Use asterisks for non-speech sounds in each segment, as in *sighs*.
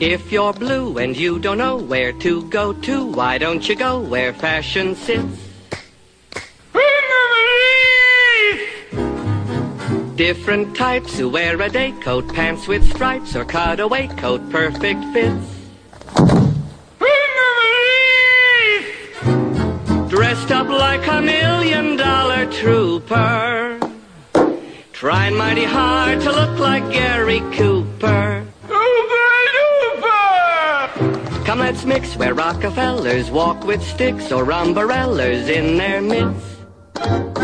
If you're blue and you don't know where to go to, why don't you go where fashion sits? Different types who wear a day coat, pants with stripes, or cutaway coat, perfect fits. Dressed up like a million dollar trooper. Trying mighty hard to look like Gary Cooper. Let's mix where Rockefellers walk with sticks or umbrellas in their midst.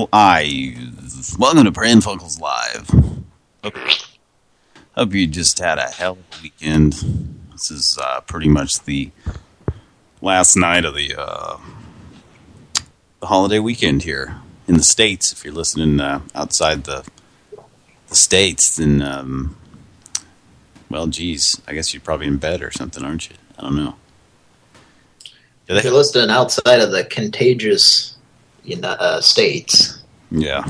I welcome to Pran Funkels Live. Hope, hope you just had a hell of a weekend. This is uh, pretty much the last night of the uh, the holiday weekend here in the states. If you're listening uh, outside the the states, then um, well, geez, I guess you're probably in bed or something, aren't you? I don't know. If you're listening outside of the contagious you know, uh, states, Yeah.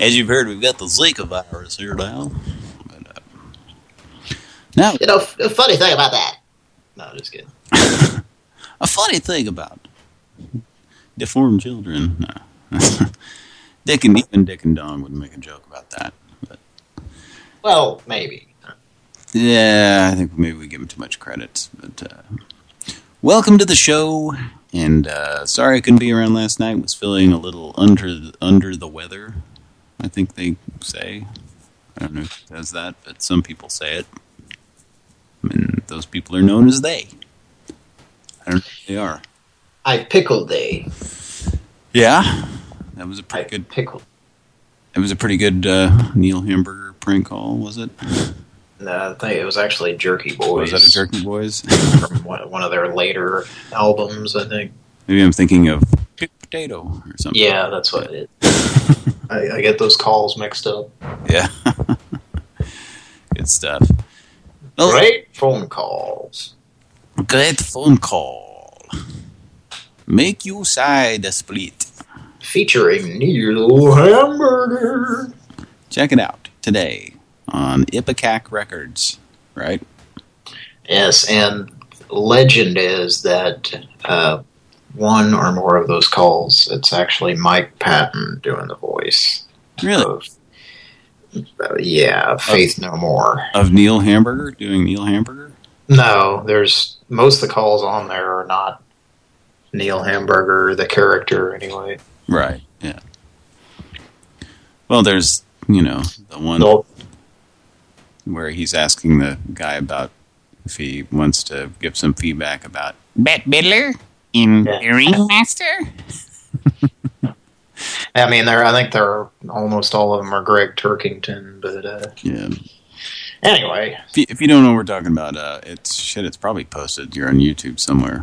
As you've heard, we've got the Zika virus here now. But, uh, now, you know, f- a funny thing about that. No, just kidding. *laughs* a funny thing about deformed children. No. *laughs* Dick and even Dick and Don wouldn't make a joke about that. But Well, maybe. yeah, I think maybe we give him too much credit. But uh, welcome to the show. And uh, sorry I couldn't be around last night. Was feeling a little under under the weather. I think they say. I don't know if it does that, but some people say it. And those people are known as they. I don't know who they are. I pickle they. Yeah, that was a pretty good. pickle. It was a pretty good uh, Neil Hamburger prank call, was it? *laughs* No, uh, I think it was actually Jerky Boys. Was that a Jerky Boys? from one, one of their later albums, I think. Maybe I'm thinking of Pick Potato or something. Yeah, that's what it is. *laughs* I, I get those calls mixed up. Yeah. *laughs* good stuff. Well, Great phone calls. Great phone call. Make you side a split. Featuring Neil Hamburger. Check it out today on Ipecac Records, right? Yes, and legend is that uh, one or more of those calls, it's actually Mike Patton doing the voice. Really? Of, uh, yeah, Faith No More. Of Neil Hamburger doing Neil Hamburger? No, there's most of the calls on there are not Neil Hamburger, the character, anyway. Right, yeah. Well, there's, you know, the one No, where he's asking the guy about if he wants to give some feedback about Bat Biddler in Yeah. the Ringmaster. *laughs* I mean, they're. I think they're almost all of them are Gregg Turkington, but uh, Yeah. anyway, If you, if you don't know what we're talking about, uh, it's shit. It's probably posted You're on YouTube somewhere.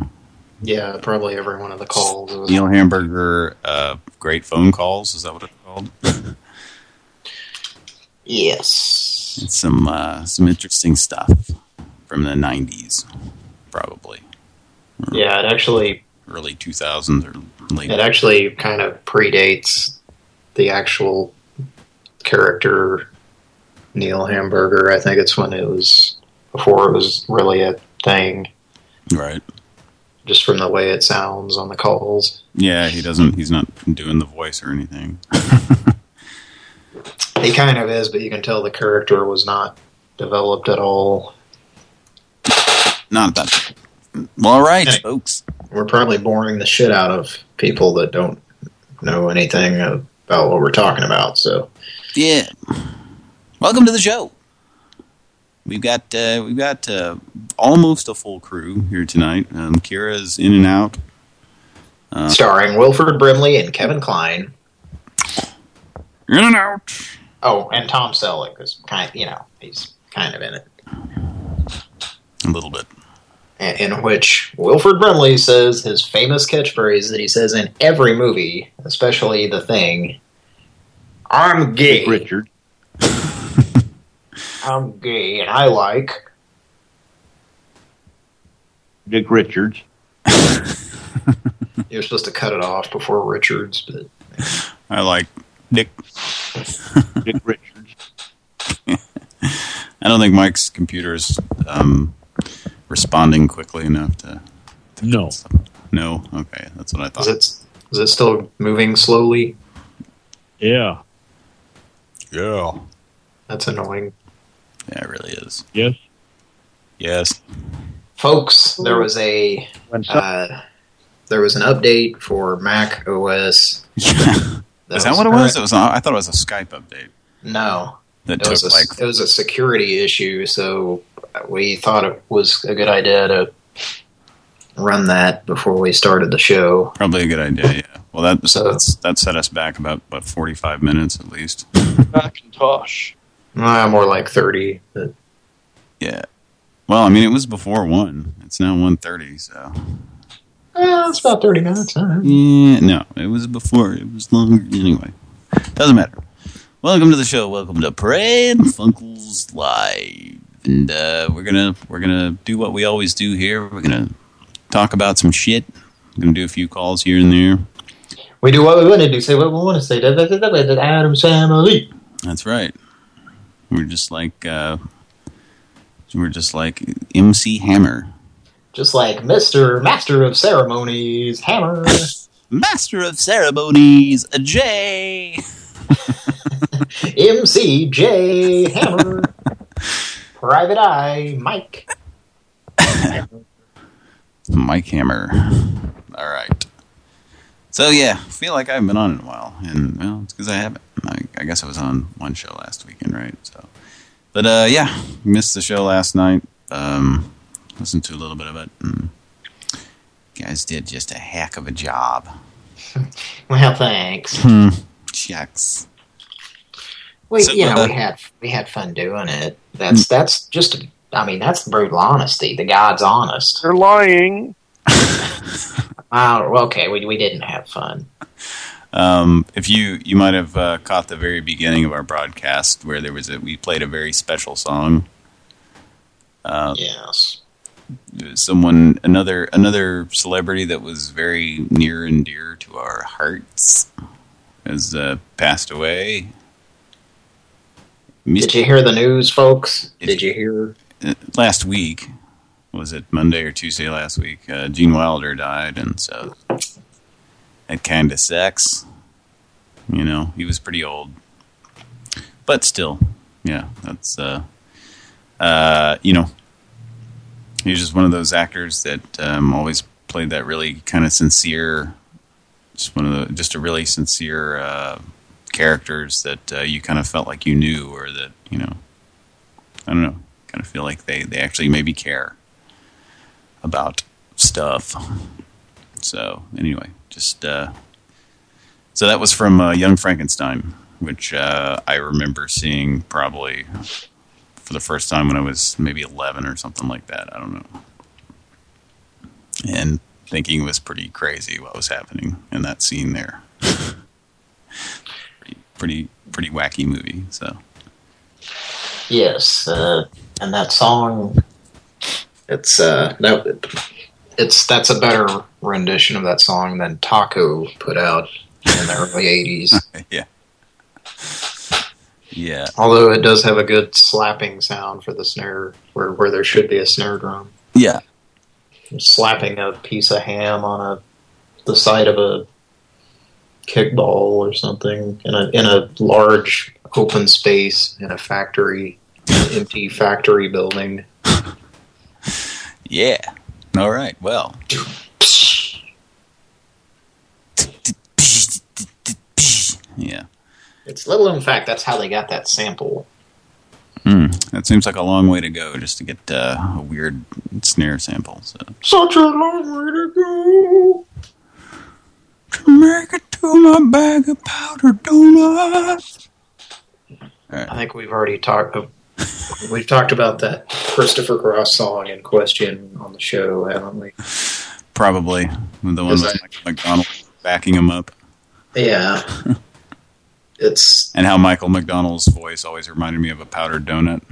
yeah, probably every one of the calls. Was, *laughs* Neil Hamburger, uh, great phone calls. Is that what it's called? *laughs* yes, It's some uh, some interesting stuff from the '90s, probably yeah, it actually early 2000s or late. it actually kind of predates the actual character Neil Hamburger. I think it's when it was before it was really a thing, Right. just from the way it sounds on the calls. Yeah, he doesn't. He's not doing the voice or anything. *laughs* He kind of is, but you can tell the character was not developed at all. Not that. Well, all right, Hey. folks. We're probably boring the shit out of people that don't know anything about what we're talking about. So Yeah. Welcome to the show. We've got uh, we've got uh, almost a full crew here tonight. Um, Kira's in and out. Uh, starring Wilford Brimley and Kevin Kline. In and out. Oh, and Tom Selleck is kind. You know, he's kind of in it. A little bit. in in which Wilford Brimley says his famous catchphrase that he says in every movie, especially The Thing. I'm gay. Richard. *laughs* I'm gay, and I like. Dick Richards. *laughs* You're supposed to cut it off before Richards, but I like Nick. Dick Richards. *laughs* I don't think Mike's computer is um, responding quickly enough to. to No. No. Okay, that's what I thought. is it is it still moving slowly? Yeah. Yeah. That's annoying, Yeah, it really is. Yes. Yes. folks. There was a uh, there was an update for Mac OS. *laughs* Is that what it was? It was. I thought it was a Skype update No, that It took was, a, like it was a security issue, so we thought it was a good idea to run that before we started the show. Probably a good idea, yeah. Well, that So- that's, that set us back about, what, 45 minutes at least. *laughs* Macintosh. Uh, more like 30. But Yeah. Well, I mean, it was before 1. It's now 1.30, so... uh, it's about 30 minutes. Huh? Yeah, no, it was before. It was longer. Anyway, doesn't matter. Welcome to the show. Welcome to Parade Funkles Live. And uh, we're gonna we're gonna do what we always do here. We're gonna talk about some shit. We're gonna do a few calls here and there. We do what we want to do, say what we want to say. Da, da, da, da, da, da, Adam Family. That's right. We're just like uh, we're just like MC Hammer, Just like Mr. Master of Ceremonies, Hammer. *laughs* Master of Ceremonies, a J. *laughs* MCJ Hammer. Private Eye, Mike. *laughs* Mike Hammer. All right. So yeah, I feel like I haven't been on in a while, and well, it's because I haven't. I, I guess I was on one show last weekend, right? So, but uh, yeah, missed the show last night. Um, listened to a little bit of it. And guys did just a heck of a job. *laughs* Well, thanks. Hmm. Shucks. We, So, you know, uh, we had we had fun doing it. That's that's just, I mean, that's brutal honesty. The God's honest. They're lying. *laughs* Uh, okay, we we didn't have fun. Um, if you you might have uh, caught the very beginning of our broadcast where there was a we played a very special song. Uh, Yes. Someone another another celebrity that was very near and dear to our hearts has uh, passed away. Did you hear the news, folks? Did Did you hear? uh, last week was it Monday or Tuesday last week? Uh, Gene Wilder died, and so it kind of sucks. You know, he was pretty old, but still, yeah, that's uh, uh, you know, he was just one of those actors that um, always played that really kind of sincere, just one of the just a really sincere uh, characters that uh, you kind of felt like you knew, or that you know, I don't know, kind of feel like they they actually maybe care about stuff. So anyway, just uh, So that was from uh, Young Frankenstein, which uh, I remember seeing probably for the first time when I was maybe 11 or something like that. I don't know. And thinking it was pretty crazy what was happening in that scene there. pretty, *laughs* pretty, pretty wacky movie. So Yes, uh, and that song, it's uh, that it's that's a better rendition of that song than Taco put out in the early '80s. *laughs* yeah, yeah, Although it does have a good slapping sound for the snare, where where there should be a snare drum. yeah. Slapping a piece of ham on a the side of a kickball or something in a in a large open space in a factory, empty factory building. *laughs* Yeah. All right. Well. *laughs* Yeah. It's little in fact that's how they got that sample. Hmm. That seems like a long way to go just to get uh, a weird snare sample. So. Such a long way to go. To make it to my bag of powder donuts. I think we've already talked. We've talked about that Christopher Cross song in question on the show, haven't we? Probably the one with that- Michael McDonald backing him up, Yeah. *laughs* It's, and how Michael McDonald's voice always reminded me of a powdered donut,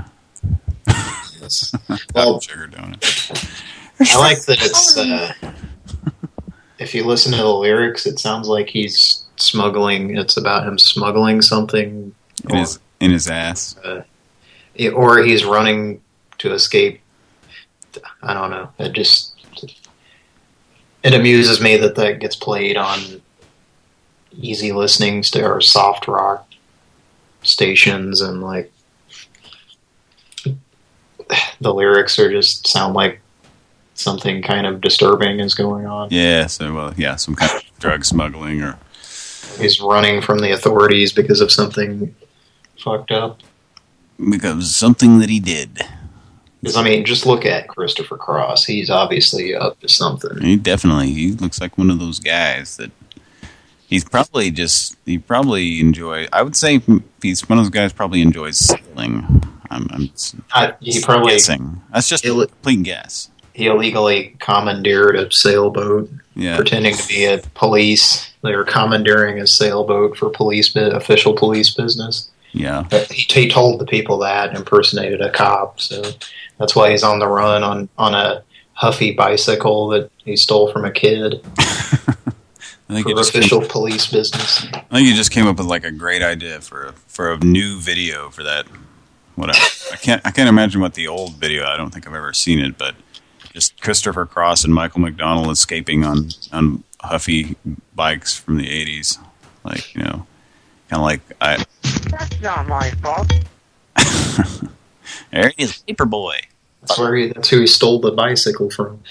*laughs* powdered well, sugar donut. I like that it's. Uh, if you listen to the lyrics, it sounds like he's smuggling. It's about him smuggling something, in his in his ass. uh, or he's running to escape. I don't know. It just it amuses me that that gets played on easy listening st- or soft rock stations and like *sighs* the lyrics are just sound like something kind of disturbing is going on. Yeah. So well, yeah, some kind of drug smuggling or He's running from the authorities because of something fucked up. because of something that he did. Because I mean, just look at Christopher Cross. He's obviously up to something. He definitely he looks like one of those guys that he's probably just he probably enjoy. I would say he's one of those guys probably enjoys sailing. I'm, I'm I, uh, he probably guessing. That's just a complete guess. he illegally commandeered a sailboat, Yeah, pretending to be a police. They were commandeering a sailboat for police official police business. yeah, But he, he told the people that impersonated a cop, so that's why he's on the run on on a huffy bicycle that he stole from a kid *laughs* I think for it just came, police business. I think you just came up with like a great idea for a, for a new video for that. Whatever. I can't I can't imagine what the old video. I don't think I've ever seen it, but just Christopher Cross and Michael McDonald escaping on on huffy bikes from the '80s, like you know, kind of like I. That's not my fault. *laughs* There he is, Paperboy. That's where he, that's who he stole the bicycle from.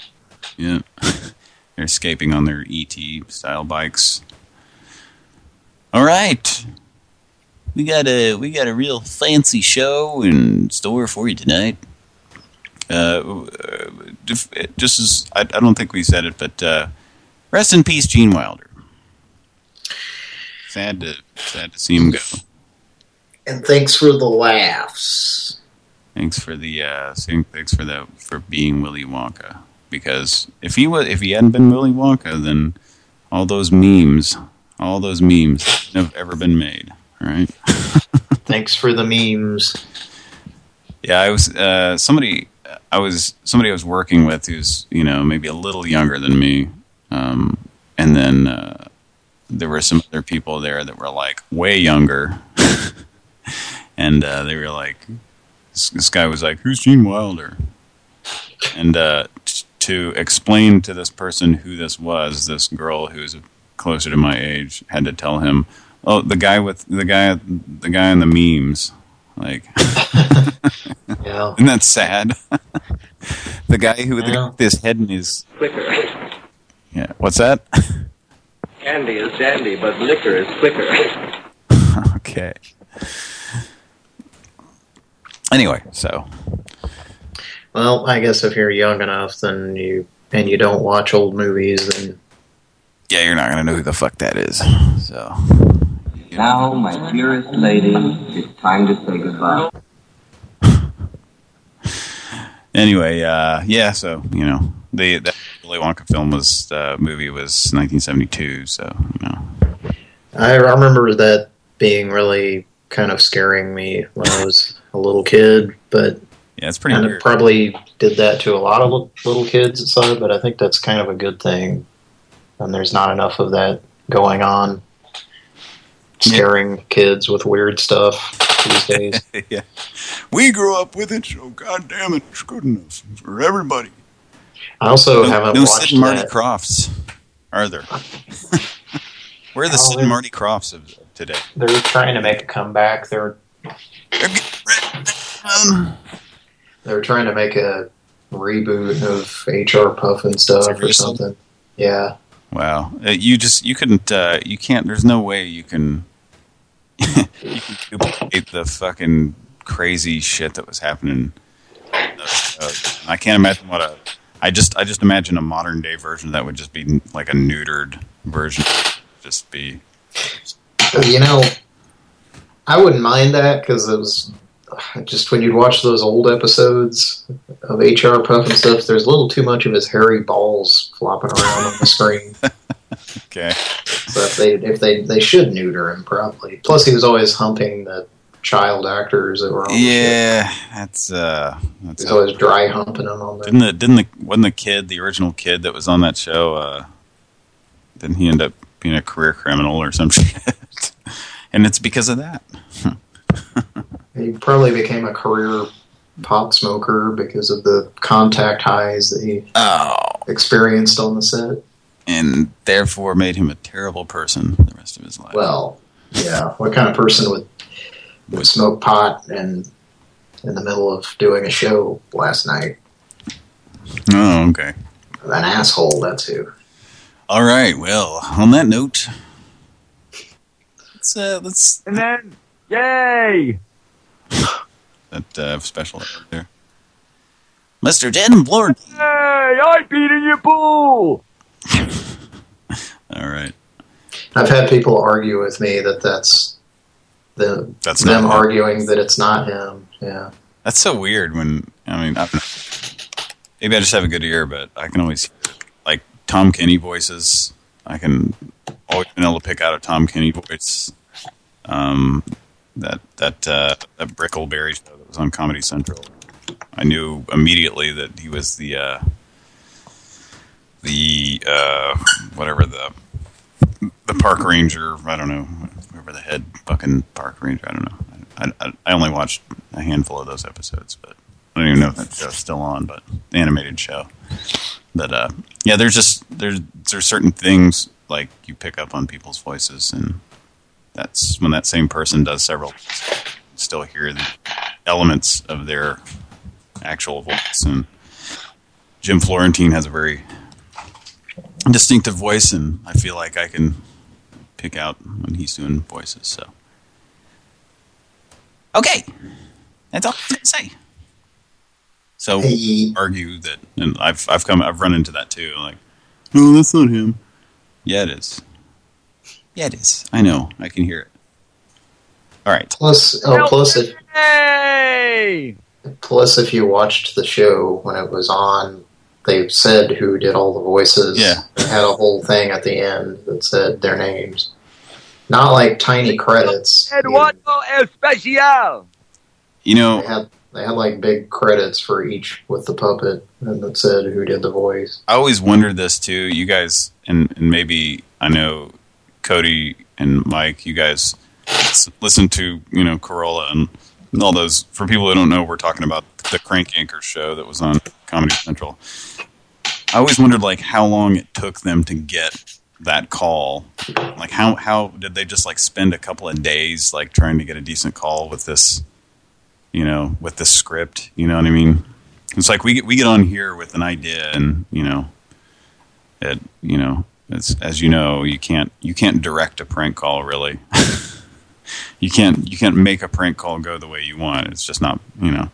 Yeah, *laughs* they're escaping on their ET style bikes. All right, we got a we got a real fancy show in store for you tonight. Uh, uh, just as I, I don't think we said it, but uh, rest in peace, Gene Wilder. Sad to sad to see him go. And thanks for the laughs. Thanks for the uh, thanks for the for being Willy Wonka. Because if he was if he hadn't been Willy Wonka, then all those memes, all those memes have ever been made. Right? *laughs* Thanks for the memes. Yeah, I was uh, somebody. I was somebody I was working with who's you know maybe a little younger than me, um, and then uh, there were some other people there that were like way younger, *laughs* and uh, they were like, this, this guy was like, "Who's Gene Wilder?" And uh, to explain to this person who this was, this girl who's closer to my age had to tell him, "Oh, the guy with the guy, the guy in the memes." Like, *laughs* Yeah. isn't that sad? *laughs* the guy who the Yeah. with his head in his quicker. yeah. What's that? *laughs* Candy is dandy, but liquor is quicker. okay. Anyway, so Well, I guess if you're young enough, then you and you don't watch old movies, then Yeah, you're not gonna know who the fuck that is. So Now, my dearest lady, it's time to say goodbye. *laughs* anyway, uh, yeah. So you know, the that Willy Wonka film was uh, movie was 1972. So you know, I remember that being really kind of scaring me when I was a little kid, but yeah, it's pretty and it probably did that to a lot of little kids inside, but I think that's kind of a good thing. And there's not enough of that going on. Scaring kids with weird stuff these days. *laughs* yeah, we grew up with it, so goddamn it, it's good enough for everybody. I also no, haven't no watched Sid and Marty that. Kroffts, are there? *laughs* Where are the Oh, Sid and Marty Kroffts of today? They're trying to make a comeback. They're Um, they're trying to make a reboot of HR Pufnstuf or Seriously? something. Yeah. Wow, uh, you just you couldn't uh, you can't. There's no way you can *laughs* you can duplicate the fucking crazy shit that was happening. in those shows. I can't imagine what a. I just I just imagine a modern day version that would just be like a neutered version. Just be You know, I wouldn't mind that because it was just when you'd watch those old episodes of HR Pufnstuf, there's a little too much of his hairy balls flopping around on the screen. *laughs* okay. So if they if they they should neuter him probably. Plus, he was always humping the child actors that were on. the show. Yeah, that's uh, that's He was always dry humping them on Didn't the didn't the wasn't the kid the original kid that was on that show? Uh, didn't he end up being a career criminal or some *laughs* shit? and it's because of that. *laughs* He probably became a career pot smoker because of the contact highs that he Oh, experienced on the set. and therefore made him a terrible person for the rest of his life. Well, yeah. What kind of person would would smoke pot and in the middle of doing a show last night? oh, okay. An asshole. That's who. All right. Well, on that note, let's uh, let's And then, yay! *sighs* that uh, special there, Mister Jen Blord. Hey, I beat in your pool! *laughs* All right. I've had people argue with me that that's the That's them not arguing that it's not him. Yeah. That's so weird when, I mean, I maybe I just have a good ear, but I can always, like, Tom Kenny voices, I can always been able to pick out a Tom Kenny voice. Um, that, that, uh, that Brickleberry show that was on Comedy Central. I knew immediately that he was the, uh, the, uh, whatever the, the park ranger, I don't know, whoever the head fucking park ranger, I don't know. I, I, I only watched a handful of those episodes, but I don't even know if that show's still on, but the animated show. But uh, yeah, there's just there's there's certain things like you pick up on people's voices, and that's when that same person does several, still hear the elements of their actual voice. And Jim Florentine has a very distinctive voice, and I feel like I can pick out when he's doing voices. So. Okay, that's all I gonna say. So Hey. argue that, and I've I've come I've run into that too. Like, no, that's not him. Yeah, it is. Yeah, it is. I know. I can hear it. All right. Plus, oh, plus if Hey! plus if you watched the show when it was on, they said who did all the voices. Yeah. They had a whole thing at the end that said their names. Not like tiny credits. Eduardo Especial! You know, They had they had like big credits for each with the puppet, and that said who did the voice. I always wondered this too. You guys, and, and maybe I know Cody and Mike. You guys listen to you know Carolla and all those. For people who don't know, we're talking about the Crank Yanker show that was on Comedy Central. I always wondered like how long it took them to get that call. Like how how did they just like spend a couple of days like trying to get a decent call with this, you know, with this script? You know what I mean? It's like we get we get on here with an idea, and you know, it you know, it's as you know, you can't you can't direct a prank call really. *laughs* you can't you can't make a prank call go the way you want. It's just not you know.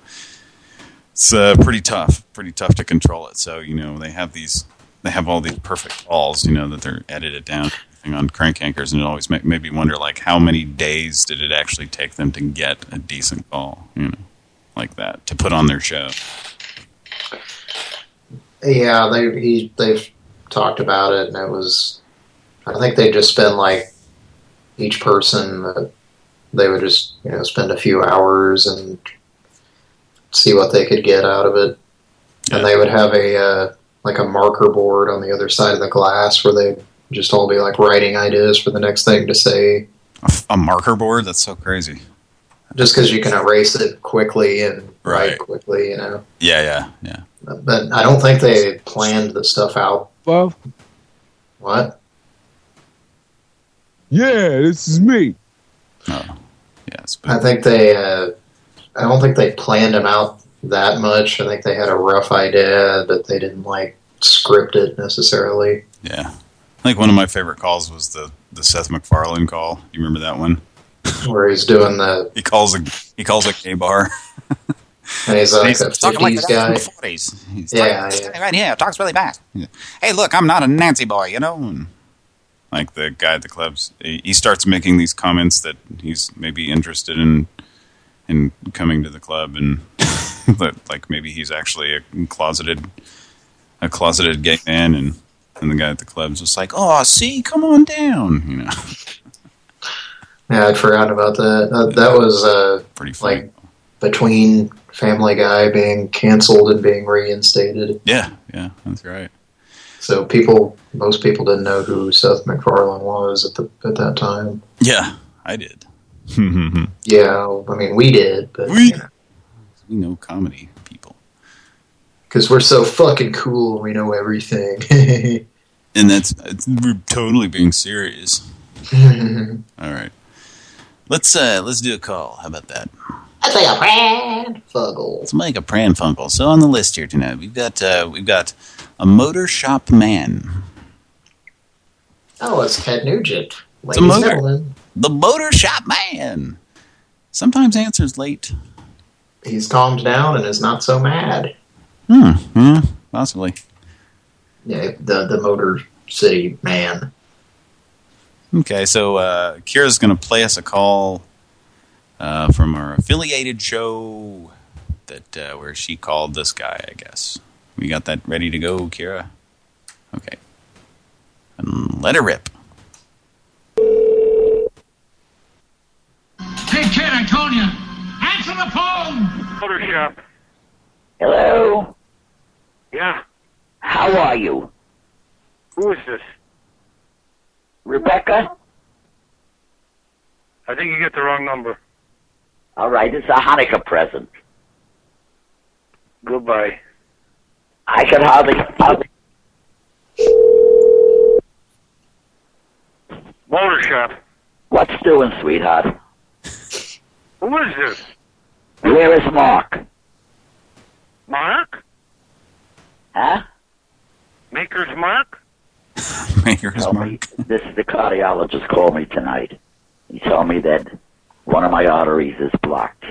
It's uh, pretty tough, pretty tough to control it. So you know they have these they have all these perfect calls, you know, that they're edited down on Crank Yankers, and it always make, made me wonder, like, how many days did it actually take them to get a decent call, you know, like that, to put on their show? Yeah, they he they've talked about it, and it was. I think they just spend like each person that they would just you know spend a few hours and see what they could get out of it, Yeah. and they would have a uh, like a marker board on the other side of the glass where they just all be like writing ideas for the next thing to say. A, f- a marker board? That's so crazy. Just because you can erase it quickly and Right. write quickly, you know. Yeah, yeah, yeah. But I don't think they planned the stuff out. Well, What? yeah, this is me. Oh, yes. I think they. Uh, I don't think they planned him out that much. I think they had a rough idea, but they didn't like script it necessarily. yeah. I think one of my favorite calls was the, the Seth MacFarlane call. You remember that one? Where he's doing the He calls a he calls a gay bar. *laughs* and he's like He's a talking like fifties the guy guy. from the 40s. He's Yeah, talking- yeah. right here. Talks really fast. Hey, look, I'm not a Nancy boy, you know. And like the guy at the clubs, he he starts making these comments that he's maybe interested in in coming to the club, and *laughs* that like maybe he's actually a closeted a closeted gay man, and and the guy at the club's just like, oh, see, come on down, you know. Yeah, I'd forgotten about that. Uh, that was uh, Pretty funny. like between Family Guy being canceled and being reinstated. yeah, yeah, that's right. So people, most people didn't know who Seth MacFarlane was at the at that time. Yeah, I did. *laughs* Yeah, I mean we did, but We- you know, know comedy people. because we're so fucking cool, we know everything. *laughs* And that's it's, we're totally being serious. *laughs* All right, let's uh let's do a call. How about that? That's like a friend. Fuggle. Let's make a pran funkle. So on the list here tonight, we've got uh we've got a motor shop man, Oh, it's Ted Nugent. a Ladies and motor. the motor shop man. Sometimes answers late. he's calmed down and is not so mad. Hmm. hmm possibly. Yeah, the the Motor City man. Okay, so uh, Kira's going to play us a call uh, from our affiliated show that uh, where she called this guy, I guess. We got that ready to go, Kira? Okay. And let her rip. Hey, kid, I told you. Answer the phone! Photoshop. Hello? Yeah. How are you? Who is this? Rebecca? I think you get the wrong number. All right, it's a Hanukkah present. Goodbye. I can hardly, hardly Motor shop. What's doing, sweetheart? Who is this? Where is Mark? Mark? Huh? Maker's Mark? *laughs* Maker's Tell me, mark. this is the cardiologist called me tonight. He told me that one of my arteries is blocked.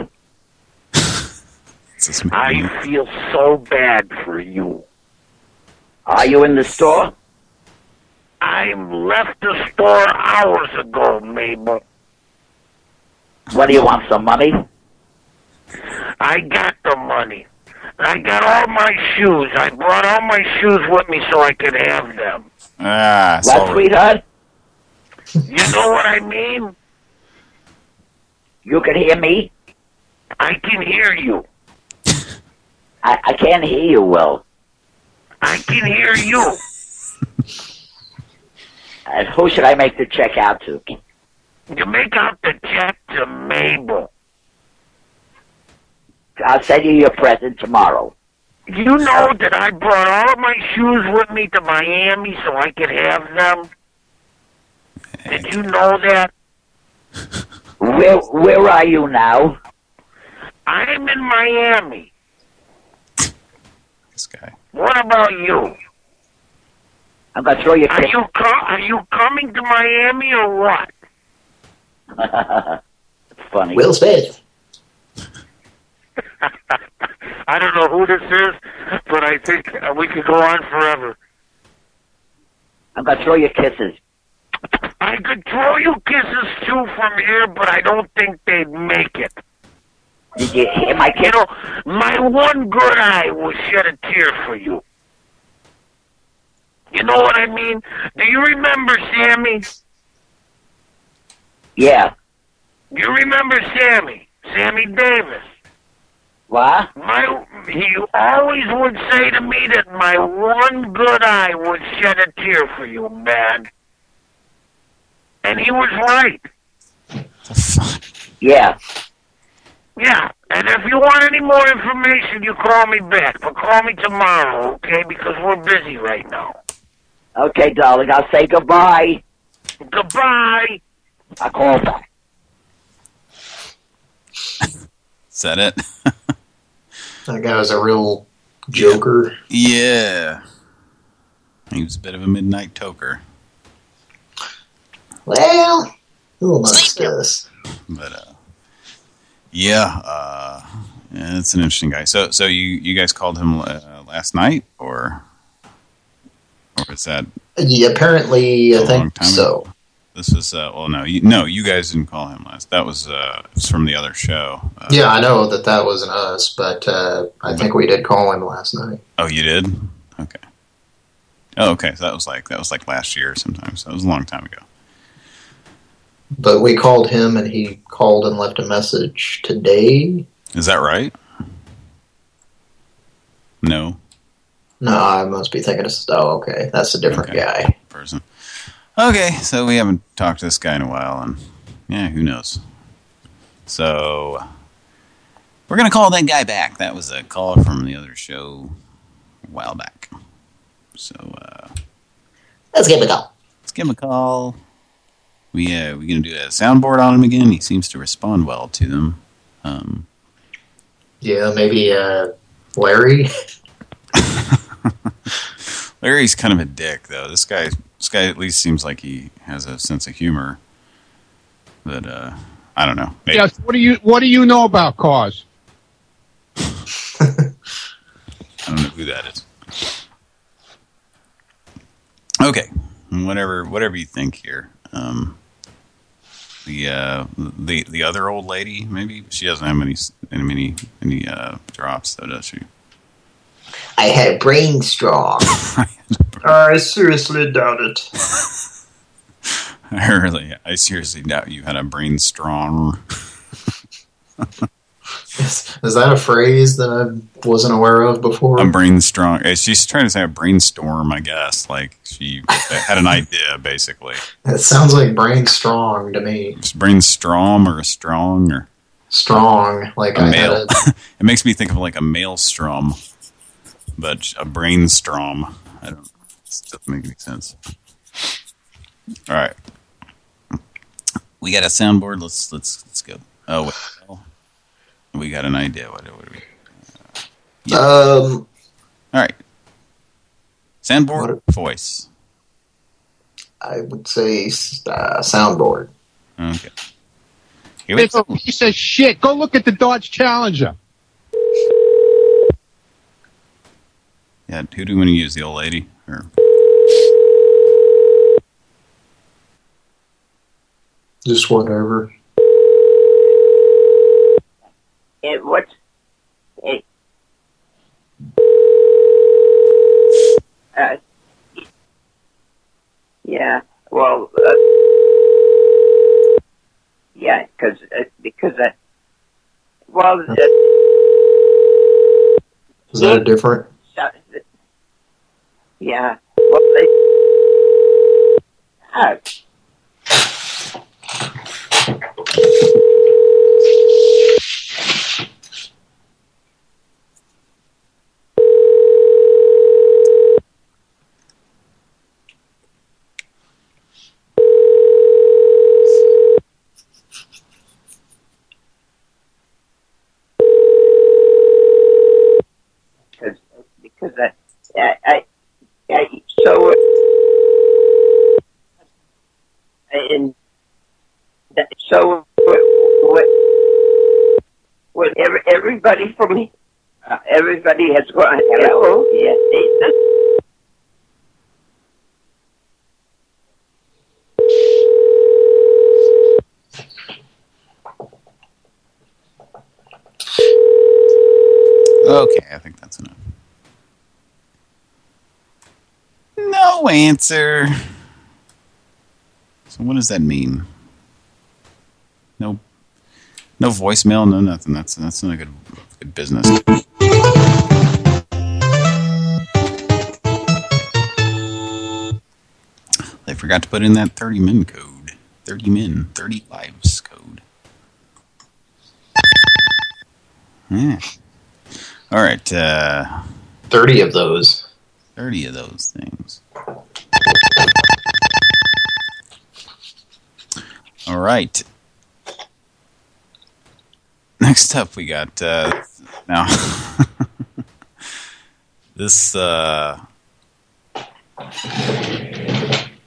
*laughs* I feel so bad for you. Are you in the store? I left the store hours ago, Mabel. What do you want, some money? I got the money. I got all my shoes. I brought all my shoes with me so I could have them. Ah, What, sorry. sweetheart? You know what I mean? You can hear me? I can hear you. I, I can't hear you well. I can hear you. And who should I make the check out to? You make out the check to Mabel. I'll send you your present tomorrow. You know that I brought all of my shoes with me to Miami so I could have them? Did you know that? *laughs* Where where are you now? I'm in Miami. This guy. What about you? I'm gonna throw you. Are kid. you co- are you coming to Miami or what? it's *laughs* funny. Will Smith. *laughs* I don't know who this is, but I think uh, we could go on forever. I'm gonna throw you kisses. I could throw you kisses too from here, but I don't think they'd make it. Did you hear my You know, my one good eye will shed a tear for you. You know what I mean? Do you remember Sammy? Yeah. You remember Sammy? Sammy Davis. What? My, he always would say to me that my one good eye would shed a tear for you, man. And he was right. The fuck? Yeah. Yeah, and if you want any more information, you call me back. But call me tomorrow, okay? Because we're busy right now. Okay, darling. I'll say goodbye. Goodbye. I'll call back. Is that it? *laughs* That guy was a real joker. yeah. He was a bit of a midnight toker. Well, who amongst us? But uh yeah, uh yeah, it's an interesting guy. So so you you guys called him uh, last night or or is that Yeah, apparently, A I long think time so. this was uh well no, you no, you guys didn't call him last. That was uh it was from the other show. Uh, Yeah, I know that that wasn't us, but uh, I think we did call him last night. Oh, you did? Okay. Oh, okay. So that was like that was like last year sometimes. That was a long time ago. But we called him, and he called and left a message today. Is that right? No No, I must be thinking of... Oh, okay. That's a different Okay. guy. person. Okay, so we haven't talked to this guy in a while, and yeah, who knows? So we're gonna call that guy back. That was a call from the other show a while back. So uh, Let's give it a call. let's give him a call. We uh, we gonna do a soundboard on him again. He seems to respond well to them. Um, Yeah, maybe uh, Larry. *laughs* Larry's kind of a dick, though. This guy, this guy at least seems like he has a sense of humor. But uh, I don't know. Maybe, Yes. What do you What do you know about cars? *laughs* I don't know who that is. Okay, whatever, whatever you think here. Um, the uh, the the other old lady, maybe she doesn't have many any many any uh, drops, though, does she? I had a brain strong. *laughs* I seriously doubt it. *laughs* I really, I seriously doubt you had a brain strong. *laughs* Is, is that a phrase that I wasn't aware of before? A brain strong. eh, She's trying to say a brainstorm, I guess. Like she had an idea, basically. It sounds like brain strong to me. It's brainstorm or a strong or Strong, like a I male. *laughs* it makes me think of like a maelstrom, but a brainstorm. I don't. It doesn't make any sense. All right, we got a soundboard. Let's let's let's go. Oh, wait, we got an idea. What, what do we? Yeah. Um, All right, soundboard voice. I would say uh, soundboard. Okay. Here It's a piece of shit. Go look at the Dodge Challenger. Yeah, who do we want to use? The old lady or? Just whatever. It, what? It, uh, yeah. Well, uh, yeah, because uh, because uh, well, uh, Is that a different? so- yeah. Well, they, uh, everybody from uh, everybody has gone. Hello, yes, Jesus. Okay, I think that's enough. No answer. So what does that mean? No, no voicemail, no nothing. That's that's not a good business. They forgot to put in that 30 min code. 30 min, 30 lives code. Yeah. All right. Uh, 30 of those. 30 of those things. All right. Next up, we got uh, now *laughs* this. Uh,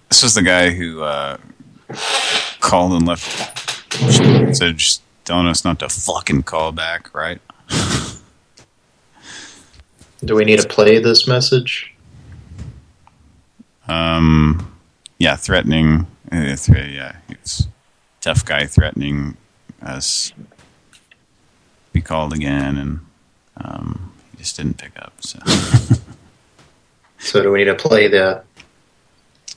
this was the guy who uh, called and left a message telling us not to fucking call back, right? Do we need to play this message? Um, yeah, threatening. Uh, th yeah, it's tough guy threatening us. Be called again, and um, he just didn't pick up. So, *laughs* so do we need to play that?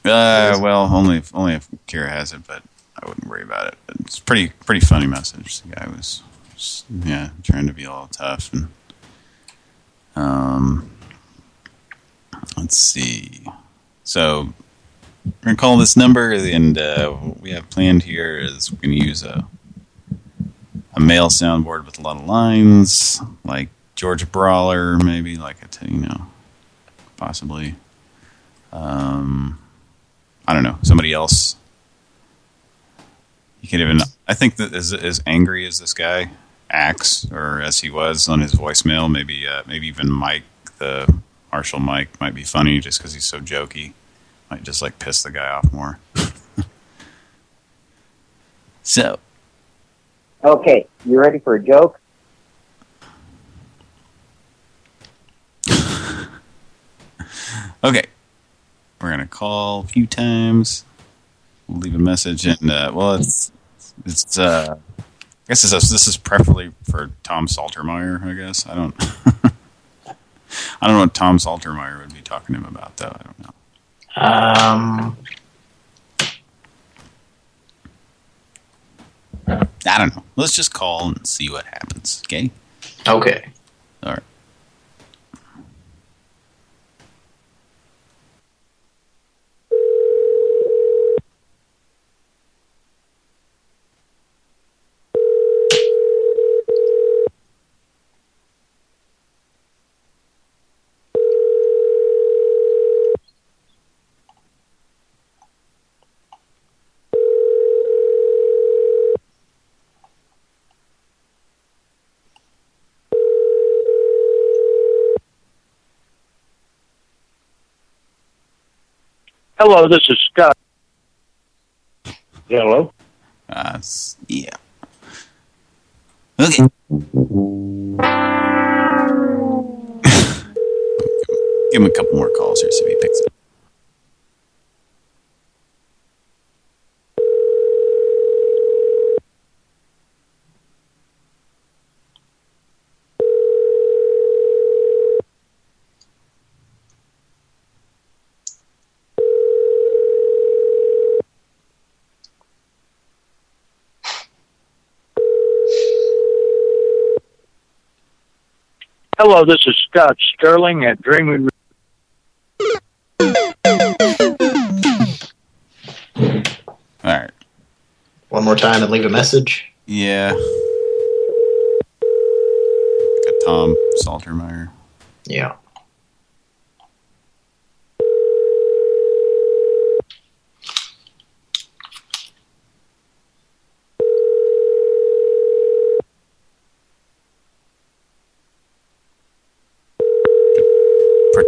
uh, well, only if, only if Kira has it, but I wouldn't worry about it. It's pretty pretty funny message. The guy was, just, yeah, trying to be all tough and um. Let's see. So we're gonna call this number, and uh, what we have planned here is we're gonna use a a male soundboard with a lot of lines, like George Brawler, maybe like a you know, possibly. Um, I don't know somebody else. You can even. I think that as as angry as this guy acts, or as he was on his voicemail, maybe uh, maybe even Mike the Marshall Mike might be funny just because he's so jokey. Might just like piss the guy off more. *laughs* so. Okay, you ready for a joke? Okay. We're going to call a few times. We'll leave a message and, uh, well, it's, it's, uh, I guess this is, this is preferably for Tom Saltermeyer, I guess. I don't, *laughs* I don't know what Tom Saltermeyer would be talking to him about, though. I don't know. Um, I don't know. Let's just call and see what happens, okay? Okay. All right. Hello, this is Scott. Hello? Uh, yeah. Okay. *laughs* Give him a couple more calls here, if he picks up. Hello, this is Scott Sterling at Dreaming. All right. One more time and leave a message. Yeah. Got Tom Saltermeyer. Yeah.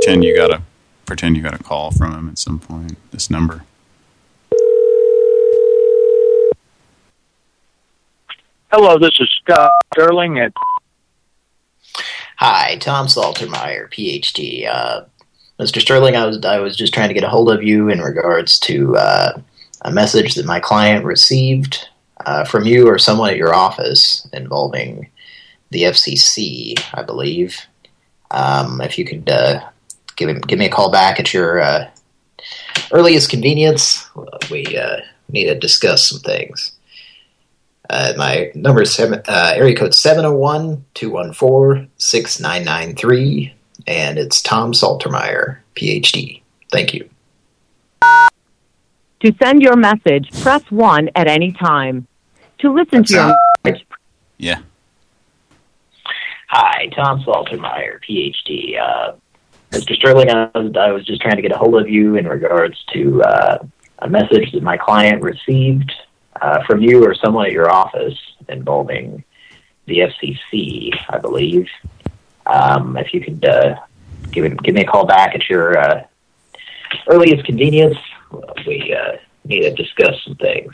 Pretend you got a pretend you got a call from him at some point. This number. Hello, this is Scott Sterling at. Hi, Tom Saltermeyer, PhD. Uh, Mr. Sterling, I was I was just trying to get a hold of you in regards to uh, a message that my client received uh, from you or someone at your office involving the FCC, I believe. Um, if you could uh, give him, give me a call back at your uh, earliest convenience, we uh, need to discuss some things. Uh, my number is seven, uh, area code 701-214-6993, and it's Tom Saltermeyer, PhD. Thank you. To send your message, press 1 at any time. To listen to your message, Yeah. Hi, Tom Saltermeyer, PhD. Uh, Mr. Sterling, I was, I was just trying to get a hold of you in regards to uh, a message that my client received uh, from you or someone at your office involving the FCC, I believe. Um, if you could uh, give, him, give me a call back at your uh, earliest convenience, we uh, need to discuss some things.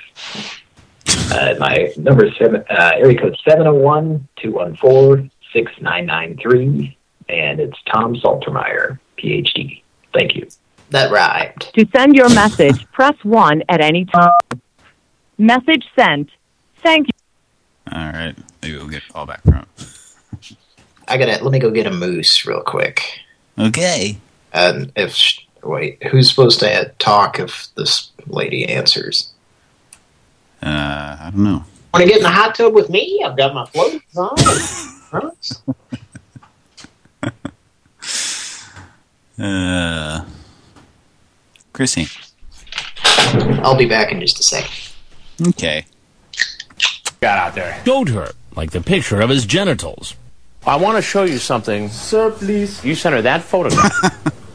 Uh, my number is seven, uh, area code 701-214-6993, and it's Tom Saltermeyer, PhD. Thank you. That rhymed. to send your message, *laughs* press 1 at any time. Message sent. Thank you. All right. Maybe we'll get all back from. I gotta, let me go get a moose real quick. Okay. And if, wait, who's supposed to talk if this lady answers? Uh, I don't know. Want to get in the hot tub with me? I've got my floats on. *laughs* *laughs* Uh, Chrissy. I'll be back in just a second. Okay. Got out there. Showed her, like the picture of his genitals. I want to show you something. Sir, please. You sent her that photograph.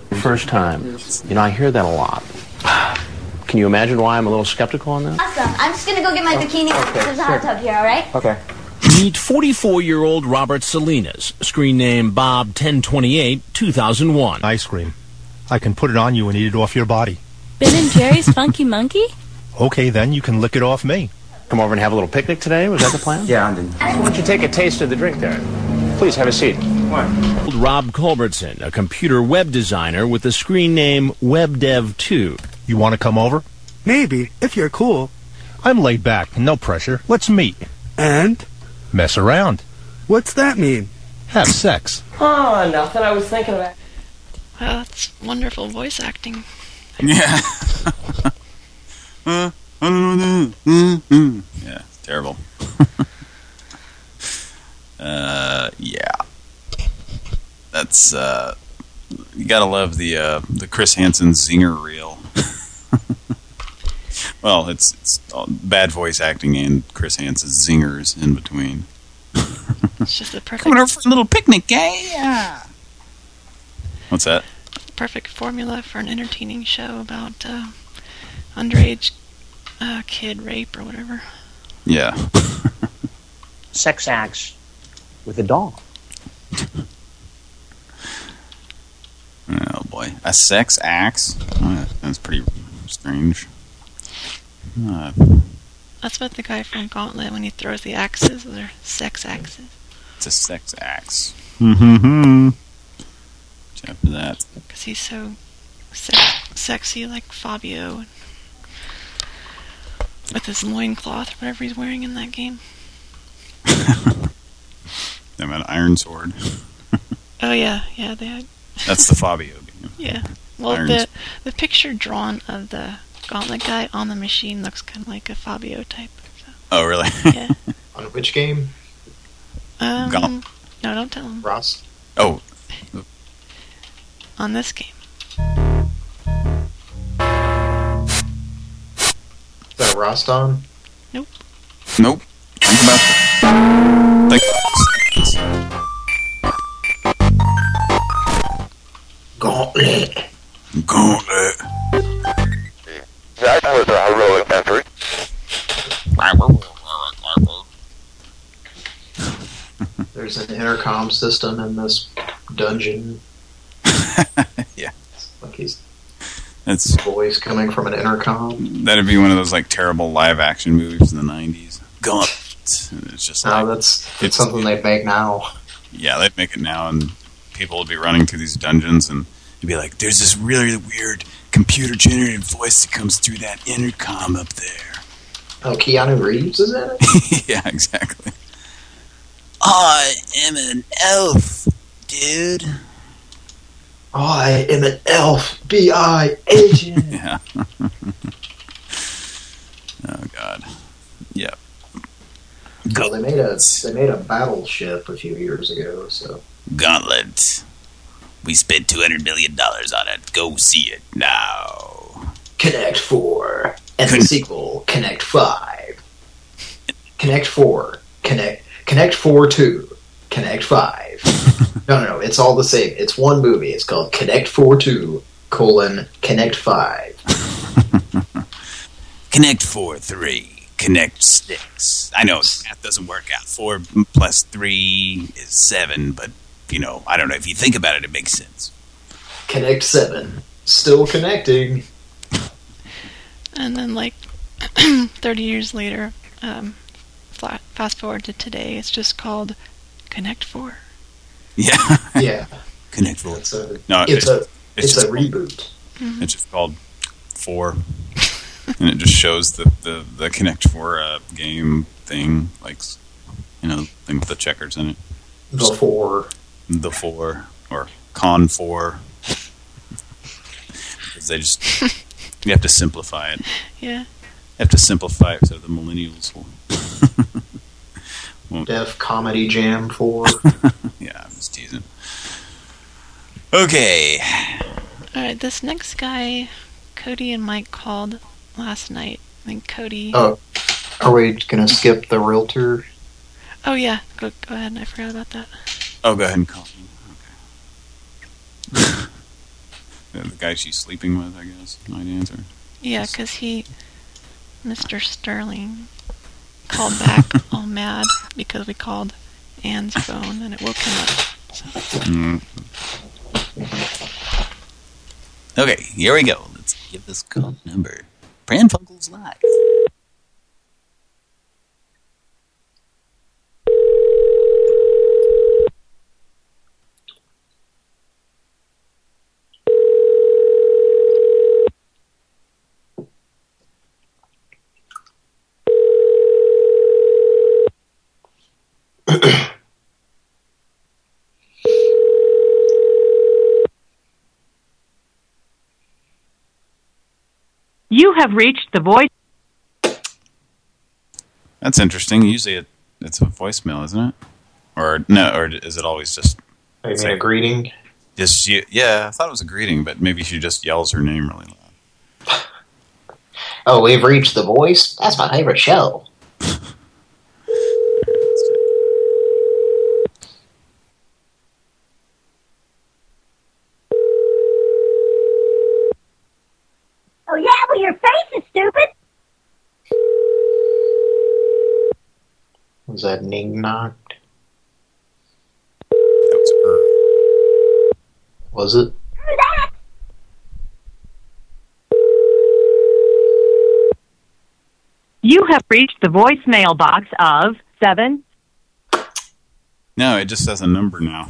*laughs* First time. You know, I hear that a lot. *sighs* Can you imagine why I'm a little skeptical on that? Awesome. I'm just gonna go get my bikini. There's a hot tub here, all right? Okay. Meet 44-year-old Robert Salinas, screen name Bob 1028, 2001. Ice cream. I can put it on you and eat it off your body. Ben and Jerry's *laughs* Funky Monkey? Okay, then you can lick it off me. Come over and have a little picnic today? Was that the plan? yeah, I did. Why don't you take a taste of the drink there? Please have a seat. Why? Rob Culbertson, a computer web designer with the screen name WebDev2. You want to come over? Maybe, if you're cool. I'm laid back, no pressure. Let's meet. And? Mess around. What's that mean? Have sex. Oh, nothing. I was thinking about. Wow, that's wonderful voice acting. Yeah. Uh, I don't know that. Uh, uh. Yeah, terrible. *laughs* uh, yeah. That's uh, you gotta love the uh, the Chris Hansen zinger reel. Well, it's it's bad voice acting and Chris Hansen's zingers in between. It's just the *laughs* perfect. Coming over for a little picnic, eh? Yeah. What's that? perfect formula for an entertaining show about uh, underage uh, kid rape or whatever. Yeah. *laughs* Sex acts with a doll. *laughs* Oh boy, a sex axe. Oh, that's pretty strange. Uh, That's what the guy from Gauntlet, when he throws the axes, they're sex axes. it's a sex axe. Mm-hmm. After that, Because he's so se- sexy, like Fabio. With his loincloth or whatever he's wearing in that game. *laughs* I'm an Ironsword. *laughs* Oh, yeah, yeah, they had. That's the Fabio game. Yeah. Well, Iron the Sword. the picture drawn of the Gauntlet guy on the machine looks kind of like a Fabio type. Oh, really? Yeah. *laughs* On which game? Um, Gaunt- no, don't tell him. Ross? Oh, On this game. Is that Rastan? Nope. nope. Think about think Gauntlet. Gauntlet. That was a heroic effort. Uh, *laughs* There's an intercom system in this dungeon. *laughs* yeah. Like he's It's voice coming from an intercom. that'd be one of those like terrible live action movies in the '90s. Gauntlet. And It's just No, like that's it's something they make now. yeah, they'd make it now, and people would be running through these dungeons, and you'd be like, "There's this really weird computer-generated voice that comes through that intercom up there." Oh, Keanu Reeves is in it? *laughs* yeah, exactly. I am an elf, dude. I am an FBI agent. *laughs* yeah. *laughs* oh God. Yep. Well, they made a they made a battleship a few years ago, so Gauntlet. We spent two hundred million dollars on it. Go see it now. Connect Four and the sequel Connect Five, Connect Four, Connect Connect Four Two, Connect Five. *laughs* no, no, no, it's all the same. It's one movie. It's called Connect Four Two colon Connect Five. *laughs* Connect four three. Connect six. I know math doesn't work out. Four plus three is seven, but you know, I don't know. If you think about it, it makes sense. Connect Seven, still connecting. And then, like, *clears throat* 30 years later, um, fla- fast forward to today, it's just called Connect 4. Yeah. *laughs* Yeah. Connect four. It's a No, it's, a it's it's, a reboot. It's just called Four, and it just shows the the the Connect Four uh, game thing, like you know, thing with the checkers in it. The Four. The Four or Con Four, because they just you have to simplify it. Yeah. You have to simplify it so the millennials will. won't- Def Comedy Jam Four. *laughs* yeah, I'm just teasing. Okay. Alright, this next guy, Cody and Mike called last night. I think Cody. Oh, are we gonna skip the realtor? Oh, yeah. Go, go ahead. I forgot about that. Oh, go ahead and call me. Okay. *laughs* the guy she's sleeping with, I guess, might answer. Yeah, because he, Mr. Sterling, called back *laughs* all mad because we called Anne's phone and it woke him up. So. Mm. Okay, here we go. Let's give this call number. Pran Live. You have reached the voice. That's interesting. Usually it, it's a voicemail, isn't it? Or no, or is it always just... Oh, I mean, a greeting. Just you, yeah, I thought it was a greeting, but maybe she just yells her name really loud. *laughs* Oh, we've reached The Voice? That's my favorite show. Oh yeah, well your face is stupid. Was that Ning knocked? That was her. Was it? You have reached the voicemail box of seven. No, it just says a number now.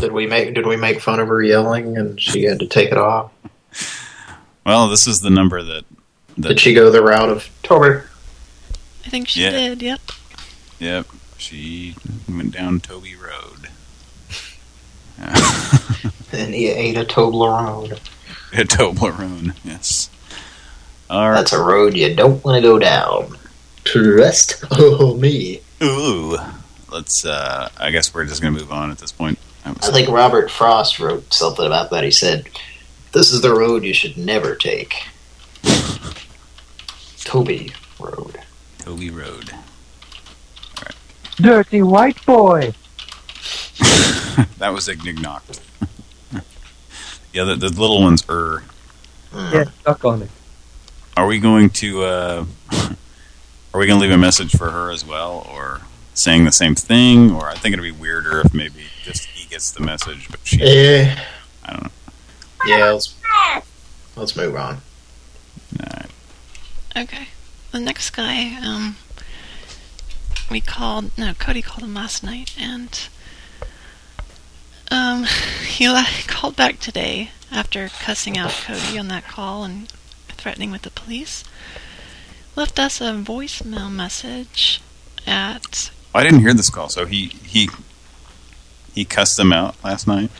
did we make Did we make fun of her yelling and she had to take it off? Well, this is the number that... that Did she go the route of Tober? I think she Yeah. did, yep. Yep, she went down Toby Road. *laughs* And he ate a Toblerone. *laughs* A Toblerone, yes. All right. That's a road you don't want to go down. Trust oh me. Ooh. Let's, uh, I guess we're just going to move on at this point. I think Robert Frost wrote something about that. He said, "This is the road you should never take." *laughs* Toby Road. Toby Road. Dirty white boy. *laughs* that was Ignignokt. *laughs* yeah, the, the little one's er. Yeah, stuck on it. Are we going to, uh, *laughs* are we going to leave a message for her as well, or saying the same thing, or I think it'd be weirder if maybe just he gets the message, but she, Yeah. I don't know. yeah, let's let's move on. Okay. The next guy, um, we called, no, Cody called him last night, and, um, *laughs* he la- called back today after cussing out Cody on that call and threatening with the police. Left us a voicemail message at, I didn't hear this call, so he, he, he cussed them out last night?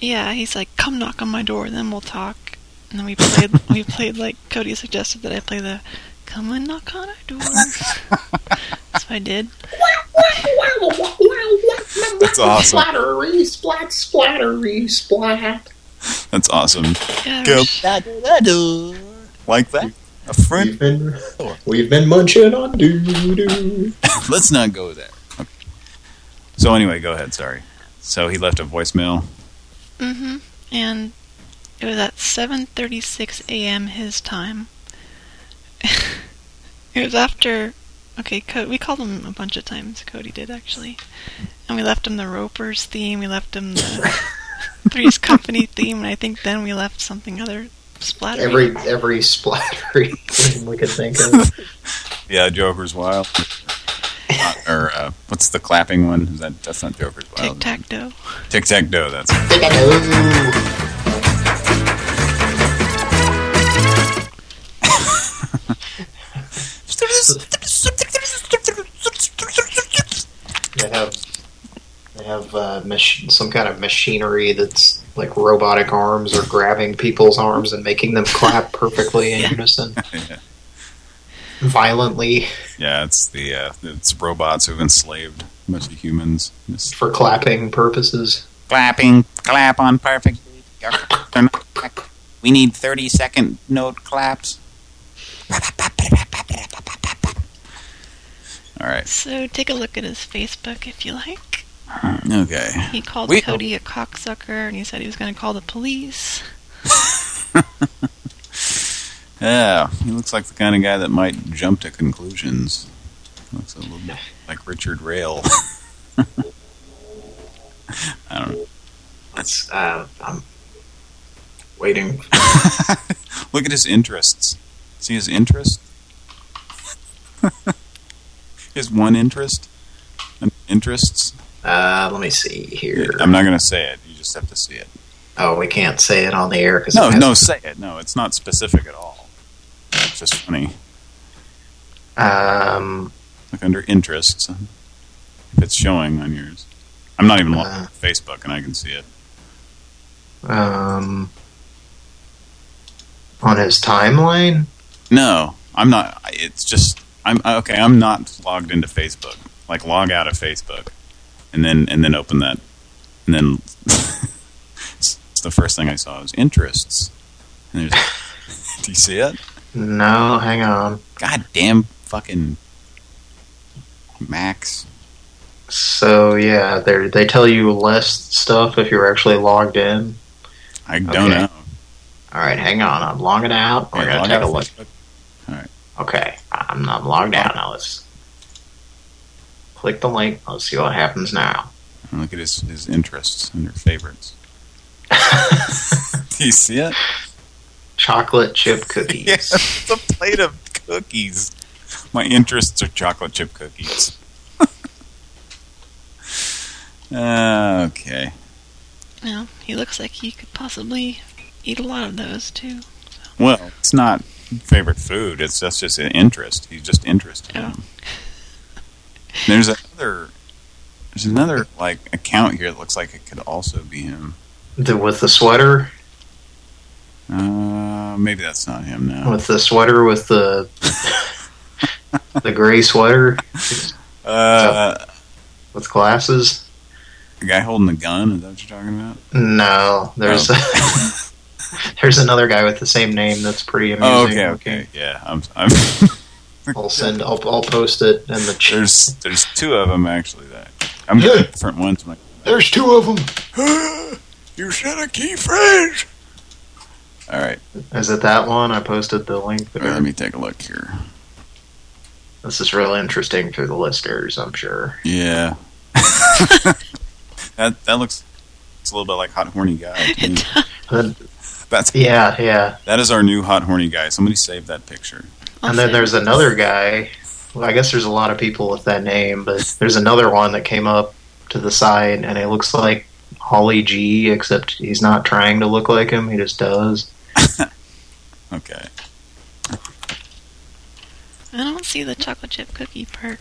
Yeah, he's like, come knock on my door, then we'll talk. And then we played, we played like Cody suggested that I play the come and knock on our door. *laughs* so I did. That's awesome. Splattery, splat, splattery, splat. That's awesome. Yeah, Go. Like that? A friend? We've been, we've been munching on doo-doo. *laughs* Let's not go there. Okay. So anyway, go ahead. Sorry. So he left a voicemail. Mm-hmm. And it was at 7:36 a.m. his time. *laughs* it was after. Okay, Co- we called him a bunch of times. Cody did actually, and we left him the Ropers theme. We left him the *laughs* Three's Company theme, and I think then we left something other splatter. Every every splattery thing we could think of. *laughs* Yeah, Joker's Wild. Uh, or uh, what's the clapping one? Is that that's not Joker's Wild? Tic Tac Toe. Tic Tac Toe. That's *laughs* They have they have uh, mach- some kind of machinery that's like robotic arms or grabbing people's arms and making them clap perfectly in *laughs* unison, *laughs* yeah. violently yeah, it's the uh, it's robots who've enslaved a bunch of humans. Just for clapping purposes. clapping, clap on perfect. We need 30 second note claps. *laughs* All right. So take a look at his Facebook if you like. Okay. He called We- Cody a cocksucker, and he said he was going to call the police. *laughs* Yeah, he looks like the kind of guy that might jump to conclusions. Looks a little bit like Richard Rail. *laughs* I don't know. That's uh, I'm waiting. *laughs* Look at his interests. See his interest? His one interest? Interests? Uh, let me see here. I'm not going to say it. You just have to see it. Oh, we can't say it on the air because No, no, say it. No, it's not specific at all. It's just funny. Um, Look under interests. If it's showing on yours. I'm not even Uh. on Facebook and I can see it. um, on his timeline. No, I'm not. It's just I'm uh, okay. I'm not logged into Facebook. Like log out of Facebook, and then and then open that, and then it's *laughs* the first thing I saw was interests. And there's, *laughs* do you see it? No, hang on. God damn fucking Max. So yeah, they they tell you less stuff if you're actually logged in. I don't Okay. know. All right, hang on. I'm logging out. We're Okay, gonna take a look. Facebook. All right. Okay, I'm not logged out now. Let's click the link. Let's see what happens now. And look at his his interests and their favorites. *laughs* *laughs* do you see it? Chocolate chip cookies. *laughs* Yes, it's a plate of cookies. My interests are chocolate chip cookies. Uh, okay. Well, he looks like he could possibly eat a lot of those too. Well, it's not favorite food. It's that's just an interest. He's just interested. in Oh. There's another. There's another like account here that looks like it could also be him. The, with the sweater, Uh, maybe that's not him now. with the sweater with the the gray sweater Uh, with glasses. the guy holding the gun. Is that what you're talking about? No, there's *laughs* *laughs* there's another guy with the same name that's pretty oh, amusing. Oh, okay, okay, yeah. I'm. I'm *laughs* I'll send. I'll, I'll post it in the. Ch there's there's two of them actually. That I'm getting different ones. I'm like, *laughs* There's two of them. *gasps* you said a key phrase. All right, Is it that one? I posted the link. Wait, There. let me take a look here. This is really interesting for the listeners, I'm sure. Yeah. that that looks it's a little bit like hot horny guy. to me. But, That's *laughs* yeah, yeah. that is our new hot horny guy. Somebody save that picture. and then there's another guy. Well, I guess there's a lot of people with that name, but there's another one that came up to the side, and it looks like Holly G, except he's not trying to look like him. He just does. *laughs* Okay. I don't see the chocolate chip cookie part.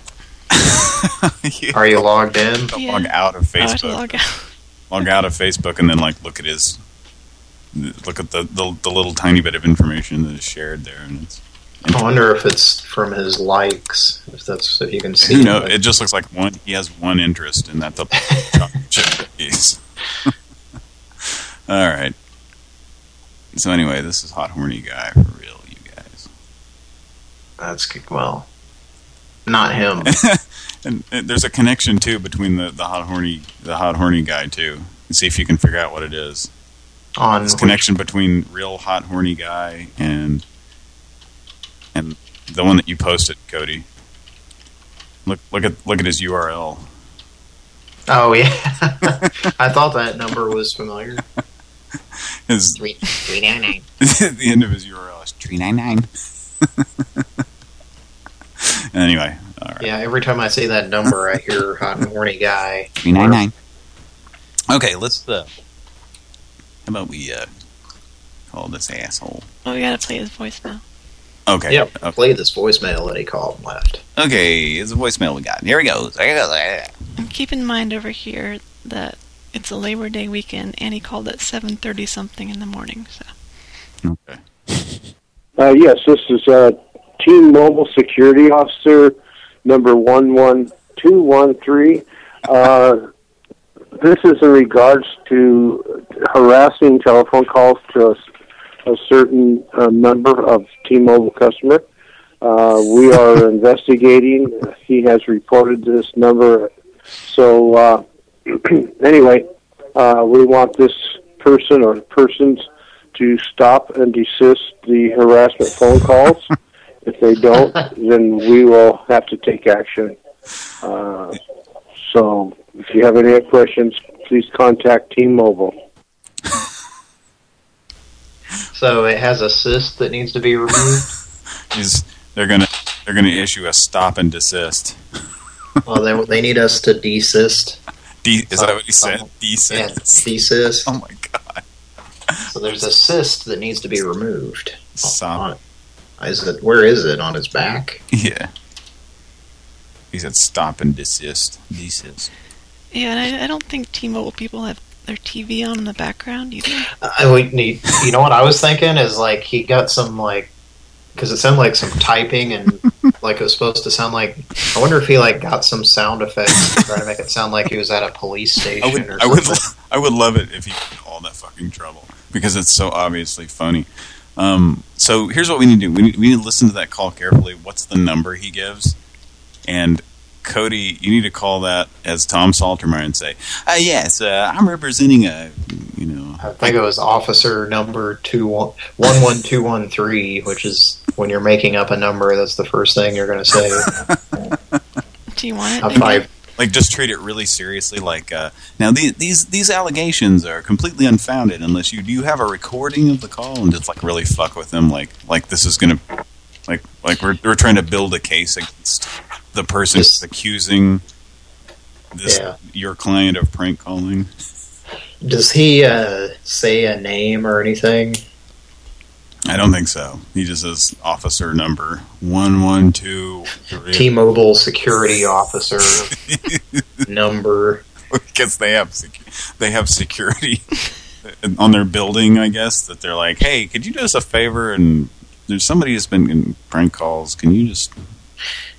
*laughs* Are you logged in? Yeah. log out of Oh, I Facebook. log out. log out of Facebook and then like look at his look at the, the the little tiny bit of information that is shared there, and it's I wonder if it's from his likes. If that's if you can see. you know it just looks like one he has one interest, and that's a chocolate *laughs* piece. *laughs* All right. So anyway, this is hot horny guy for real, you guys. That's good. Well, not him. *laughs* and, and there's a connection too between the the hot horny the hot horny guy too. And see if you can figure out what it is. On this connection between real hot horny guy and and the one that you posted, Cody. Look look at look at his URL. Oh yeah, *laughs* I thought that number was familiar. *laughs* His three three nine nine. *laughs* the end of his URL is three nine nine. Anyway, all right. Yeah, every time I say that number, I hear hot and horny guy. Three nine nine. Okay, let's uh how about we uh call this asshole? Oh, we gotta play his voicemail. Okay. Yep. Okay. Play this voicemail that he called and left. Okay, it's a voicemail we got. Here he goes. Here he goes. And keep in mind over here that it's a Labor Day weekend, and he called at 7.30 something in the morning, so... Okay. *laughs* Uh, yes, this is uh, T-Mobile Security Officer number 11213. Uh, this is in regards to harassing telephone calls to a, a certain uh, number of T-Mobile customer. Uh, we are *laughs* investigating. He has reported this number. So uh, *clears throat* anyway, uh, we want this person or persons to stop and desist the harassment phone calls. *laughs* if they don't, then we will have to take action. Uh, so if you have any questions, please contact T-Mobile. So it has a cyst that needs to be removed. *laughs* Is they're gonna they're gonna issue a stop and desist. well, they they need us to desist. De is that what you said? Uh, desist. Yeah, desist. Oh my god. So there's a cyst that needs to be removed. Stop. Is it? Where is it? On his back? Yeah. He said stop and desist. Desist. Yeah, and I, I don't think T-Mobile people have their TV on in the background either. I would need. You know what I was thinking is like he got some like because it sounded like some typing and *laughs* like it was supposed to sound like. I wonder if he like got some sound effects to try to make it sound like he was at a police station I would or I would. I would love it if he did all that fucking trouble because it's so obviously funny. Um, so here's what we need to do. We need, we need to listen to that call carefully. What's the number he gives? And Cody, you need to call that as Tom Saltermeyer and say, uh, yes, uh, I'm representing a, you know. I think it was officer number two one one one two one three, which is when you're making up a number. That's the first thing you're going to say. *laughs* Do you want it? A five. Like, just treat it really seriously. Like, uh, now these these these allegations are completely unfounded unless you do you have a recording of the call and just like really fuck with them. Like, like this is gonna, like, like we're we're trying to build a case against the person who's accusing this Yeah. your client of prank calling. Does he uh, say a name or anything? I don't think so. He just says officer number one one two three. T-Mobile security officer *laughs* number. because they have they have security *laughs* on their building, I guess. That they're like, hey, could you do us a favor? And there's somebody who's been in prank calls. Can you just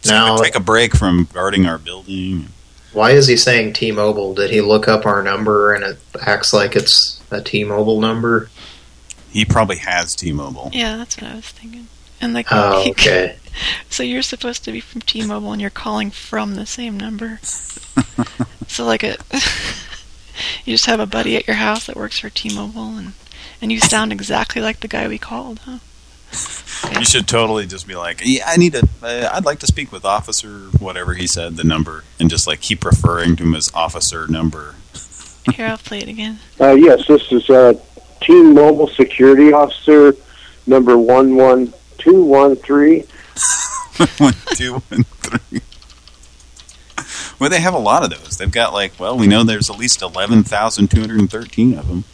Now- take a break from guarding our building? Why is he saying T-Mobile? Did he look up our number and it acts like it's a T-Mobile number? He probably has T-Mobile. Yeah, that's what I was thinking. And like, Oh, okay. *laughs* so you're supposed to be from T-Mobile, and you're calling from the same number. *laughs* so like a, *laughs* you just have a buddy at your house that works for T-Mobile, and and you sound exactly like the guy we called, huh? You should totally just be like, yeah, I need to, uh, I'd like to speak with officer, whatever he said, the number, and just like keep referring to him as officer number. Here, I'll play it again. Uh, yes, this is uh, T-Mobile Security Officer number 11213. *laughs* 11213. Well, they have a lot of those. They've got like, well, we know there's at least 11,213 of them.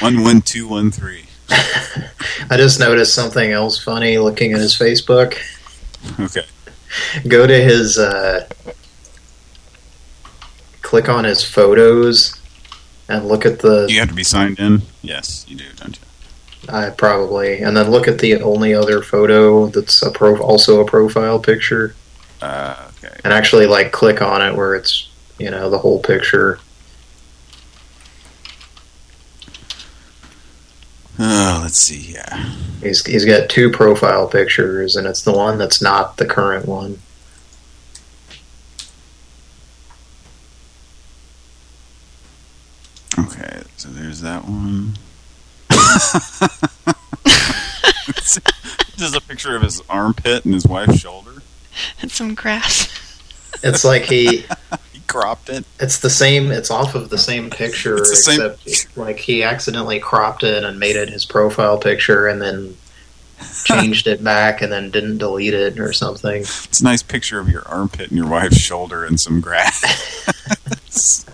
11213. *laughs* I just noticed something else funny looking at his Facebook. Okay. Go to his, uh, click on his photos, and look at the. You have to be signed in. Yes, you do, don't you? I probably, and then look at the only other photo that's a pro, also a profile picture, Uh, okay. and actually like click on it where it's you know the whole picture. Oh, let's see here. He's he's got two profile pictures, and it's the one that's not the current one. Okay, so there's that one. *laughs* this is a picture of his armpit and his wife's shoulder. And some grass. It's like he he cropped it. It's the same. It's off of the same picture, the same except like he accidentally cropped it and made it his profile picture, and then changed it back, and then didn't delete it or something. *laughs* It's a nice picture of your armpit and your wife's shoulder and some grass.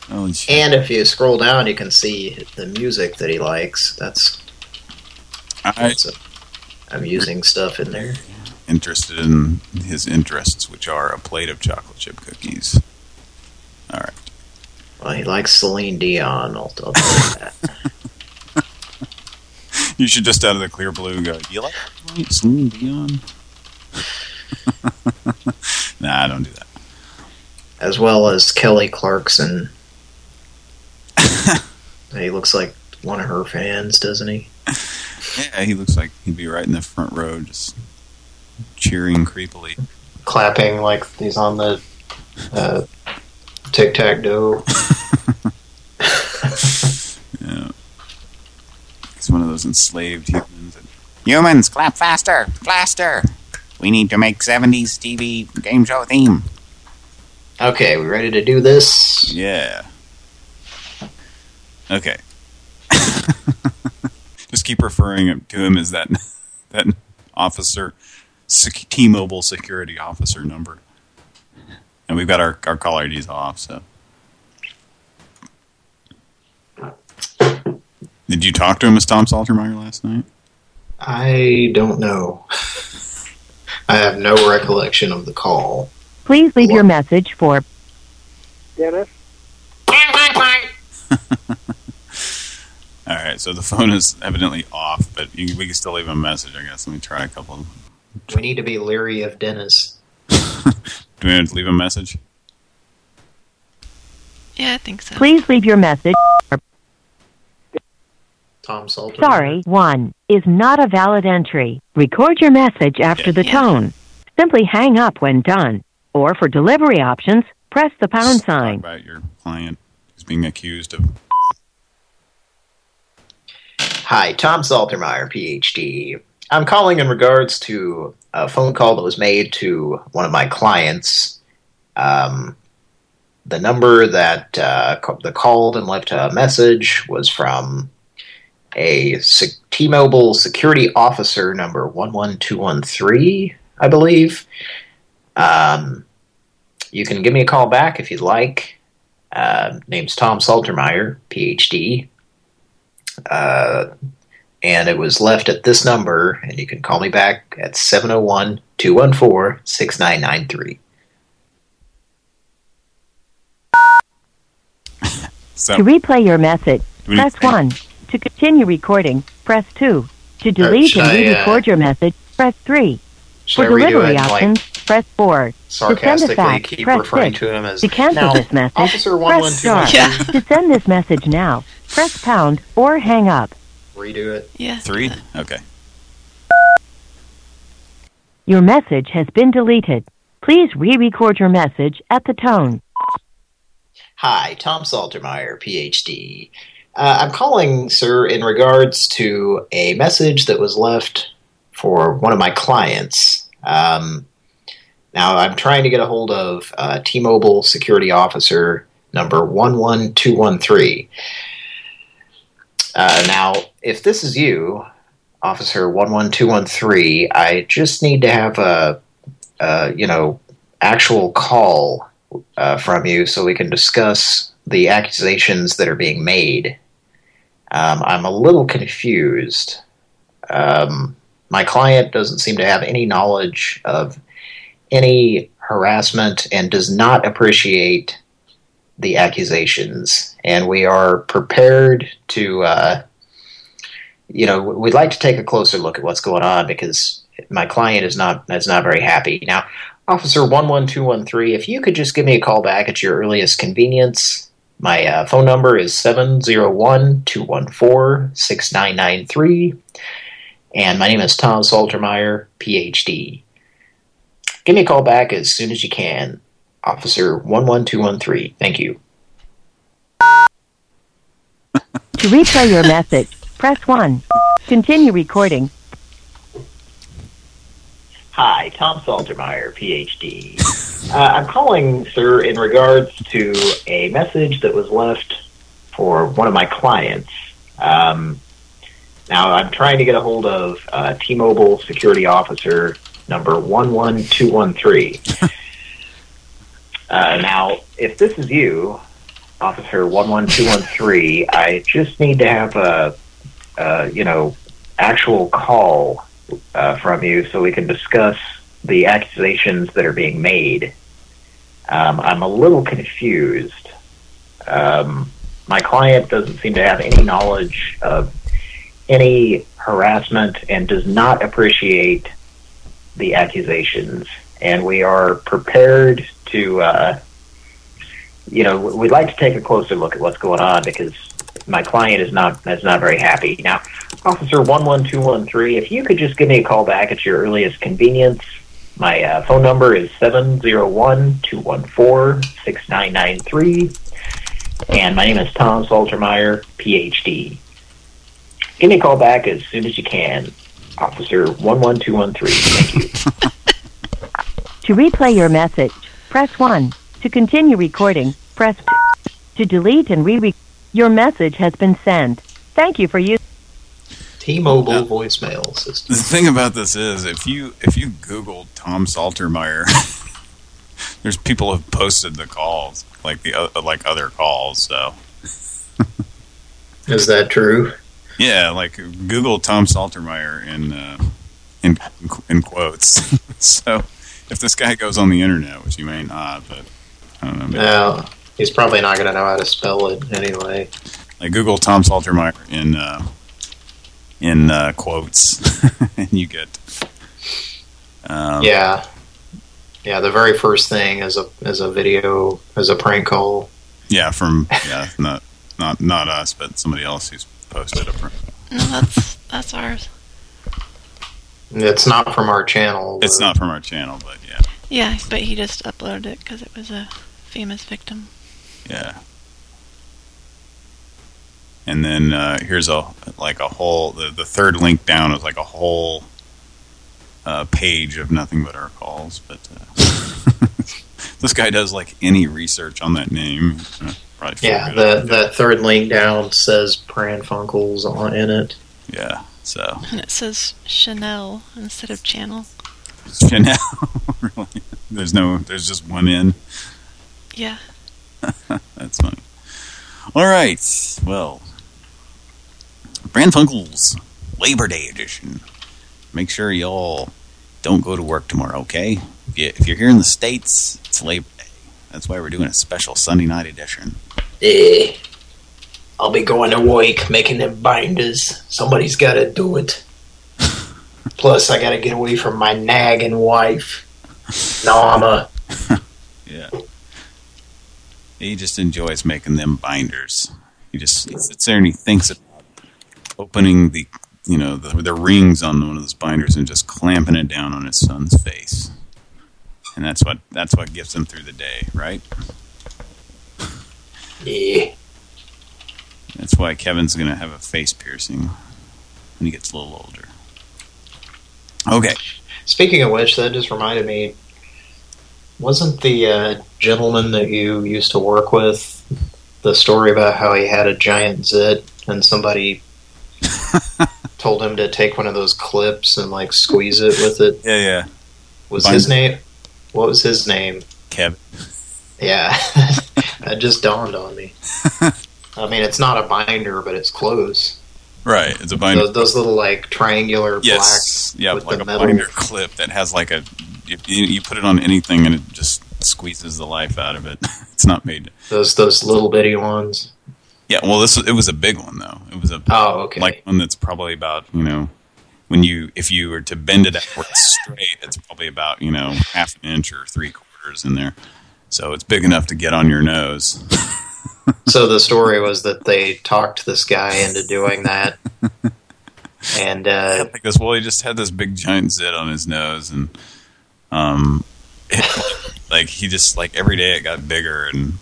*laughs* oh. And if you scroll down, you can see the music that he likes. That's I a, amusing stuff in there. Interested in his interests, which are a plate of chocolate chip cookies. All right. Well, he likes Celine Dion. I'll, tell you that. *laughs* You should just out of the clear blue go, do you like Celine Dion? *laughs* nah, I don't do that. As well as Kelly Clarkson. *laughs* he looks like one of her fans, doesn't he? Yeah, he looks like he'd be right in the front row, just cheering creepily. Clapping like he's on the uh, tic tac toe. *laughs* *laughs* Yeah. He's one of those enslaved humans. Humans, clap faster, faster. We need to make 70s TV game show theme. Okay, we ready to do this? Yeah. Okay. *laughs* Just keep referring to him as that that officer, T-Mobile security officer number. And we've got our, our call IDs off, so. Did you talk to him as Tom Saltermeyer last night? I don't know. I have no recollection of the call. Please leave your message for Dennis? *laughs* All right, so the phone is evidently off, but you, we can still leave a message, I guess. Let me try a couple. We need to be leery of Dennis. Do we have to leave a message? Yeah, I think so. please leave your message. Tom Salter. Sorry, one is not a valid entry. Record your message after the tone. Simply hang up when done. Or for delivery options, press the pound sign. About your client who's being accused of... Hi, Tom Saltermeyer, PhD. I'm calling in regards to a phone call that was made to one of my clients. Um, the number that uh, that called and left a message was from a T-Mobile security officer number 11213, I believe. Um, you can give me a call back if you'd like. Uh, name's Tom Saltermeyer, PhD. Uh, and it was left at this number, and you can call me back at 701-214-6993. *laughs* So, To replay your message, Do we need press 1. To continue recording, press 2. To delete should and uh, re-record your message, press 3. For delivery it and, like, options, press 4. To send a sarcastically fax, keep press referring 6. to him as, To cancel "Now, this message, press star. 112." to send this message now, press pound or hang up. Redo it. Yeah. Three? Okay. Your message has been deleted. Please re-record your message at the tone. Hi, Tom Saltermeyer, PhD. Uh, I'm calling, sir, in regards to a message that was left for one of my clients. Um, now, I'm trying to get a hold of uh, T-Mobile security officer number 11213. Uh, now, if this is you, Officer 11213, I just need to have a, a you know, actual call uh, from you so we can discuss the accusations that are being made. Um, I'm a little confused. Um, my client doesn't seem to have any knowledge of any harassment and does not appreciate the accusations, and we are prepared to, uh, you know, we'd like to take a closer look at what's going on because my client is not is not very happy. Now, Officer 11213, if you could just give me a call back at your earliest convenience. My uh, phone number is 701-214-6993, and my name is Tom Saltermeyer, Ph.D. Give me a call back as soon as you can. Officer 11213. Thank you. To replay your message, press 1. Continue recording. Hi, Tom Saltermeyer, PhD. Uh, I'm calling, sir, in regards to a message that was left for one of my clients. Um, now, I'm trying to get a hold of uh, T-Mobile security officer number 11213. *laughs* uh, now, if this is you, Officer 11213, I just need to have a, a you know, actual call uh, from you so we can discuss the accusations that are being made. Um, I'm a little confused. Um, my client doesn't seem to have any knowledge of any harassment and does not appreciate the accusations. And we are prepared to, uh, you know, we'd like to take a closer look at what's going on because my client is not is not very happy. Now, Officer 11213, if you could just give me a call back at your earliest convenience. My uh, phone number is 701-214-6993. And my name is Tom Saltermeyer, Ph.D. Give me a call back as soon as you can. Officer 11213. Thank you. *laughs* To replay your message, press 1. To continue recording, press 2. To delete and re Your message has been sent. Thank you for using. T-Mobile voicemail system. The thing about this is, if you if you Google Tom Saltermeyer, *laughs* there's people have posted the calls like the uh, like other calls. So Is that true? yeah, like Google Tom Saltermeyer in uh, in in quotes. *laughs* so if this guy goes on the internet, which he may not, but I don't know. maybe- No, he's probably not going to know how to spell it anyway. Like Google Tom Saltermeyer in uh, in uh, quotes, *laughs* and you get um, yeah, yeah. The very first thing is a is a video is a prank call. yeah from yeah not not not us, but somebody else who's posted a. pr- No, that's that's ours. It's not from our channel. It's not from our channel, but yeah, Yeah, but he just uploaded it because it was a famous victim. Yeah. And then uh, here's a like a whole the the third link down is like a whole uh, page of nothing but our calls. But uh, *laughs* this guy does like any research on that name. Uh, probably Yeah, good. the that third link down says Pran Funkels on in it. yeah. So And it says Chanel instead of channel. Chanel, *laughs* really? There's no, there's just one in. Yeah. *laughs* That's funny. All right. Well, Pran Funkels Labor Day edition. Make sure y'all don't go to work tomorrow, okay? If, you, if you're here in the States, it's Labor Day. That's why we're doing a special Sunday night edition. Eh, I'll be going to work making them binders. Somebody's got to do it. *laughs* Plus, I got to get away from my nagging wife. Nama. *laughs* Yeah. He just enjoys making them binders. He just he sits there and he thinks about opening the, you know, the, the rings on one of those binders and just clamping it down on his son's face. And that's what that's what gets him through the day, right? Yeah. That's why Kevin's going to have a face piercing when he gets a little older. Okay. Speaking of which, that just reminded me. Wasn't the uh, gentleman that you used to work with the story about how he had a giant zit and somebody *laughs* told him to take one of those clips and like squeeze it with it? Yeah, yeah. Was Bind- his name? What was his name? Kevin. Yeah, *laughs* that just dawned on me. *laughs* I mean, it's not a binder, but it's close. Right, it's a binder. Those, those little like triangular yes, black yeah, with like the a metal. binder clip that has like a you you put it on anything and it just squeezes the life out of it. *laughs* it's not made. Those those little bitty ones. Yeah, well, this it was a big one though. It was a oh, okay. like one that's probably about you know when you if you were to bend it outward straight, it's probably about you know half an inch or three quarters in there. So it's big enough to get on your nose. *laughs* so the story was that they talked this guy into doing that, *laughs* and uh, like this. Well, he just had this big giant zit on his nose, and um, it, like he just like every day it got bigger and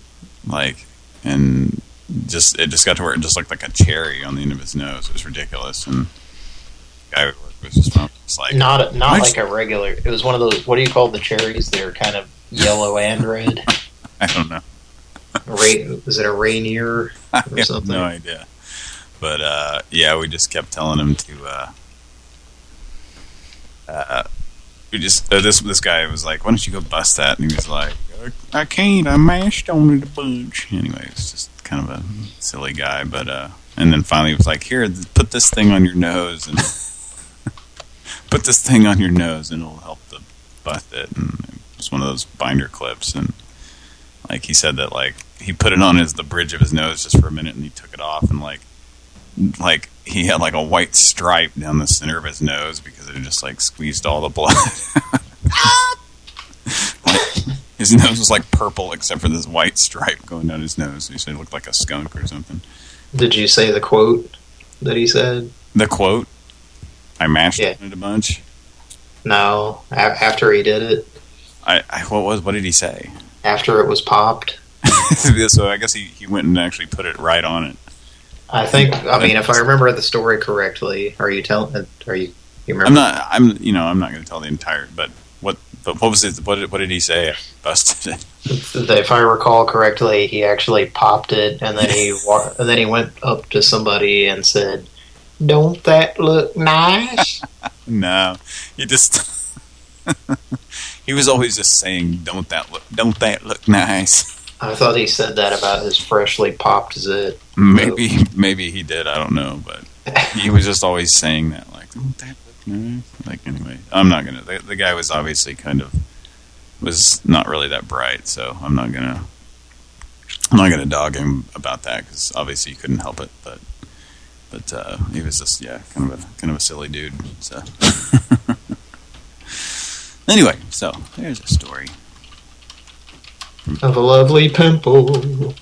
like and just it just got to where it just looked like a cherry on the end of his nose. It was ridiculous, and the guy was just, just like not not like a regular. It was one of those. What do you call the cherries? They're kind of yellow and red. *laughs* I don't know. Rain, was it a Rainier or *laughs* I have something? no idea. But uh, yeah, we just kept telling him to. Uh, uh, we just uh, this this guy was like, "Why don't you go bust that?" And he was like, "I can't. I mashed on it a bunch." Anyway, it's just kind of a silly guy. But uh, and then finally he was like, "Here, put this thing on your nose and *laughs* put this thing on your nose, and it'll help to bust it." And it was one of those binder clips, and like he said that like he put it on his the bridge of his nose just for a minute, and he took it off, and like like he had like a white stripe down the center of his nose because it just like squeezed all the blood. like, *laughs* his nose was like purple except for this white stripe going down his nose. He said it looked like a skunk or something. Did you say the quote that he said? The quote? I mashed Yeah. it a bunch. No, a after he did it, I, I what was what did he say? after it was popped. *laughs* so I guess he he went and actually put it right on it. I think. I mean, if I remember the story correctly, are you telling? Are you? You remember? I'm not. I'm. You know. I'm not going to tell the entire. But what? But what was it? What did? What did he say? I busted it. *laughs* If I recall correctly, he actually popped it, and then he and then he went up to somebody and said, "Don't that look nice?" *laughs* No, he just. *laughs* he was always just saying, "Don't that look? Don't that look nice?" I thought he said that about his freshly popped zit. *laughs* Maybe, maybe he did. I don't know, but he was just always saying that, like, "Don't that look nice?" Like, anyway, I'm not gonna. The, the guy was obviously kind of was not really that bright, so I'm not gonna. I'm not gonna dog him about that because obviously he couldn't help it, but but uh, he was just yeah, kind of a kind of a silly dude. So *laughs* anyway, so there's a story. Of a lovely pimple.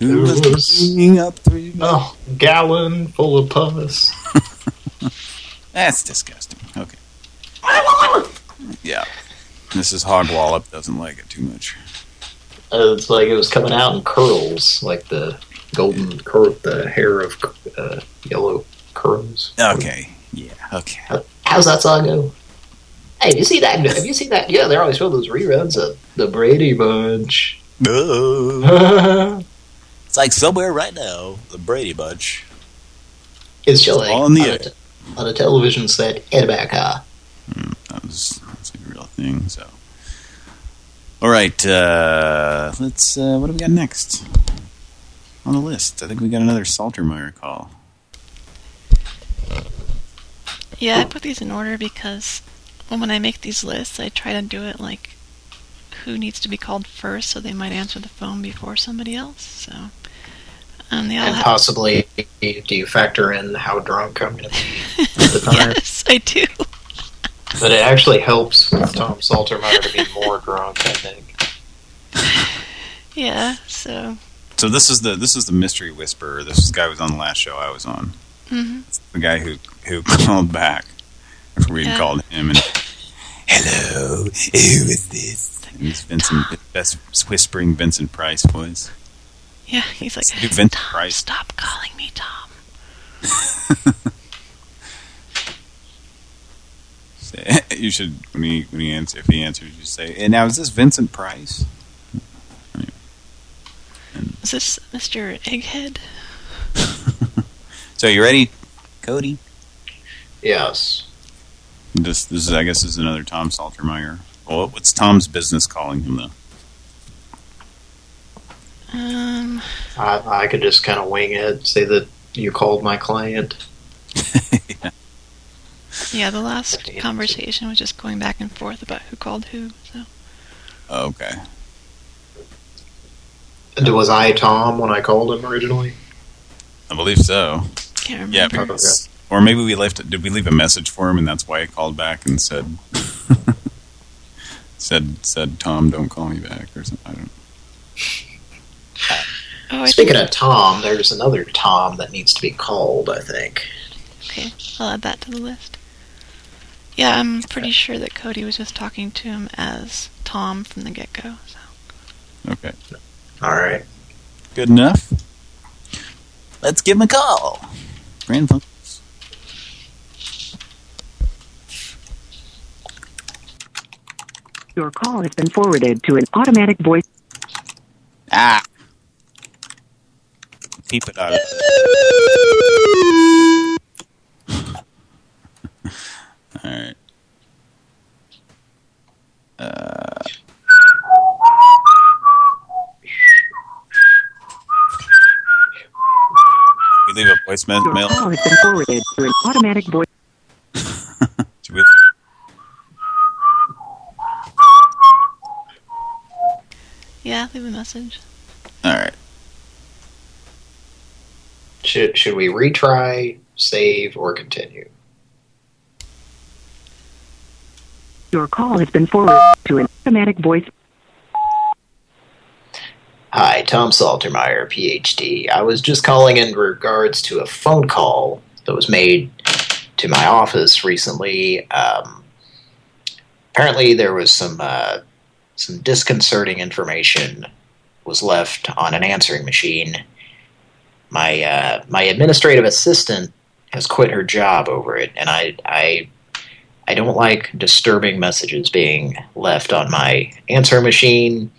Was bringing up three oh, gallon full of pus. *laughs* That's disgusting. Okay. Yeah. Mrs. Hogwallop doesn't like it too much. Uh, it's like it was coming out in curls, like the golden cur the hair of uh, yellow curls. Okay. Yeah. Okay. How's that song go? Hey, have you seen that? Have you seen that? Yeah, they're always showing those reruns of the Brady Bunch. *laughs* *laughs* it's like somewhere right now, the Brady Bunch. It's showing on the on, air. a, t- on a television set in America. That was that's a real thing. So, all right. Uh, let's. Uh, what do we got next on the list? I think we got another Saltermeyer call. Yeah, I put these in order because well, when I make these lists, I try to do it like who needs to be called first, so they might answer the phone before somebody else. So, they all And possibly, do you factor in how drunk I'm going to be at the *laughs* time? yes, I do. But it actually helps with Tom Saltermeyer to be more drunk, I think. *sighs* Yeah, so So this is the this is the mystery whisperer. This is the guy who was on the last show I was on. mhm. The guy who who *laughs* called back after we had Yeah. called him and hello, who is this? And he's Vincent, *gasps* best whispering Vincent Price voice. Yeah, he's like, Dude, Vincent Price. stop calling me Tom. *laughs* *laughs* You should when he when he answer if he answers, you say, "And now is this Vincent Price?" Is this Mr. Egghead? *laughs* So you ready, Cody? Yes. This this is I guess this is another Tom Saltermeyer. Well, what's Tom's business calling him though? Um, I, I could just kind of wing it, say that you called my client. *laughs* yeah, the last conversation was just going back and forth about who called who. So, Okay. And was I Tom when I called him originally? I believe so. Can't Yeah, remember. because, or maybe we left. Did we leave a message for him, and that's why he called back and said, *laughs* said, said, Tom, don't call me back, or something. I don't. Oh, Speaking of Tom, there's another Tom that needs to be called, I think. Okay, I'll add that to the list. Yeah, I'm pretty sure that Cody was just talking to him as Tom from the get-go. So. Okay. All right. Good enough. Let's give him a call. Pran Funkels. Your call has been forwarded to an automatic voice. Ah. Keep it out. All right. Uh, we leave a voice ma- Your call has been forwarded to an automatic voice. *laughs* Yeah, leave a message. All right. Should should we retry, save, or continue? Your call has been forwarded to an automatic voice. Hi, Tom Saltermeyer, PhD. I was just calling in regards to a phone call that was made to my office recently. Um, apparently, there was some uh, some disconcerting information was left on an answering machine. My uh, my administrative assistant has quit her job over it, and I I I don't like disturbing messages being left on my answer machine.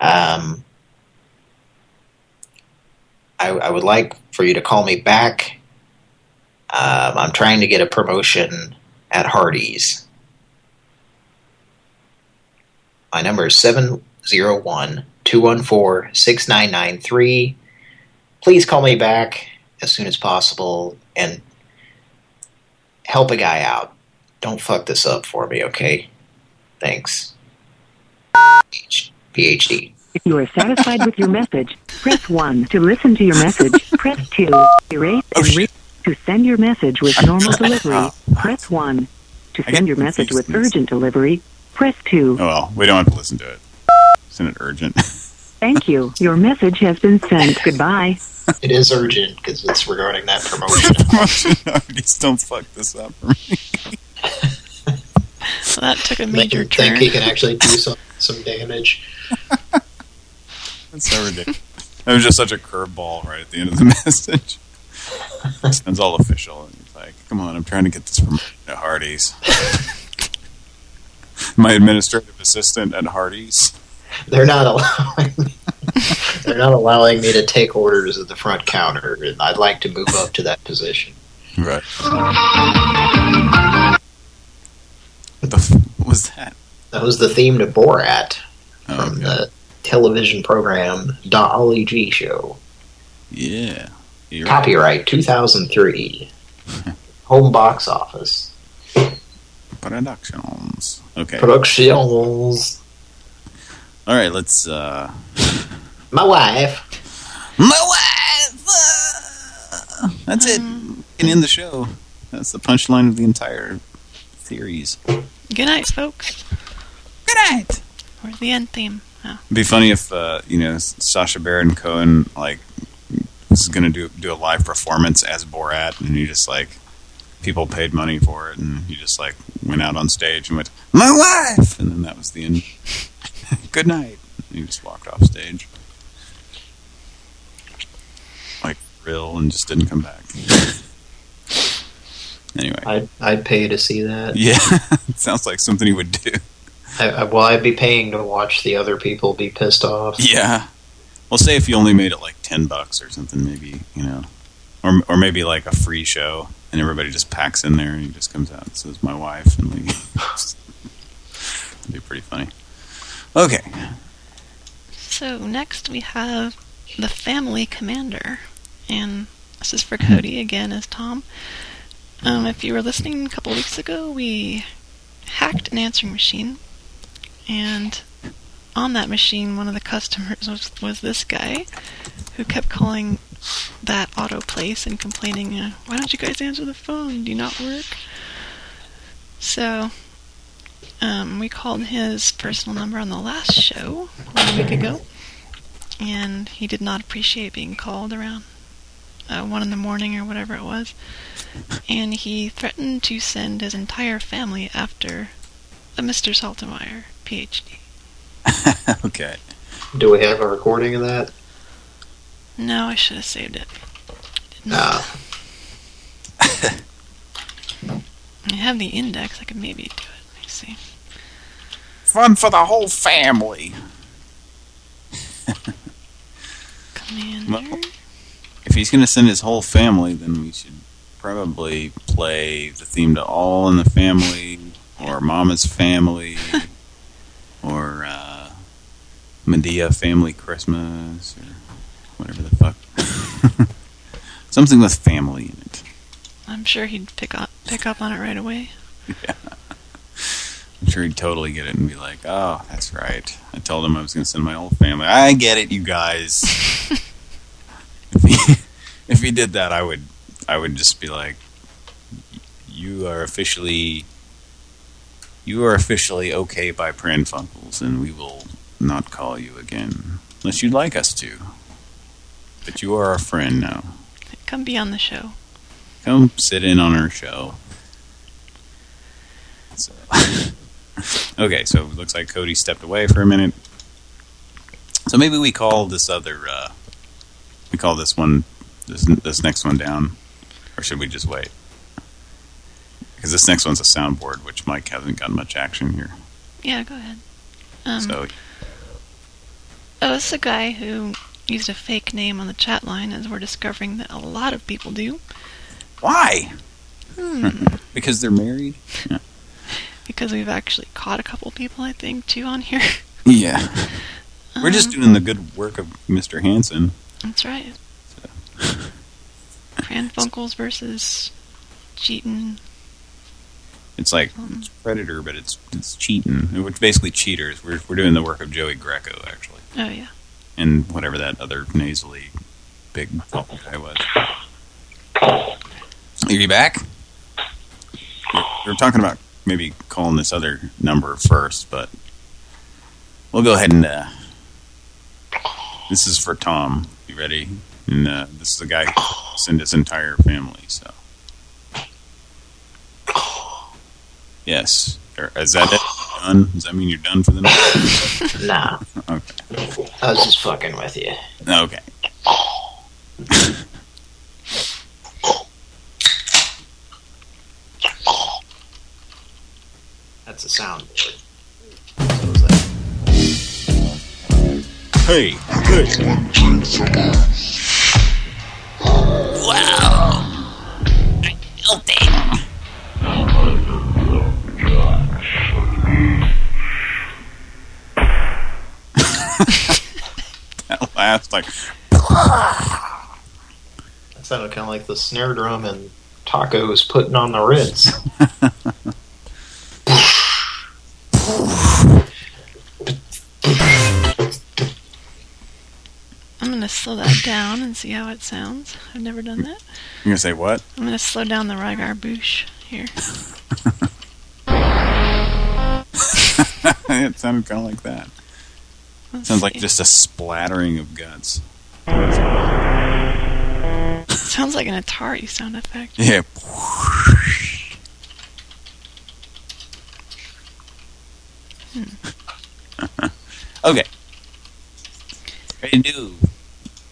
Um, I, I would like for you to call me back. Um, I'm trying to get a promotion at Hardee's. My number is 701-214-6993. Please call me back as soon as possible and help a guy out. Don't fuck this up for me, okay? Thanks. PhD. If you are satisfied with your message, press 1 to listen to your message. Press 2 to erase and re- to send your message with normal delivery. Press 1 to send your message with urgent delivery. Press 2. Oh well, we don't have to listen to it. Isn't it urgent? *laughs* Thank you. Your message has been sent. Goodbye. *laughs* It is urgent because it's regarding that promotion. *laughs* Please *laughs* don't fuck this up for me. So that took a Make major him turn. think he can actually do some, some damage. That's so ridiculous. That was just such a curveball right at the end of the message. Sounds all official. And he's like, come on, I'm trying to get this from at Hardee's. My administrative assistant at Hardee's. They're not allowing me. They're not allowing me to take orders at the front counter, and I'd like to move up to that position. Right. What the f was that? That was the theme to Borat Oh, from the television program Da Ali G Show. Yeah. You're right. Copyright 2003. Home box office. Productions. Okay. Productions. All right, let's, uh... My wife. My wife! uh, That's it. And end the show. That's the punchline of the entire series. Good night, folks. Good night. Or the end theme. Oh. It'd be funny if, uh, you know, Sacha Baron Cohen, like, was going to do do a live performance as Borat, and he just, like, people paid money for it, and he just, like, went out on stage and went, My wife! And then that was the end. *laughs* Good night. And he just walked off stage. Like, real, and just didn't come back. *laughs* anyway. I'd, I'd pay to see that. Yeah, *laughs* sounds like something he would do. I, I, well, I'd be paying to watch the other people be pissed off. Yeah. Well, say if you only made it like 10 bucks or something, maybe, you know. Or or maybe like a free show, and everybody just packs in there, and he just comes out and says, my wife, and leaves. That'd be pretty funny. Okay. So next we have the Family Commander, and this is for Cody *laughs* again as Tom. Um, if you were listening a couple weeks ago, we hacked an answering machine, And on that machine, one of the customers was, was this guy who kept calling that auto place and complaining, uh, why don't you guys answer the phone? Do you not work? So, um, we called his personal number on the last show a week ago, and he did not appreciate being called around uh, one in the morning or whatever it was, and he threatened to send his entire family after a Mr. Saltermeyer, PhD. *laughs* okay. Do we have a recording of that? No, I should have saved it. No. *laughs* I have the index. I could maybe do it. Let me see. Fun for the whole family. Commander. Well, if he's going to send his whole family, then we should probably play the theme to All in the Family, or Mama's Family, *laughs* or uh, Madea Family Christmas, or whatever the fuck. *laughs* Something with family in it. I'm sure he'd pick up pick up on it right away. *laughs* Yeah. Sure he'd totally get it and be like, oh, that's right. I told him I was going to send my whole family. I get it, you guys. *laughs* if, he, if he did that, I would I would just be like, you are officially you are officially okay by Pran Funkels, and we will not call you again. Unless you'd like us to. But you are our friend now. Come be on the show. Come sit in on our show. So. *laughs* *laughs* okay, so it looks like Cody stepped away for a minute. So maybe we call this other, uh, we call this one, this, this next one down, or should we just wait? Because this next one's a soundboard, which Mike hasn't got much action here. Yeah, go ahead. Um, so, oh, this is a guy who used a fake name on the chat line, as we're discovering that a lot of people do. why? Hmm. *laughs* because they're married? *laughs* Yeah. Because we've actually caught a couple people, I think, too, on here. Yeah. We're just Um, doing the good work of Mr. Hansen. That's right. Pran Funkels versus cheating. It's like it's Predator, but it's it's cheating. Which basically cheaters. We're we're doing the work of Joey Greco actually, Oh yeah. and whatever that other nasally big tall guy was. Are you back? We're, we're talking about maybe calling this other number first, but we'll go ahead and. Uh, this is for Tom. You ready? And uh, this is the guy who sent his entire family. So. Yes. Is that it? Done? Does that mean you're done for the night? *laughs* Nah. Okay. I was just fucking with you. Okay. *laughs* That's a soundboard. Hey, good. Wow. Guilty. That last like That sounded kind of like the snare drum and tacos putting on the Ritz. *laughs* Gonna slow that *laughs* down and see how it sounds. I've never done that. You're gonna say what? I'm gonna slow down the Rygar Boosh here. *laughs* it sounded kind of like that. Let's Sounds like just a splattering of guts. sounds like an Atari sound effect. Yeah. Hmm. *laughs* okay. Ready to do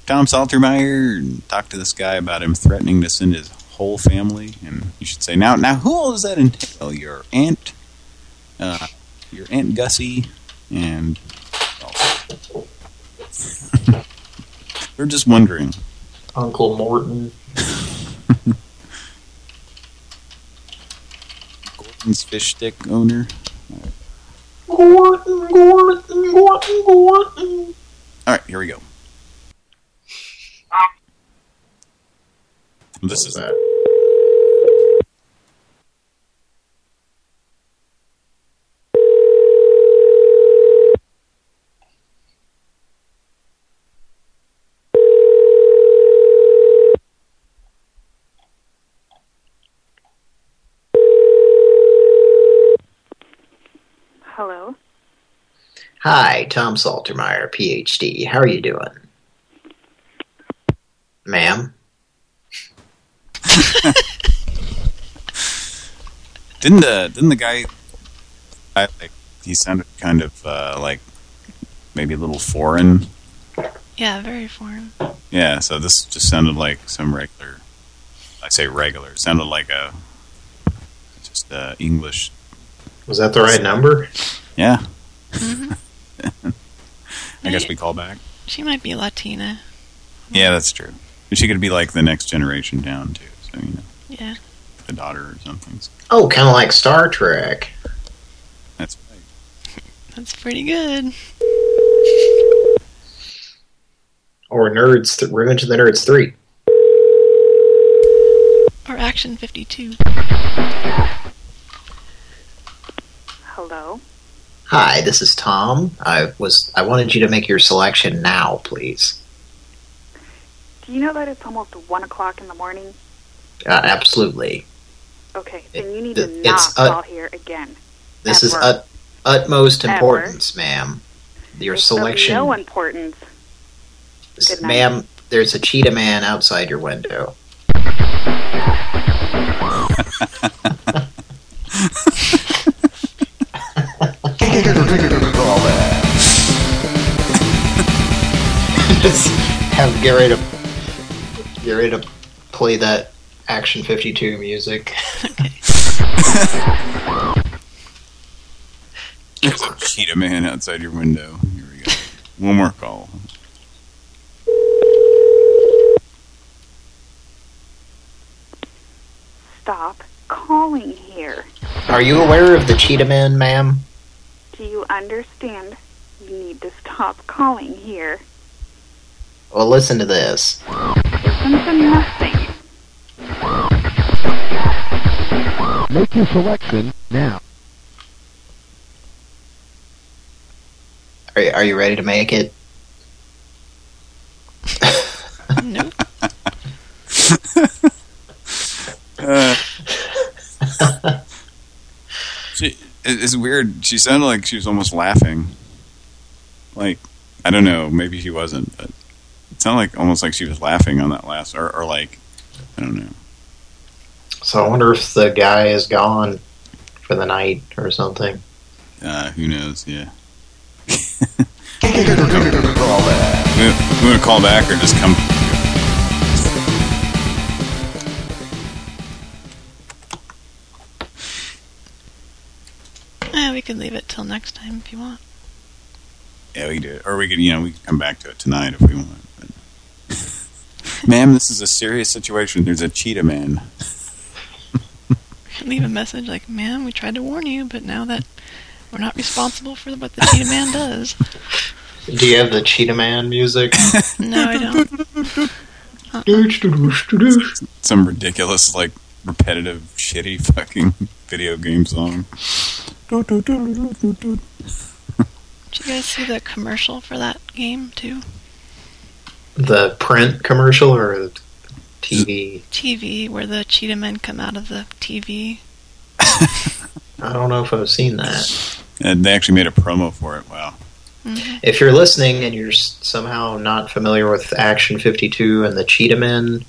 Tom Saltermeyer and talk to this guy about him threatening to send his whole family. And you should say, now, now, who all does that entail? Your aunt, uh, your aunt Gussie, and *laughs* we're just wondering. Uncle Morton. *laughs* Gordon's fish stick owner. Gordon, Gordon, Gordon, Gordon. All right, here we go. this is that. Hello. Hi, Tom Saltermeyer, PhD. How are you doing? Ma'am? *laughs* Didn't the didn't the guy, I, like he sounded kind of uh, like maybe a little foreign. Yeah, very foreign. Yeah, so this just sounded like some regular. I say regular. It sounded like a just uh, English. Was that the right number? Yeah. Mm-hmm. *laughs* I guess we call back. She might be Latina. Yeah, that's true. She could be like the next generation down too. So you know, Yeah. A daughter or something. Oh, kind of like Star Trek. That's right. *laughs* That's pretty good. Or Nerds, th Revenge of the Nerds 3. Or Action 52. Hello. Hi, this is Tom. I was I wanted you to make your selection now, please. Do you know that it's almost one o'clock in the morning? Uh, absolutely. Okay, then you need to Th- not it's, call here again. This At is ut utmost importance, ma'am. Your It's selection. no importance. Ma'am. There's a cheetah man outside your window. Just *laughs* *laughs* have get ready to get ready to play that Action 52 music. *laughs* There's a Cheetah man outside your window. Here we go. One more call. Stop calling here. Are you aware of the cheetah man, ma'am? Do you understand? You need to stop calling here. Well, listen to this. Listen to nothing. Make your selection now. Are you, are you ready to make it? no. Uh, she, it's weird. She sounded like she was almost laughing. Like, I don't know, maybe she wasn't, but it sounded like almost like she was laughing on that last, or, or like, I don't know. So I wonder if the guy is gone for the night or something. Uh, who knows? Yeah. we, we want to call back or just come? Yeah, we can leave it till next time if you want. Yeah, we can do it, or we could, you know, we can come back to it tonight if we want. But... Ma'am, this is a serious situation. There's a cheetah man. *laughs* Leave a message like, "Ma'am, we tried to warn you, but now that we're not responsible for what the cheetah man does." Do you have the cheetah man music? *laughs* No, I don't. *laughs* Some ridiculous, like, repetitive, shitty fucking video game song. Did you guys see the commercial for that game too? The print commercial or TV? TV, where the cheetah men come out of the TV. I don't know if I've seen that. And they actually made a promo for it. Wow. Mm-hmm. If you're listening and you're somehow not familiar with Action 52 and the Cheetah Men,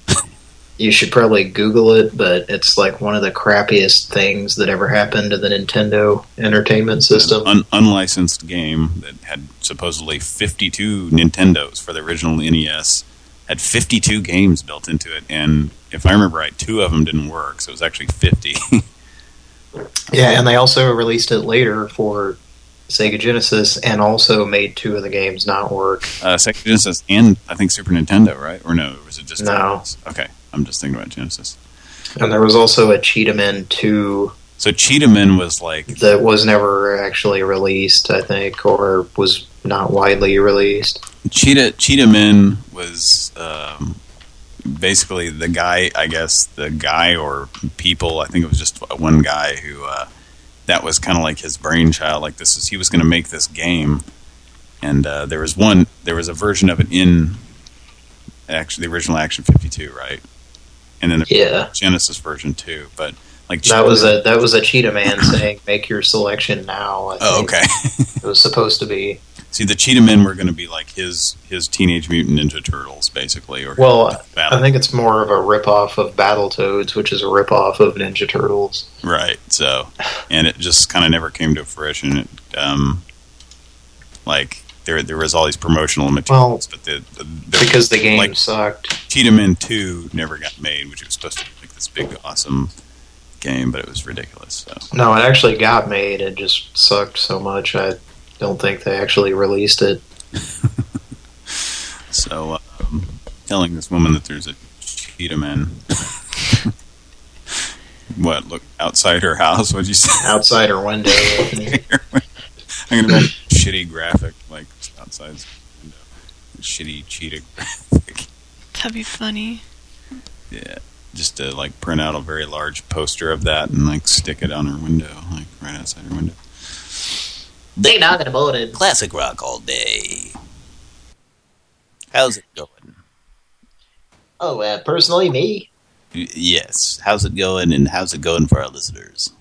you should probably Google it, but it's like one of the crappiest things that ever happened to the Nintendo Entertainment System. Un unlicensed game that had supposedly 52 Nintendos for the original NES. Had 52 games built into it, and if I remember right, two of them didn't work, so it was actually 50. *laughs* Yeah, and they also released it later for Sega Genesis and also made two of the games not work. uh, Sega Genesis and I think Super Nintendo, right? Or no, was it just No. Okay, I'm just thinking about Genesis. And there was also a Cheetah Men 2 So Cheetah Man was like that was never actually released, I think, or was not widely released. Cheetah Cheetah Man was um, basically the guy, I guess, the guy or people. I think it was just one guy who uh, that was kind of like his brainchild. Like this is he was going to make this game, and uh, there was one, there was a version of it in actually the original Action 52, right? And then the Yeah. Genesis version too. But Like That was a that was a Cheetah Man *coughs* saying, "Make your selection now." I Oh, think. okay. it was supposed to be. See, the Cheetah Men were going to be like his his Teenage Mutant Ninja Turtles, basically. Or Well, I think it's more of a ripoff of Battletoads, which is a ripoff of Ninja Turtles. Right. So, and it just kind of never came to fruition. It, um, like there, there was all these promotional materials, but the, the, the Because the game like, sucked. Cheetah Men Two never got made, which was supposed to be like this big, awesome game, but it was ridiculous. So, No, it actually got made. It just sucked so much. I don't think they actually released it. *laughs* so um, telling this woman that there's a Cheetah Man. *laughs* what? Look outside her house. What'd you say? Outside her *laughs* window. I'm gonna make a shitty graphic like outside the window. Shitty cheetah *laughs* graphic. That'd be funny. Yeah. Just to like print out a very large poster of that and like stick it on her window, like right outside her window. Ding dong in the morning. Classic rock all day. How's it going? Oh, uh, personally, me, Yes. How's it going and how's it going for our listeners?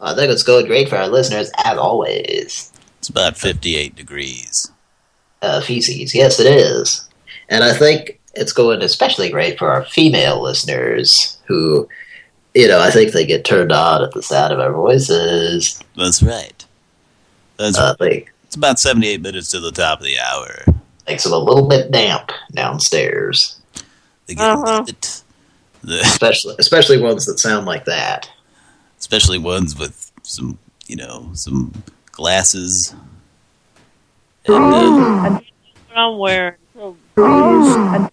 I think it's going great for our listeners, as always. It's about 58 degrees. Uh, feces, yes, it is. And I think it's going especially great for our female listeners who, you know, I think they get turned on at the sound of our voices. That's right. That's Uh, they, It's about 78 minutes to the top of the hour. makes them a little bit damp downstairs. They get it. The, *laughs* Especially, especially ones that sound like that. especially ones with some, you know, some glasses. And *gasps* then... I'm wearing. I'm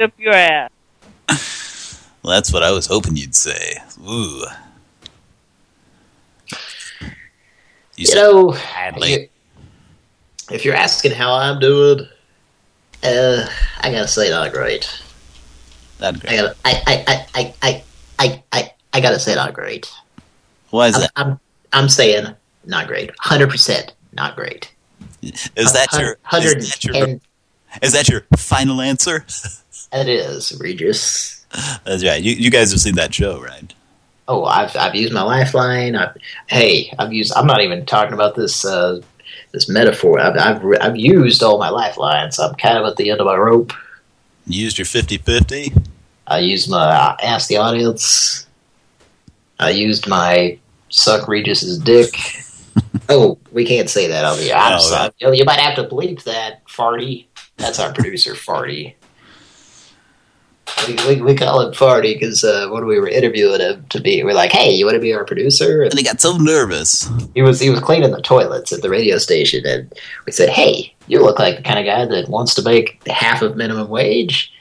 up your ass. Well, that's what I was hoping you'd say. Ooh. You, you know, badly. if you're asking how I'm doing, uh, I gotta say not great. Not great. I gotta, I, I, I, I, I, I, I gotta say not great. Why is I'm, that? I'm, I'm saying not great. Hundred percent not great. Is that your, hundred is that your, is that your final answer? *laughs* it is Regis. That's right. You, you guys have seen that show, right? Oh, I've I've used my lifeline. I've, hey, I've used. I'm not even talking about this uh, this metaphor. I've I've I've used all my lifelines. I'm kind of at the end of my rope. You used your 50-50? I used my uh, ask the audience. I used my suck Regis's dick. *laughs* oh, we can't say that on the I'm sorry. You, you might have to bleep that, Farty. That's our producer, Farty. We, we, we call him Farty because uh, when we were interviewing him to be, we're like, "Hey, you want to be our producer?" And he got so nervous. He was he was cleaning the toilets at the radio station, and we said, "Hey, you look like the kind of guy that wants to make half of minimum wage."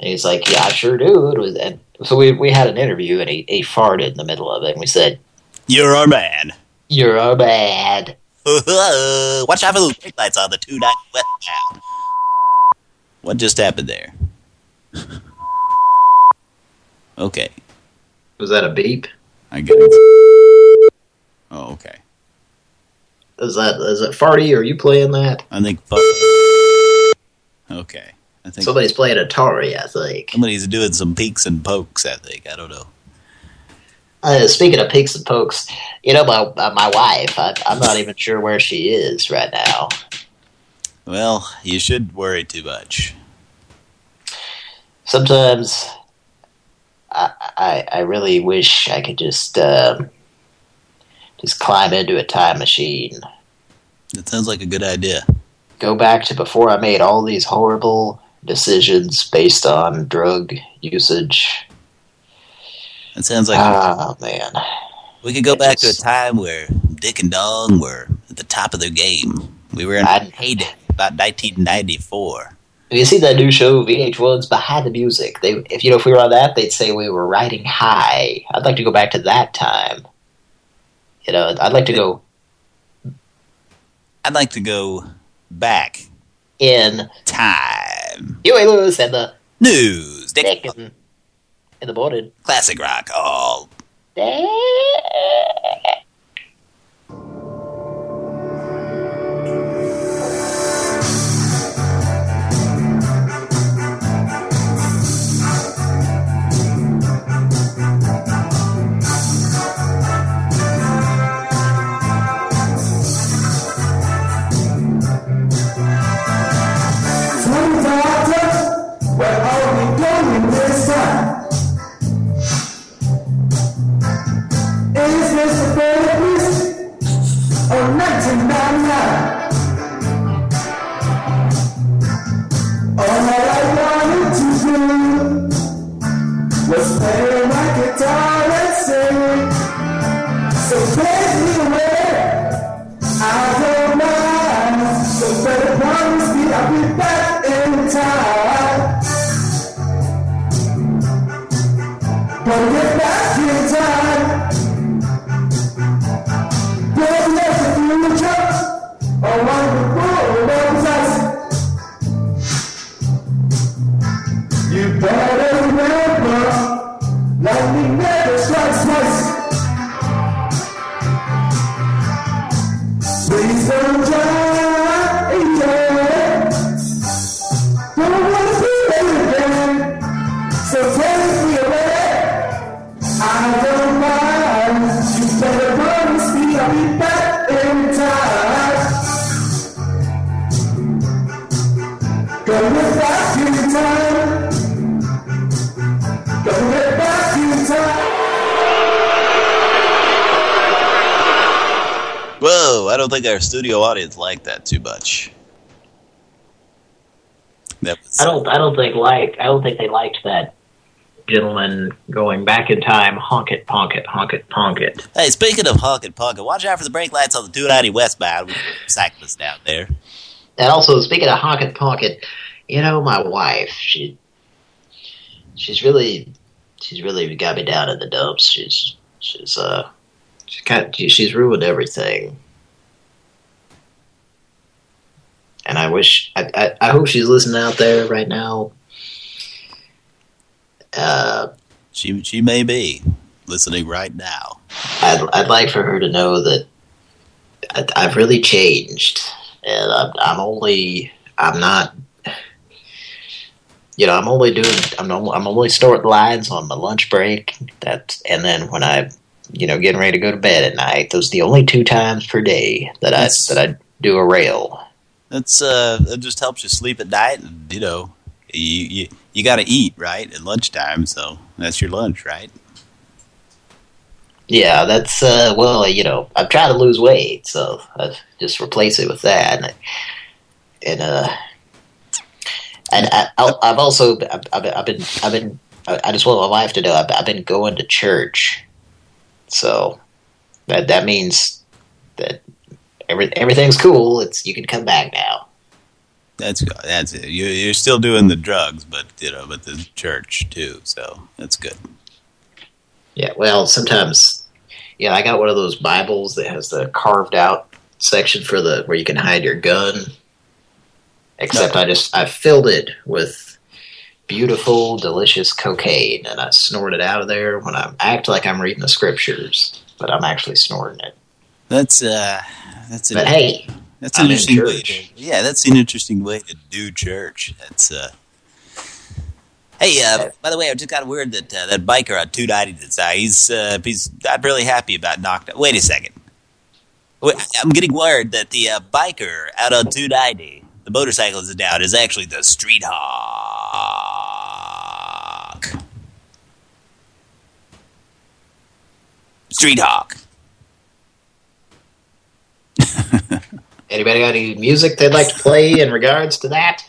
And he's like, "Yeah, I sure do." It was, and so we we had an interview, and he, he farted in the middle of it, and we said, You're our man. "You're a bad." Uh-huh. Watch out for those brake lights on the 290 westbound. What just happened there? *laughs* okay. Was that a beep? I get it. Oh, okay. Is that is it Farty? Are you playing that? I think fuck. Okay. I think Somebody's playing Atari, I think. somebody's doing some peeks and pokes, I think. I don't know. Uh, speaking of peaks and pokes, you know my uh, my wife. I, I'm not even sure where she is right now. Well, you should worry too much. Sometimes I I, I really wish I could just um, just climb into a time machine, That sounds like a good idea. go back to before I made all these horrible decisions based on drug usage. That sounds like Oh, man, we could go back to a time where Dick and Dong were at the top of their game. We were in heyday, about 1994. you see that new show VH1's Behind the Music? They if you know if we were on that, they'd say we were riding high. I'd like to go back to that time. You know, I'd like to go I'd like to go back in time. Huey Lewis and the News. Dick in, in the morning. Classic rock all 1999. Studio audience liked that too much. That was, I don't. I don't think like. I don't think they liked that gentleman going back in time. Honk it, honk it, honk it, honk it. Hey, speaking of honking it, watch out for the brake lights on the 290 westbound. We cyclists down there. And also, speaking of honk it, honk it, you know, my wife, she, she's really, she's really got me down in the dumps. She's, she's, uh, she's kind, she's ruined everything. And I wish, I, I, I hope she's listening out there right now. Uh, She she may be listening right now. I'd, I'd like for her to know that I, I've really changed, and I'm, I'm only, I'm not, you know, I'm only doing, I'm, only, I'm only snorting lines on my lunch break. That, and then when I, you know, getting ready to go to bed at night, those are the only two times per day that I that I do a rail. That's uh, that just helps you sleep at night, and you know, you you you got to eat right at lunchtime, so that's your lunch, right? Yeah, that's uh, well, you know, I'm trying to lose weight, so I just replace it with that, and, and uh, and I, I've also I've, I've been I've been I just want my wife to know I've, I've been going to church, so that that means that every everything's cool. It's you can come back now. That's that's it. You, you're still doing the drugs, but you know, but the church too. So that's good. Yeah, well, sometimes, yeah, I got one of those Bibles that has the carved out section for the where you can hide your gun. Except oh. I just I filled it with beautiful, delicious cocaine, and I snort it out of there when I act like I'm reading the scriptures, but I'm actually snorting it. That's uh, that's But an, hey, that's an I'm in interesting way. To, yeah, that's an interesting way to do church. That's uh. Hey, uh, by the way, I just got word that uh, that biker on 290 that's uh, he's uh, he's not really happy about knocked. Wait a second. Wait, I'm getting word that the uh, biker out on 290, the motorcycle is down, is actually the street hawk. Street hawk. Anybody got any music they'd like to play in regards to that?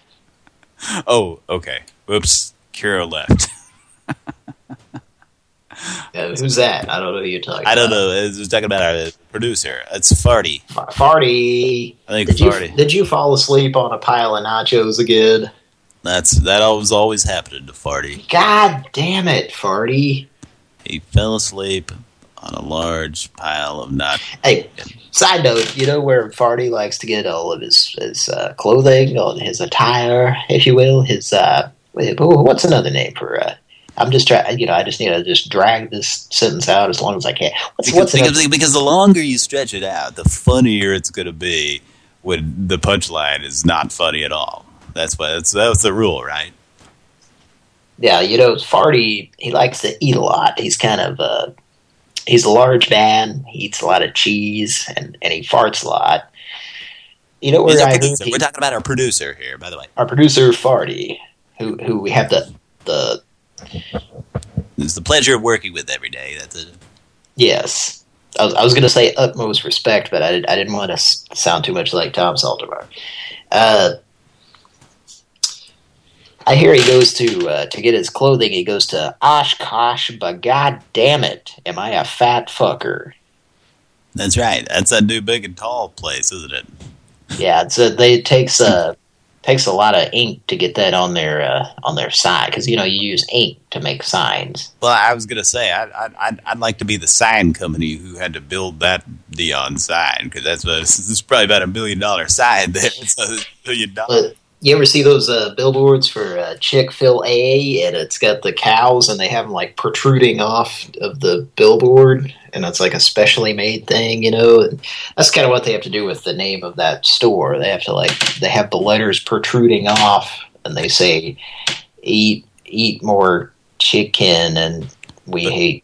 Oh, okay. Whoops. Kira left. *laughs* Uh, who's that? I don't know who you're talking I don't about. know. I was talking about our producer. It's Farty. Farty. I think Did you, Farty. did you fall asleep on a pile of nachos again? That's that was always happening to Farty. God damn it, Farty. He fell asleep on a large pile of not. Hey, side note, you know where Farty likes to get all of his, his uh, clothing, or his attire, if you will? His, uh, what's another name for, uh, I'm just trying, you know, I just need to just drag this sentence out as long as I can. What's, Because, what's because, because the longer you stretch it out, the funnier it's going to be when the punchline is not funny at all. That's why that's that's the rule, right? Yeah, you know, Farty, he likes to eat a lot. He's kind of, uh, he's a large man. He eats a lot of cheese, and, and he farts a lot. You know where I he- We're talking about our producer here, by the way. our producer Farty, who who we have the the It's the pleasure of working with every day. That's it. yes, I was, I was going to say utmost respect, but I, did, I didn't want to sound too much like Tom Saltermeyer. Uh, I hear he goes to uh, to get his clothing. He goes to Oshkosh, but god damn it, am I a fat fucker? That's right. That's that new big and tall place, isn't it? Yeah, it's a, they it takes uh takes a lot of ink to get that on their uh, on their sign because you know you use ink to make signs. Well, I was gonna say I, I, I'd I'd like to be the sign company who had to build that Dion sign because that's what *laughs* this is probably about a million dollar sign there. It's *laughs* a million dollars. But you ever see those uh, billboards for uh, Chick Fil A and it's got the cows and they have them like protruding off of the billboard and it's like a specially made thing, you know. And that's kind of what they have to do with the name of that store. They have to like they have the letters protruding off and they say eat eat more chicken and we hate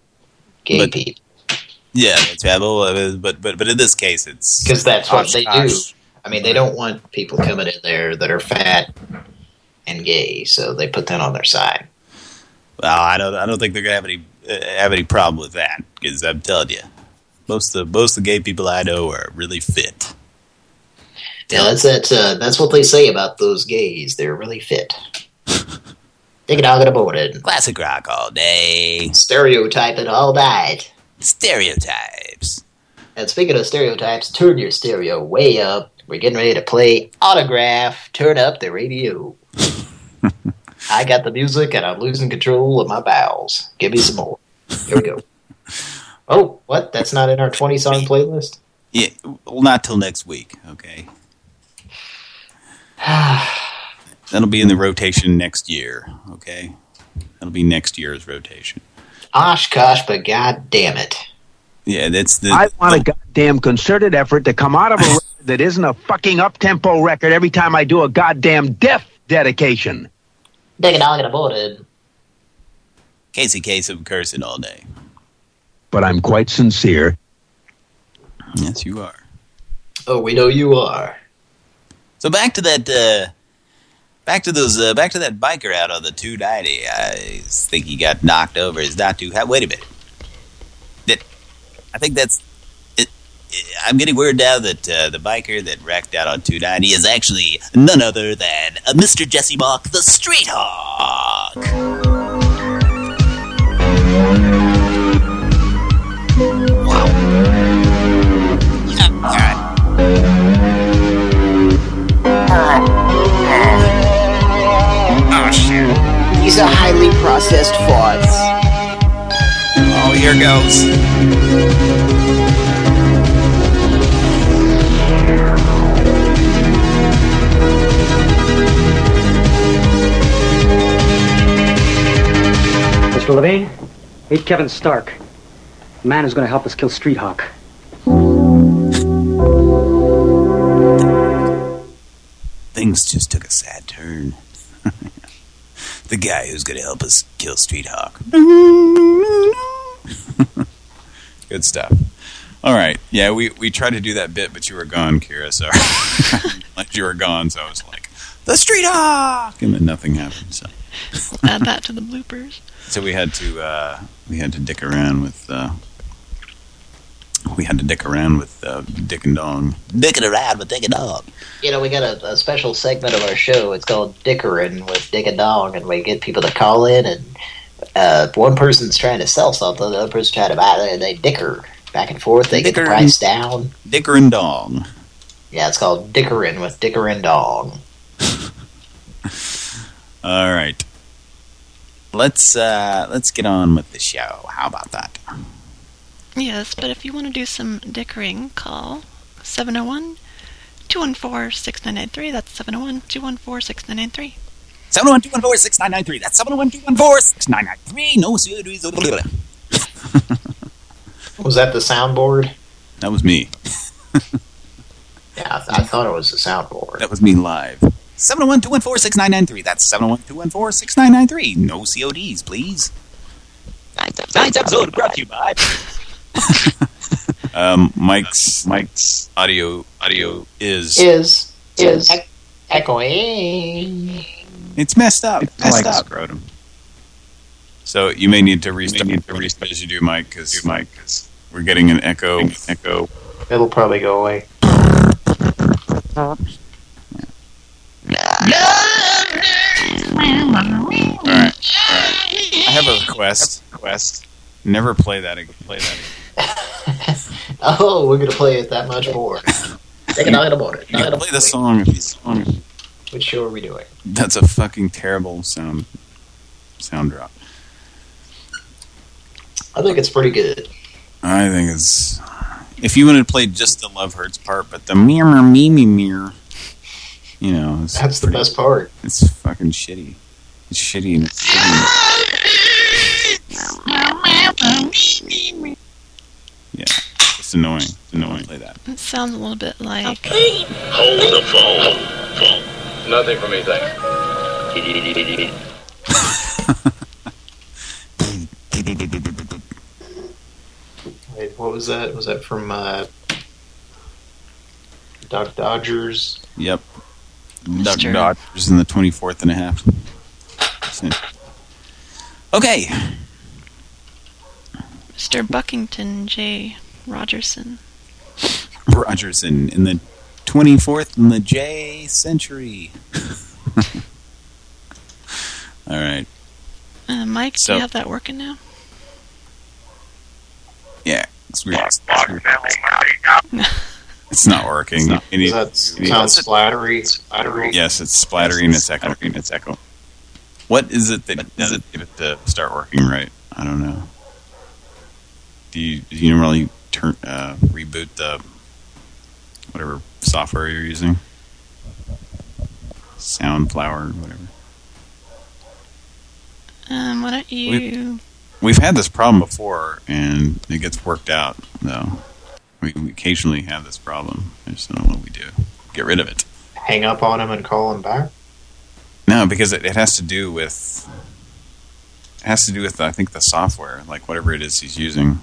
gay people. Yeah, that's right. Uh, But but but in this case, it's Because that's what they do. I mean, they don't want people coming in there that are fat and gay, so they put that on their side. Well, I don't I don't think they're gonna have any uh, have any problem with that because I'm telling you, most of most of the gay people I know are really fit. Yeah, that's that. Uh, that's what they say about those gays. They're really fit. *laughs* Take it all get the board. Classic rock all day. Stereotype it all night. Stereotypes. And speaking of stereotypes, turn your stereo way up. We're getting ready to play Autograph. Turn up the radio. *laughs* I got the music and I'm losing control of my bowels. Give me some more. Here we go. *laughs* Oh, what? That's not in our 20 song playlist? Yeah, well, not till next week. Okay. *sighs* That'll be in the rotation next year. Okay. That'll be next year's rotation. Oshkosh, but god damn it. Yeah, that's the. I want a goddamn concerted effort to come out of a record *laughs* that isn't a fucking up-tempo record every time I do a goddamn death dedication. Take it out of the board. Casey case of cursing all day. But I'm quite sincere. Yes, you are. Oh, we know you are. So back to that. Uh, back to those. Uh, back to that biker out on the 290. I think he got knocked over. Is not too. Wait a minute. That. I think that's. It, it, I'm getting word now that uh, the biker that wrecked out on 290 is actually none other than uh, Mr. Jesse Mach, the Street Hawk. Wow. Oh, shit. These are highly processed farts. Oh, here goes. Mr. Levine, meet Kevin Stark, the man who's going to help us kill Street Hawk. Things just took a sad turn. *laughs* the guy who's going to help us kill Street Hawk. *laughs* Good stuff. All right. Yeah, we, we tried to do that bit, but you were gone, Kira. Sorry. *laughs* you were gone, so I was like, the Street Hawk! And then nothing happened, so. *laughs* Add that to the bloopers. So we had to uh, we had to dick around with uh, we had to dick around with uh, Dick and Dong. Dicking around with Dick and Dong. You know, we got a, a special segment of our show. It's called Dickerin' with Dick and Dong, and we get people to call in, and uh, one person's trying to sell something, the other person's trying to buy it, and they dicker back and forth. They get the price down. Dicker and Dong. Yeah, it's called Dickerin' with Dicker and Dong. *laughs* All right. Let's uh, let's get on with the show. How about that? Yes, but if you want to do some dickering, call 701 214 6993. That's 701 214 6993. 701-214-6993. That's 701-214-6993. No serious. *laughs* Was that the soundboard? That was me. *laughs* Yeah, I, th I thought it was the soundboard. That was me live. 701-214-6993. That's 701-214-6993. No CODs, please. Tonight's episode brought to you by. *laughs* *laughs* Um, Mike's Mike's audio audio is Is, is, ec echoing. It's messed up. It's messed like up. So you may need to restart, need to restart as you do, Mike, because Mike, we're getting an echo. Echo. It'll probably go away. *laughs* All right. All right. I have a request. Request. Never play that. ag- Play that. Again. *laughs* Oh, we're gonna play it that much more. Take a night about it. You play the song if you song. Which show are we doing? That's a fucking terrible sound. Sound drop. I think it's pretty good. I think it's. If you wanted to play just the Love Hurts part, but the mirror, me, me, mirror, you know, it's That's the best part. It's fucking shitty. It's shitty and it's shitty. Yeah, it's annoying. It's annoying. Play that. It sounds a little bit like. Hold the phone. Phone. Nothing for me, thanks. Wait, what was that? Was that from uh, Duck Dodgers? Yep. Duck Mr. Dodgers in the 24th and a half. Okay. Mr. Buckington J. Rogerson. Rogerson in the 24th in the J century. *laughs* All right. Uh, Mike, do So- you have that working now? Yeah. It's weird. It's, *laughs* weird. It's not working. You need- Does that you sound splattery? splattery? Yes, it's splattery and it's echoing. It's echo. What is it that does it give it to start working right? I don't know. Do you do you normally turn uh, reboot the whatever software you're using? Soundflower, whatever. Um, why don't you... We've had this problem before, and it gets worked out. Though we, we occasionally have this problem. I just don't know what we do. Get rid of it. Hang up on him and call him back? No, because it, it has to do with it has to do with I think the software, like whatever it is he's using.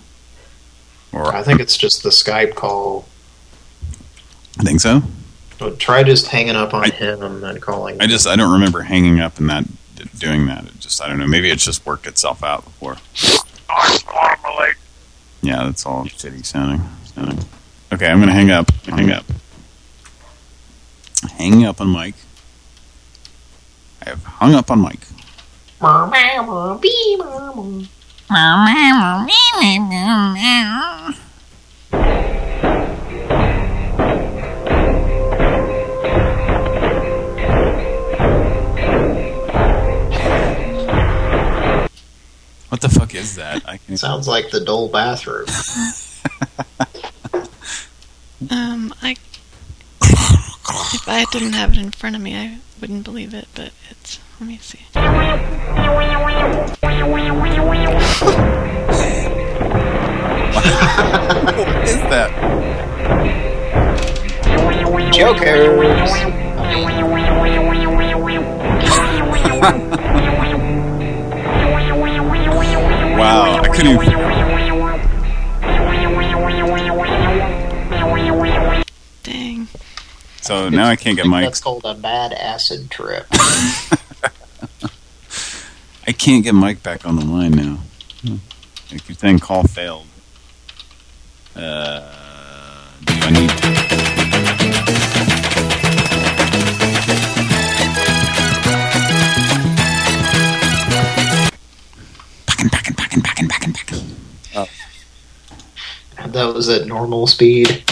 Or I think it's just the Skype call. I think so. Well, Try just hanging up on him and calling. I just I don't remember hanging up and that doing that. It just I don't know. Maybe it's just worked itself out before. Yeah, that's all shitty sounding. Okay, I'm gonna hang up. Hang up. Hanging up on Mike. I have hung up on Mike. What the fuck is that? I can Sounds like the Dole bathroom. *laughs* Um, I... If I didn't have it in front of me, I wouldn't believe it, but it's... Let me see. what is that? *laughs* wow, I couldn't even. So now I can't get Mike. That's called a bad acid trip. *laughs* *laughs* I can't get Mike back on the line now. I keep saying call failed. Uh, do I need? Oh. That was at normal speed.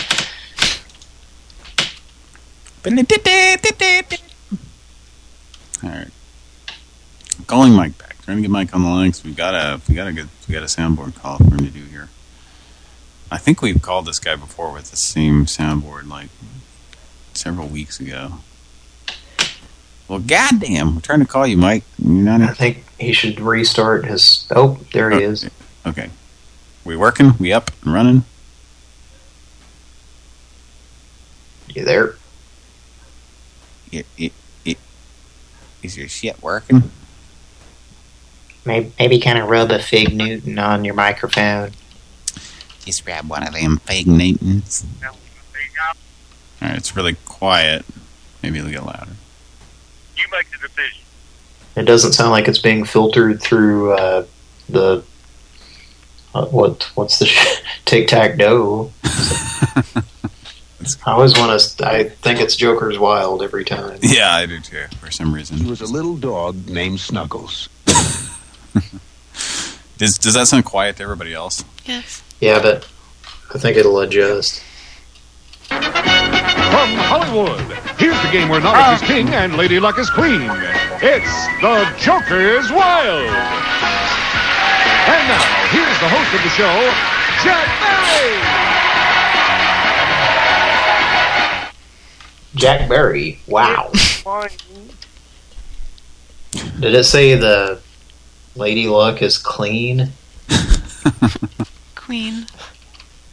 All right. Calling Mike back. Trying to get Mike on the line because we got a we got a good we got a soundboard call for him to do here. I think we've called this guy before with the same soundboard like several weeks ago. Well, goddamn, we're trying to call you, Mike. You're not. I think he should restart his. Oh, there he is. Okay. We working? We up and running? You there? It, it, it, is your shit working? Maybe, maybe kind of rub a fig Newton on your microphone. Just grab one of them fig Newtons. Alright, it's really quiet. Maybe it'll get louder. You make the decision. It doesn't sound like it's being filtered through uh, the Uh, what what's the *laughs* Tic-Tac-Dough? *laughs* I always want to. I think it's Joker's Wild every time. *laughs* Yeah, I do too, for some reason. He was a little dog named Snuggles. *laughs* Does, does that sound quiet to everybody else? Yes. Yeah, but I think it'll adjust. From Hollywood, here's the game where knowledge is ah. king and lady luck is queen. It's the Joker's Wild. And now, here's the host of the show, Jack Barry. Jack Barry. Wow. Did it say the Lady Luck is clean? Queen.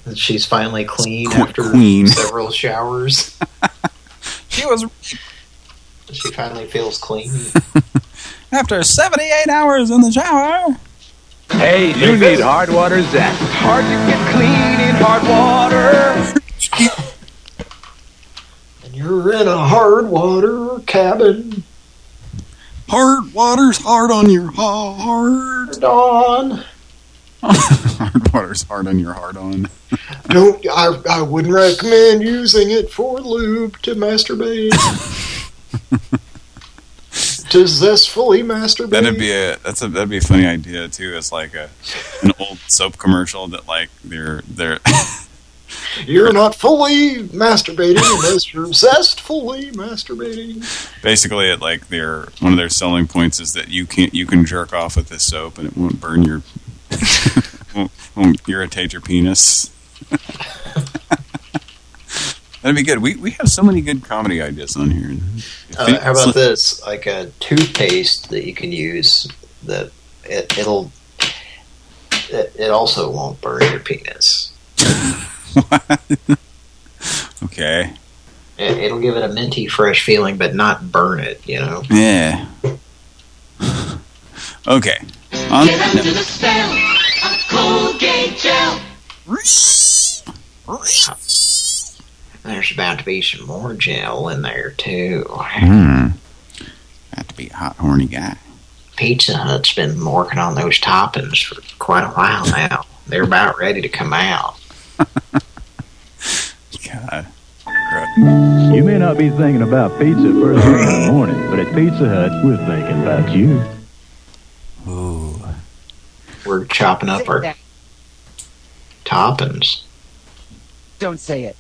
That she's finally clean Qu- after queen. several showers? *laughs* She was She finally feels clean. *laughs* after 78 hours in the shower. Hey, you need hard water, Zach. Hard to get clean in hard water. *laughs* You're in a hard water cabin. Hard water's hard on your heart. on. *laughs* hard water's hard on your heart on. *laughs* Don't I I wouldn't recommend using it for lube to masturbate. *laughs* to zestfully masturbate. That'd be a that's a that'd be a funny idea too. It's like a an old soap commercial that like they're they're *laughs* You're not fully masturbating unless you're zestfully masturbating. basically it like their one of their selling points is that you can you can jerk off with this soap and it won't burn your *laughs* won't, won't irritate your penis. *laughs* That'd be good. We we have so many good comedy ideas on here. Uh, how about this? Like a toothpaste that you can use that it, it'll it, it also won't burn your penis. *laughs* Okay. It, it'll give it a minty fresh feeling, but not burn it. You know. Yeah. Okay. On Get under the spell of Colgate gel. There's about to be some more gel in there too. Hmm. Got to be a hot, horny guy. Pizza Hut's been working on those toppings for quite a while now. They're about ready to come out. God. You may not be thinking about pizza first thing in the morning, but at Pizza Hut, we're thinking about you. Ooh. We're chopping up our toppings. Don't say it.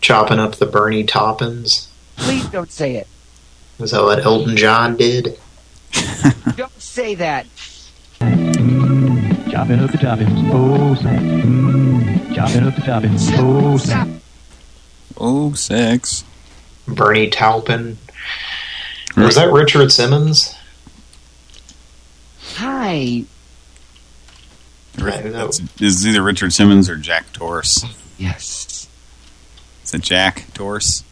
Chopping up the Bernie toppings. Please don't say it. Is that what Elton John did? Don't say that. Chopping up the toppings. Oh, sex. Mm, chopping up the toppings. Oh, sex. Oh, sex. Bernie Taupin. Was that Richard Simmons? Hi. That's, is either Richard Simmons or Jack Torse. Yes. Is it Jack Torse?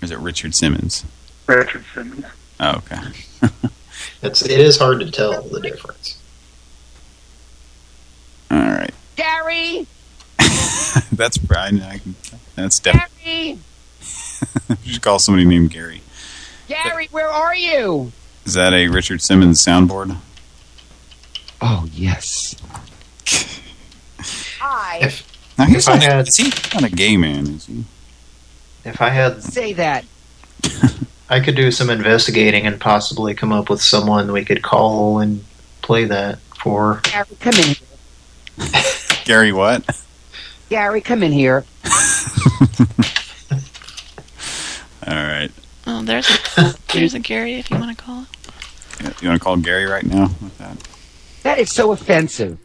Or is it Richard Simmons? Richard Simmons. Oh, okay. *laughs* It's it is hard to tell the difference. All right. Gary! *laughs* That's Brian. I can, that's definitely. Gary! *laughs* you should call somebody named Gary. Gary, where are you? Is that a Richard Simmons soundboard? Oh, yes. Hi. Now, he's If I not, had- is he not a gay man, is he? If I had, Say that. I could do some investigating and possibly come up with someone we could call and play that for. Gary, come in. *laughs* Gary what? Gary, come in here. *laughs* All right. Oh, there's a, *laughs* there's a Gary if you want to call. Yeah, You want to call Gary right now with that? That is so offensive.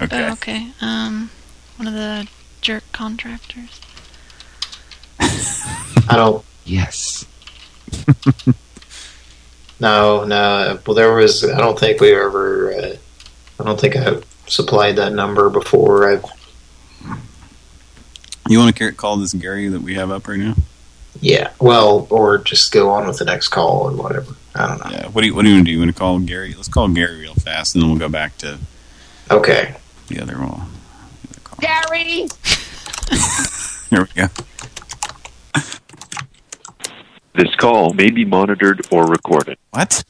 Okay. Oh, okay. Um, one of the jerk contractors. I don't. Yes. *laughs* No, no. Well, there was. I don't think we ever. Uh, I don't think I supplied that number before. I. You want to call this Gary that we have up right now? Yeah. Well, or just go on with the next call or whatever. I don't know. Yeah. What do you What do you want to do? You want to call Gary? Let's call Gary real fast, and then we'll go back to Okay. the other one. Gary! *laughs* Here we go. This call may be monitored or recorded. What?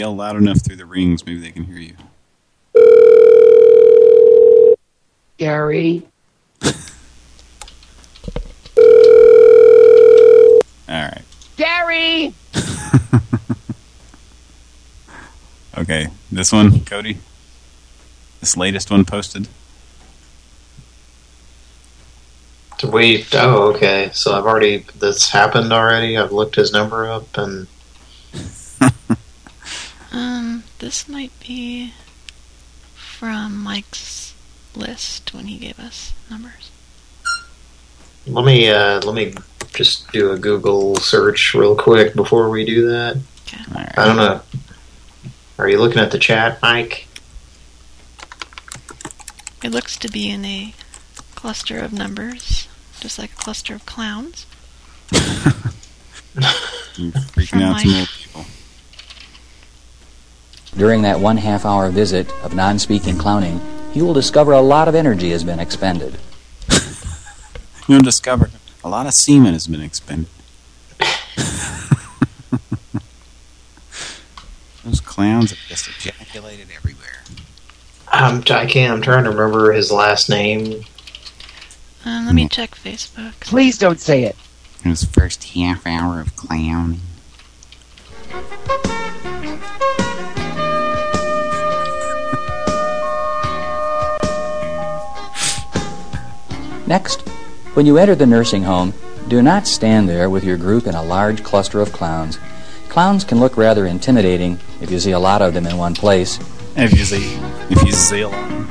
Yell loud enough through the rings, maybe they can hear you. Gary. *laughs* All right. Gary! *laughs* Okay, this one, Cody. This latest one posted. To wait. Oh, okay. So I've already. This happened already. I've looked his number up and. Um, this might be from Mike's list when he gave us numbers. Let me uh, let me just do a Google search real quick before we do that. I don't know. Are you looking at the chat, Mike? It looks to be in a cluster of numbers, just like a cluster of clowns. *laughs* *laughs* You're freaking From out some old people. During that one half hour visit of non speaking clowning, you will discover a lot of energy has been expended. *laughs* You'll discover a lot of semen has been expended. *laughs* Those clowns have just ejaculated everywhere. I'm, I can't. I'm trying to remember his last name. Um, let me check Facebook. Please don't say it. His first half hour of clowning. Next, when you enter the nursing home, do not stand there with your group in a large cluster of clowns. Clowns can look rather intimidating if you see a lot of them in one place. If you see, if you see a lot.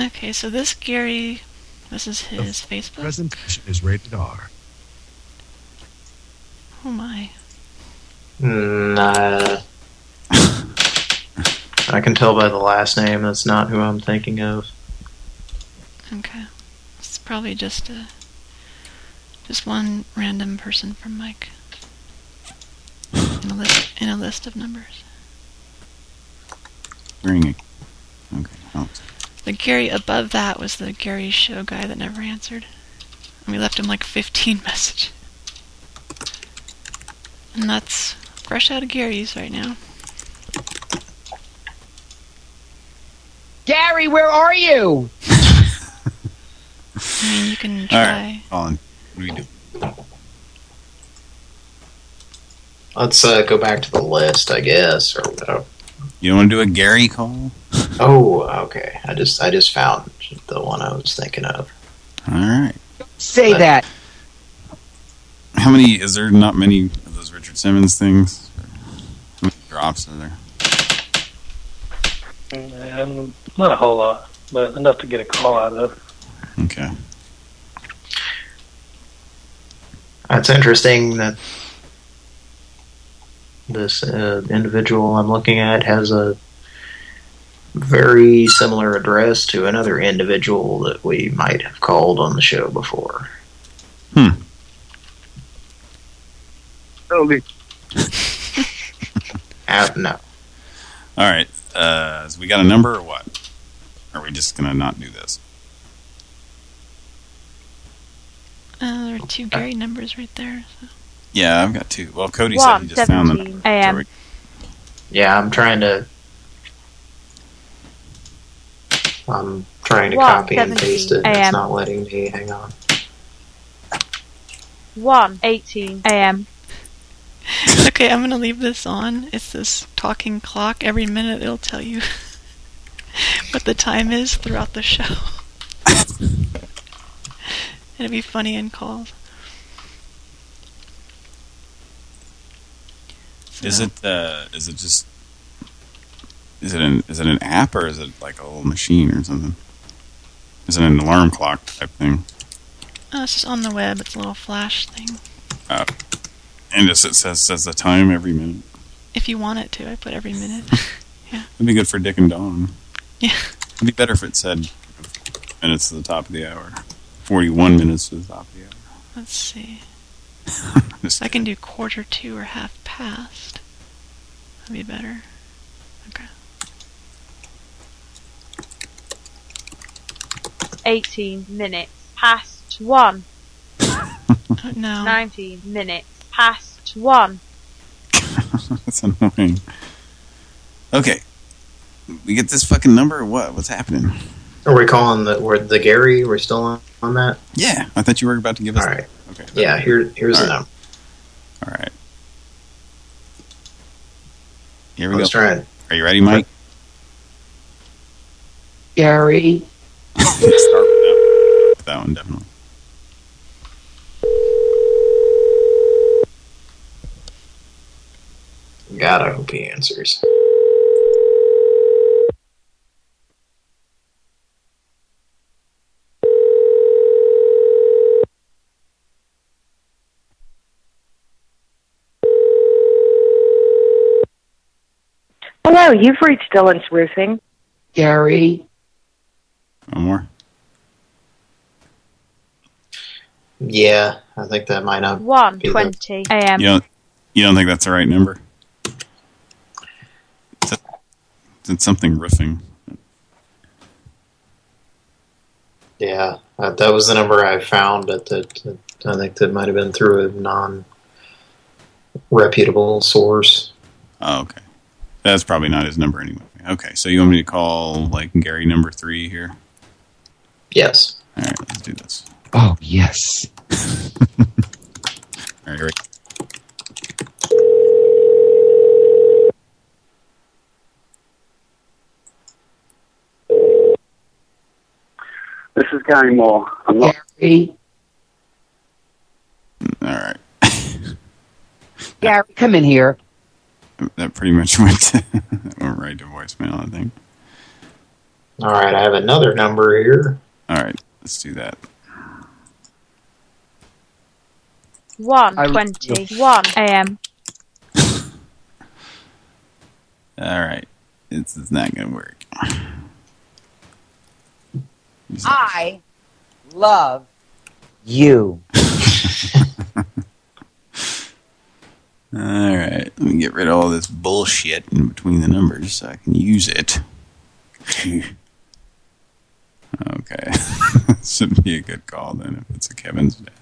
Okay, so this Gary, this is his Facebook. Presentation is rated R. Oh my. Mm, uh, I can tell by the last name that's not who I'm thinking of. Okay. It's probably just a just one random person from Mike. In a list in a list of numbers. Wearing a. Okay. Oh. The Gary above that was the Gary show guy that never answered. And we left him like 15 *laughs* messages. And that's fresh out of Gary's right now. Gary, where are you? I mean, you can try. right, Colin. What do we do? Let's uh, go back to the list, I guess. Or whatever. You want to do a Gary call? Oh, okay. I just I just found the one I was thinking of. All right. Say that. How many? Is there not many of those Richard Simmons things? How many drops are there? Mm, not a whole lot, but enough to get a call out of. Okay. That's interesting that this uh, individual I'm looking at has a very similar address to another individual that we might have called on the show before. Hmm. Toby. *laughs* Uh, no. All right. Uh, we got a number or what? Or are we just gonna not do this? Uh, there are two Gary numbers right there. So. Yeah, I've got two. Well, Cody said he just found them. a.m. Yeah, I'm trying to. I'm trying to What? copy and paste it. It's not letting me. Hang on. 1:18 a.m. *laughs* okay, I'm gonna leave this on. It's this talking clock. Every minute it'll tell you *laughs* what the time is throughout the show. *laughs* It'll be funny in calls. Is it? Uh, is it just? Is it an? Is it an app or is it like a little machine or something? Is it an alarm clock type thing? Oh, it's just on the web. It's a little flash thing. Uh, and just it says says the time every minute. If you want it to, I put every minute. *laughs* It'd be good for Dick and Dong. Yeah. It'd be better if it said minutes to the top of the hour. Forty-one minutes to the top of the hour. Let's see. *laughs* I can do quarter to or half past. That'd be better. Okay. 18 minutes past 1. *laughs* Oh, no. 19 minutes past 1. *laughs* That's annoying. Okay. We get this fucking number or what? What's happening? Are we calling the we're the Gary? We're still on, on that? Yeah, I thought you were about to give us. All right. Okay. Yeah, here here's All the right. number. All right. Here we Let's go. try it. Are you ready, Mike? Gary. *laughs* Start with that, with that one, definitely. God, I hope he answers. Oh, Hello, you've reached Dylan's Roofing. Gary. One more. Yeah, I think that might not. One be twenty a.m. You don't. You don't think that's the right number? Is it, is it something riffing. Yeah, uh, that was the number I found. That that I think that might have been through a non-reputable source. Oh, okay. That's probably not his number anyway. Okay, so you want me to call like Gary number three here? Yes. All right, let's do this. Oh, yes. *laughs* All right, This is Gary Moore. I'm not. Gary. All right. *laughs* Gary, come in here. That pretty much went, to, *laughs* went right to voicemail, I think. All right, I have another number here. All right, let's do that. One I- twenty one a.m. *laughs* All right, it's, it's not going to work. I love you. *laughs* All right, let me get rid of all this bullshit in between the numbers so I can use it. *laughs* okay, *laughs* should be a good call then if it's a Kevin's dad.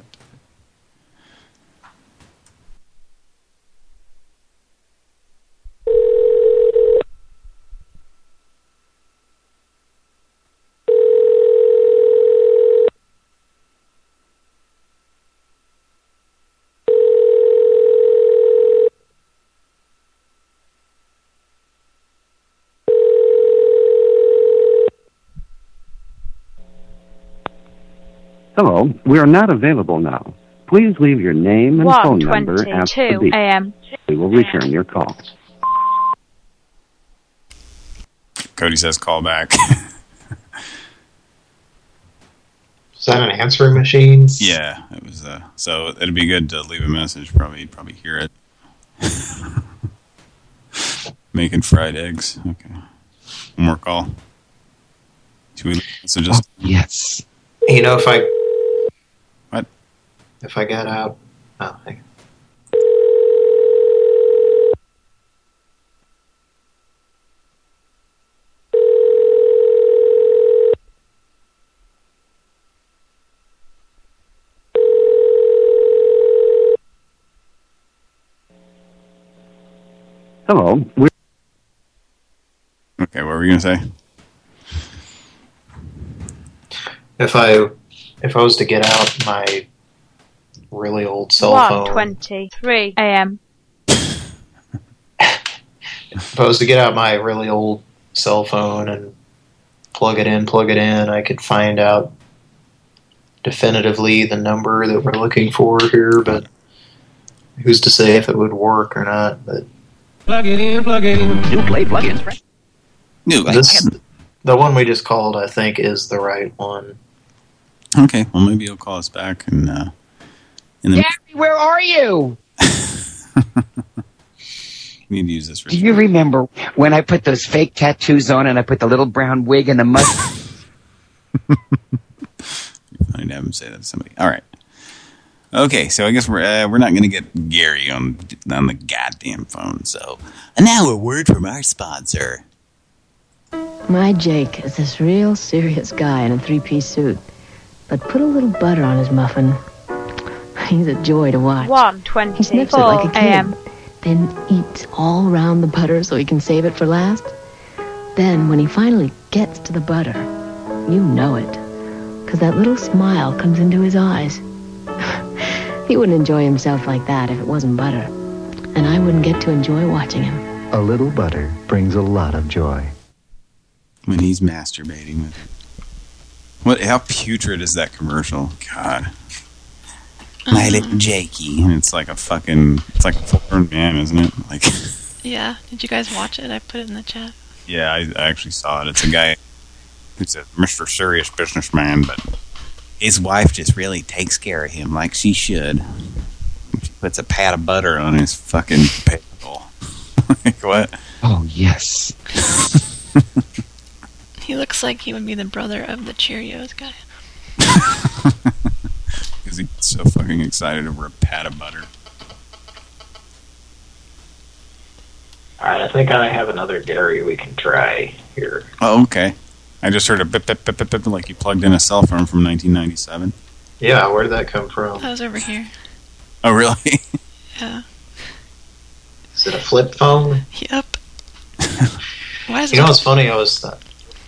Hello, we are not available now. Please leave your name and phone number twenty after the two beep. a.m. We will return your call. Cody says call back. *laughs* Is that an answering machine? yeah, it was. Uh, so it'd be good to leave a message. Probably, you'd probably hear it. *laughs* Making fried eggs. Okay. One more call. Should we so just Yes. You know, if I What? If I got out, oh, hang on. Hello, we Okay, what were you gonna say? if I if I was to get out my really old cell One phone, twenty three a.m. if I was *laughs* to get out my really old cell phone and plug it in, plug it in, I could find out definitively the number that we're looking for here, but who's to say if it would work or not, but Plug it in, plug it in. You play plugins, right? No, this, the one we just called, I think, is the right one. Okay, well maybe he'll call us back and uh, in the Gary, where are you? *laughs* need to use this for Do you remember when I put those fake tattoos on and I put the little brown wig and the mustache? I need to have him say that to somebody. All right. Okay, so I guess we're uh, we're not going to get Gary on on the goddamn phone. So, and now a word from our sponsor. My Jake is this real serious guy in a three-piece suit, but put a little butter on his muffin. He's a joy to watch. One He sniffs it like a kid. a.m. then eats all around the butter so he can save it for last. Then, when he finally gets to the butter, you know it. Because that little smile comes into his eyes. *laughs* he wouldn't enjoy himself like that if it wasn't butter. And I wouldn't get to enjoy watching him. A little butter brings a lot of joy. When he's masturbating with it. What? How putrid is that commercial? God. My uh-huh. little Jakey. It's like a fucking... It's like a full-grown man, isn't it? Like... *laughs* Yeah. Did you guys watch it? I put it in the chat. Yeah, I, I actually saw it. It's a guy who's a Mr. Serious businessman, but his wife just really takes care of him like she should. She puts a pat of butter on his fucking pickle. *laughs* like, what? Oh, yes. *laughs* He looks like he would be the brother of the Cheerios guy. Because he's so fucking excited over a pat of butter. All right, I think I have another dairy we can try here. Oh, okay. I just heard a bip, bip, bip, bip, bip, like you plugged in a cell phone from 1997. Yeah, where did that come from? That was over here. Oh, really? *laughs* Yeah. Is it a flip phone? Yep. Why is You know it? what's funny? I was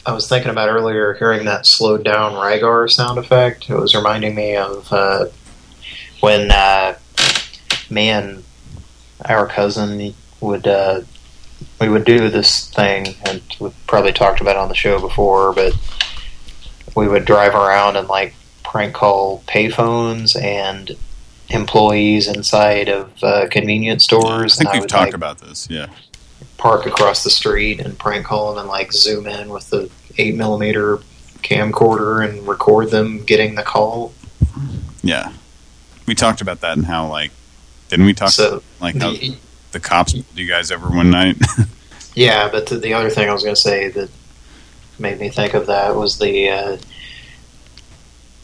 I was thinking about earlier hearing that slowed down Rygar sound effect. It was reminding me of uh, when uh, me and our cousin would uh, we would do this thing, and we've probably talked about it on the show before, but we would drive around and like prank call payphones and employees inside of uh, convenience stores. I think and we've would, talked like, about this, yeah. park across the street and prank call them and like zoom in with the eight millimeter camcorder and record them getting the call. Yeah. We talked about that and how, like, didn't we talk So, like how the- the cops pulled you guys over one night? *laughs* Yeah, but the, the other thing I was going to say that made me think of that was the uh,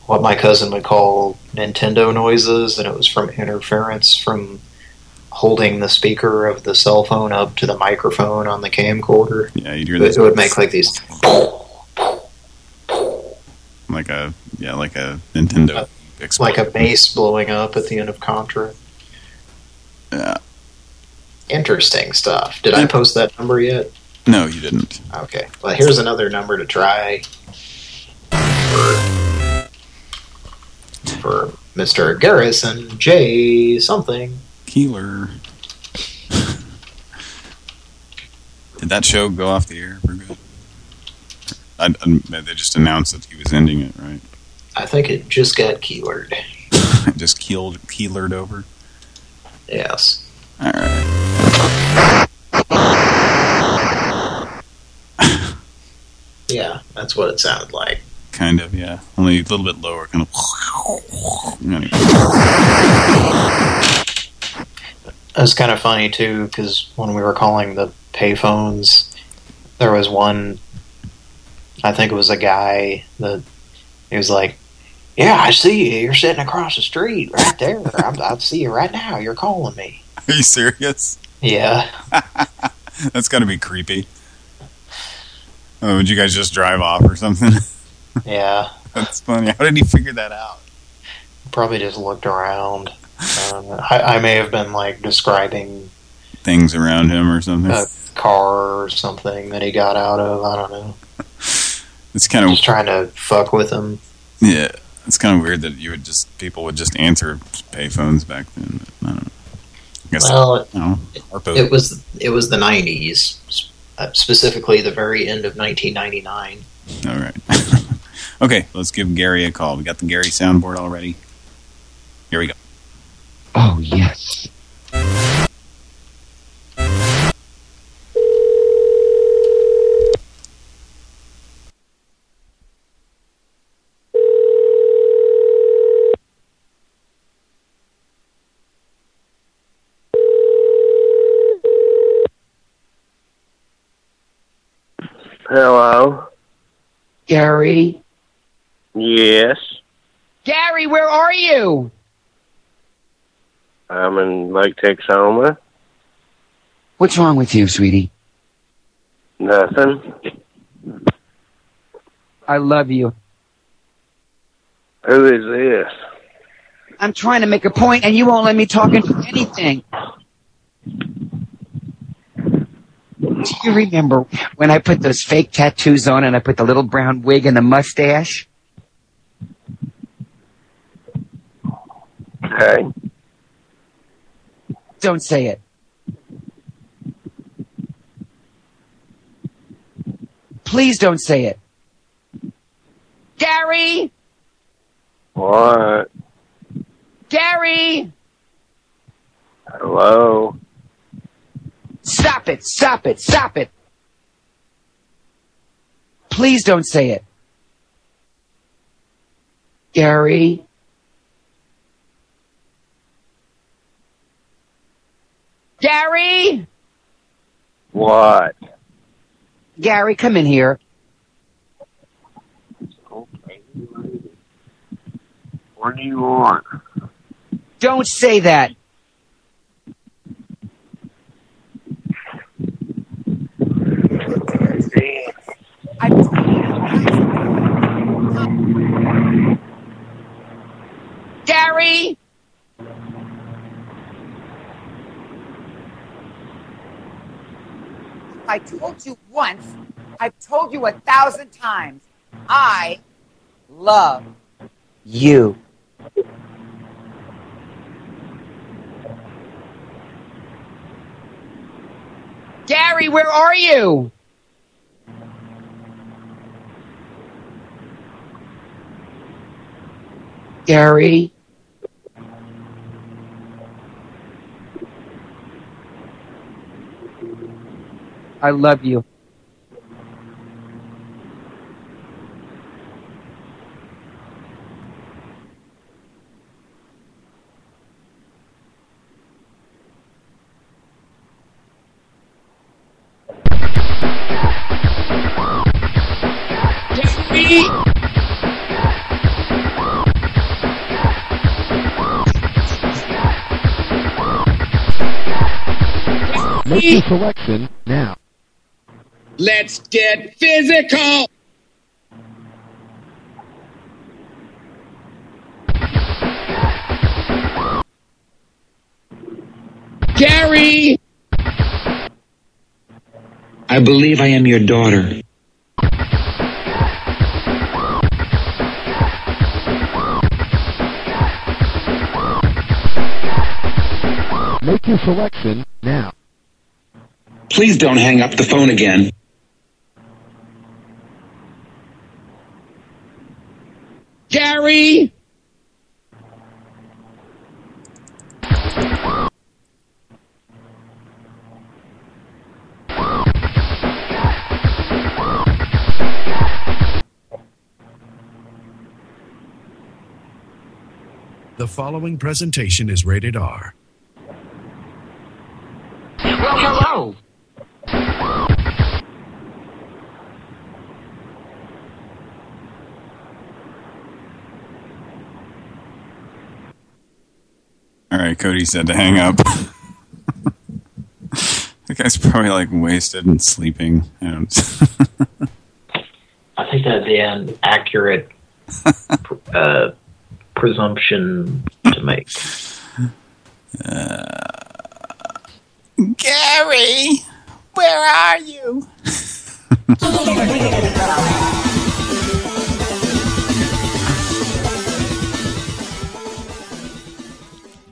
what my cousin would call Nintendo noises, and it was from interference from holding the speaker of the cell phone up to the microphone on the camcorder. yeah, you'd hear It, this it would make like these. *laughs* like a yeah, like a Nintendo like a base blowing up at the end of Contra. Yeah. Interesting stuff. Did I post that number yet? No, you didn't. Okay. Well, here's another number to try for, for Mr. Garrison J. something. Keillor. Did that show go off the air for good? I, I, they just announced that he was ending it, right? I think it just got keyword. *laughs* just keeled, keelered over. Yes. All right. Yeah, that's what it sounded like. Kind of, yeah. Only a little bit lower, kind of. Anyway. It was kind of funny too, because when we were calling the payphones, there was one. I think it was a guy that he was like, "Yeah, I see you. You're sitting across the street right there. I'm, I see you right now. You're calling me." Are you serious? Yeah. *laughs* That's got to be creepy. Oh, would you guys just drive off or something? *laughs* Yeah. That's funny. How did he figure that out? Probably just looked around. Um, I, I may have been like describing Things around him or something? a car or something that he got out of. I don't know. *laughs* It's kind of Just trying to fuck with him. yeah. It's kind of weird that you would just people would just answer payphones back then. I don't know. I guess Well, it, you know, Harpo- it was it was the '90s, uh, specifically the very end of 1999. All right. *laughs* okay, let's give Gary a call. We got the Gary soundboard already. Here we go. Oh, yes. Hello. Gary? Yes. Gary, where are you? I'm in Lake Texoma. What's wrong with you, sweetie? Nothing. I love you. Who is this? I'm trying to make a point and you won't let me talk into anything. Do you remember when I put those fake tattoos on and I put the little brown wig and the mustache? Okay. Don't say it. Please don't say it. Gary! What? Gary! Hello? Stop it! Stop it! Stop it! Please don't say it. Gary? Gary? What? Gary, come in here. What do you want? Don't say that. Gary! I told you once, I've told you a thousand times. I love You. Gary, where are you? Gary? I love you. Gary! Make your selection now. Let's get physical! Gary! I believe I am your daughter. Make your selection now. Please don't hang up the phone again. Gary! The following presentation is rated R. Well, hello. Right, Cody said to hang up. *laughs* the guy's probably like wasted and sleeping. I don't. *laughs* I think that'd be an accurate *laughs* uh, presumption to make. Uh, Gary, where are you?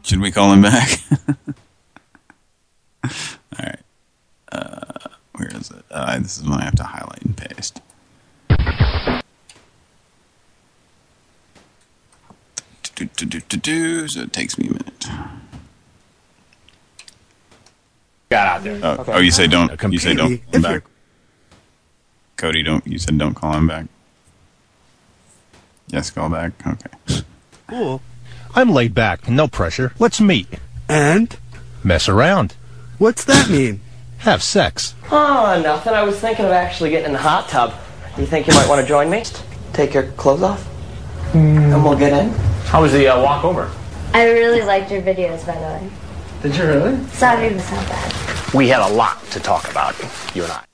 Should we call him back? *laughs* All right. Uh, where is it? Uh, this is when I have to highlight and paste. Do, do, do, do, do, so it takes me a minute. Got out there. Oh, Okay. oh you say don't. You say don't If come back. Cody, don't. You said don't call him back. Yes, call back. Okay. Cool. I'm laid back, no pressure. Let's meet. And? Mess around. What's that *laughs* mean? Have sex. Oh, nothing. I was thinking of actually getting in the hot tub. You think you might want to join me? Take your clothes off, and we'll get in. How was the uh, walk over? I really liked your videos, by the way. Did you really? Sorry it was not bad. We had a lot to talk about, you and I.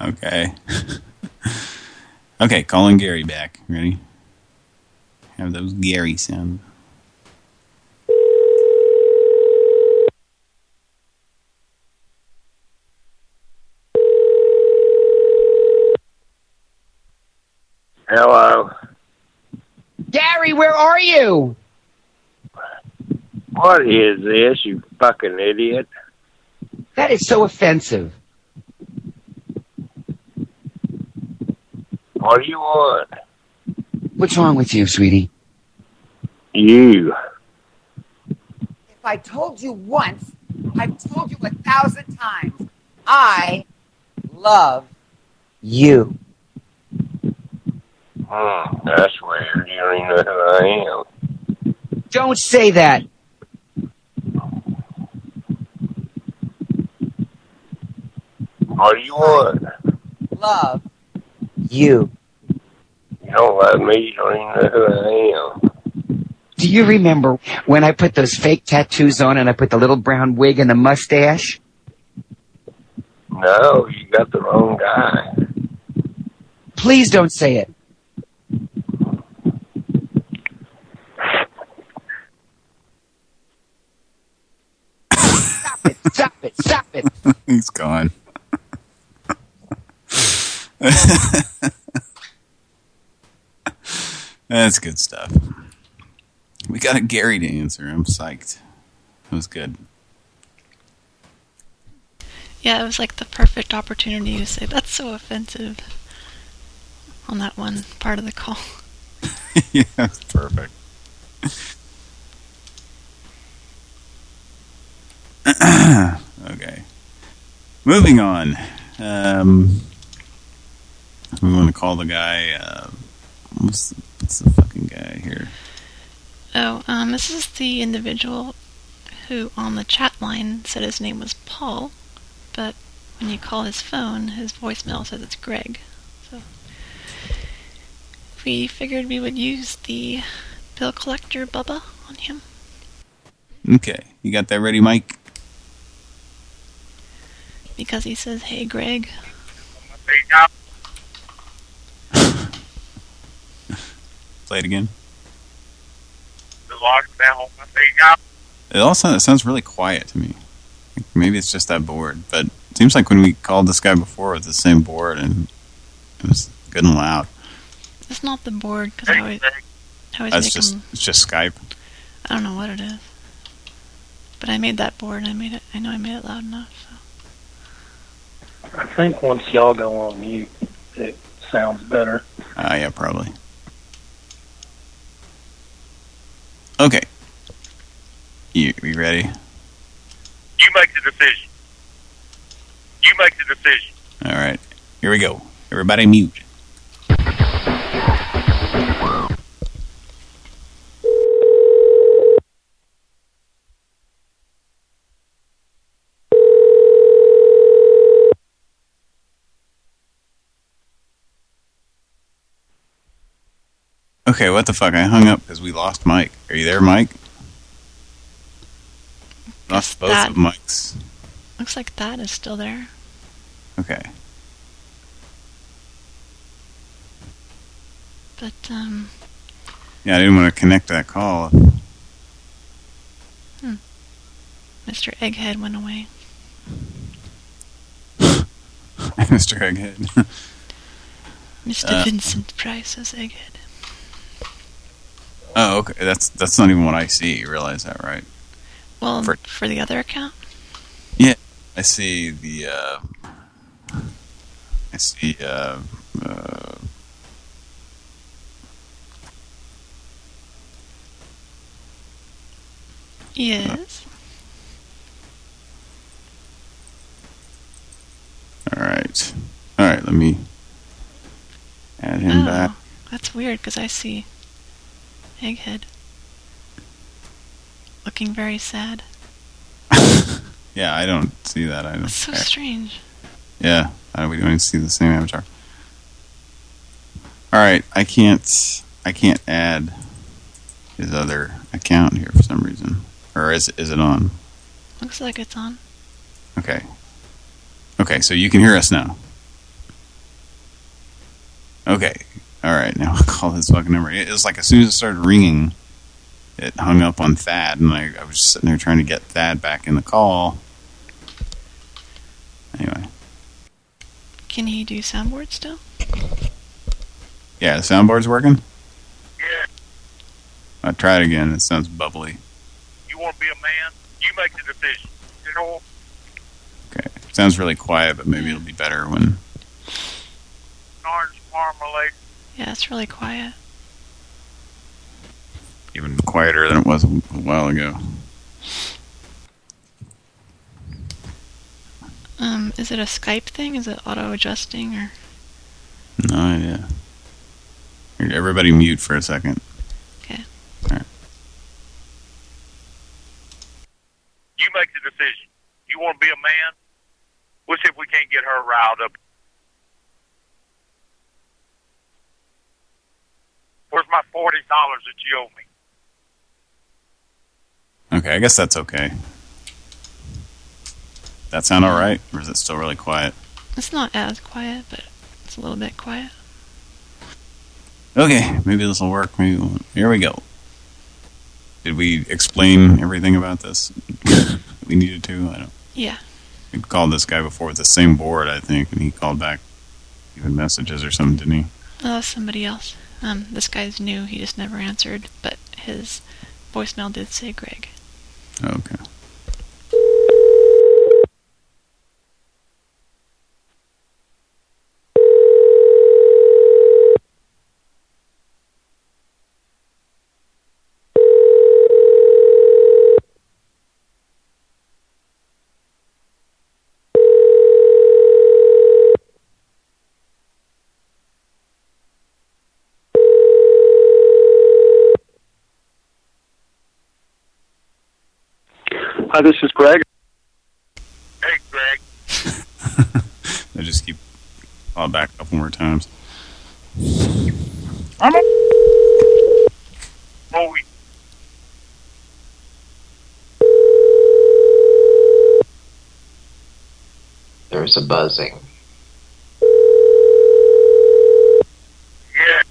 Okay. okay, calling Gary back. Ready? have those Gary sounds. Hello. Gary, where are you? What is this, you fucking idiot? That is so offensive. What do you want? What's wrong with you, sweetie? You. If I told you once, I've told you a thousand times. I love You. Hmm, that's weird. You don't even know who I am. Don't say that. What do you want? love. You. You don't love me. You don't even know who I am. Do you remember when I put those fake tattoos on and I put the little brown wig and the mustache? No, you got the wrong guy. Please don't say it. *laughs* Stop it. Stop it. Stop it. He's gone. *laughs* That's good stuff. We got a Gary to answer. I'm psyched. That was good. Yeah, it was like the perfect opportunity to say that's so offensive on that one part of the call. *laughs* yeah, that's perfect. *clears throat* okay. Moving on. Um, we want to call the guy. Uh, what's, the, what's the fucking guy here? Oh, um, this is the individual who on the chat line said his name was Paul, but when you call his phone, his voicemail says it's Greg. So we figured we would use the bill collector Bubba on him. Okay, you got that ready, Mike? Because he says, hey Greg. Play it again. It all sounds, it sounds really quiet to me. Like maybe it's just that board, but it seems like when we called this guy before with the same board and it was good and loud. It's not the board, because I always, I always That's make just him, it's just Skype. I don't know what it is. But I made that board, I made it, I know I made it loud enough. I think once y'all go on mute, it sounds better. Ah, yeah, probably. Okay. You, you ready? You make the decision. You make the decision. All right. Here we go. Everybody mute. Okay, what the fuck? I hung up because we lost Mike. Are you there, Mike? Lost both that- of Mike's. Looks like that is still there. Okay. But, um, Yeah, I didn't want to connect that call. Hmm. Mr. Egghead went away. *laughs* Mr. Egghead. Mr. Uh, Vincent Price as Egghead. Oh, okay. That's that's not even what I see. You realize that, right? Well, For- for, the other account? Yeah. I see the. Uh, I see. Uh, uh, Yes. all right. All right. Let me add him oh, back. that's weird because I see Egghead looking very sad. *laughs* Yeah, I don't see that. I don't. That's so strange. Yeah, I, we don't even see the same avatar. All right, I can't. I can't add his other account here for some reason. Or is is it on? Looks like it's on. Okay. Okay, so you can hear us now. Okay, All right, now I'll *laughs* call this fucking number. It was like as soon as it started ringing, it hung up on Thad, and I, I was just sitting there trying to get Thad back in the call. Anyway, Can he do soundboard still? yeah, the soundboard's working? Yeah. I'll try it again. It sounds bubbly. You want to be a man? You make the decision. You know? Okay. Sounds really quiet, but maybe it'll be better when... Orange marmalade. Yeah, it's really quiet. Even quieter than it was a while ago. Um, is it a Skype thing? Is it auto-adjusting or? No idea. Everybody mute for a second. Okay. All right. You make the decision. You want to be a man? We'll see if we can't get her riled up. Where's my forty dollars that you owe me? Okay, I guess that's okay. That sound all right? Or is it still really quiet? It's not as quiet, but it's a little bit quiet. Okay, maybe this will work. Maybe won't. Here we go. Did we explain everything about this? *coughs* we needed to? I don't. Yeah. We called this guy before with the same board, I think, and he called back even messages or something, didn't he? Oh, somebody else. Um, this guy's new. He just never answered, but his voicemail did say Greg. Okay. Hi, this is Greg. Hey, Greg. *laughs* I just keep calling back a couple more times. I'm a... Oh, we- There's a buzzing. yeah.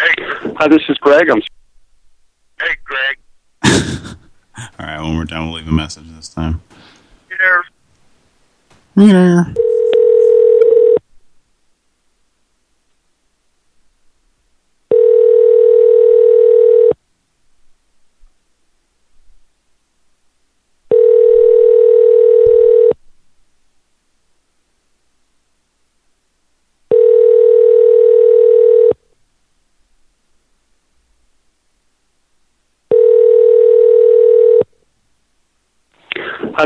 Hi, this is Greg. I'm Hey, Greg. *laughs* All right, one more time. We'll leave a message this time. There's Yeah.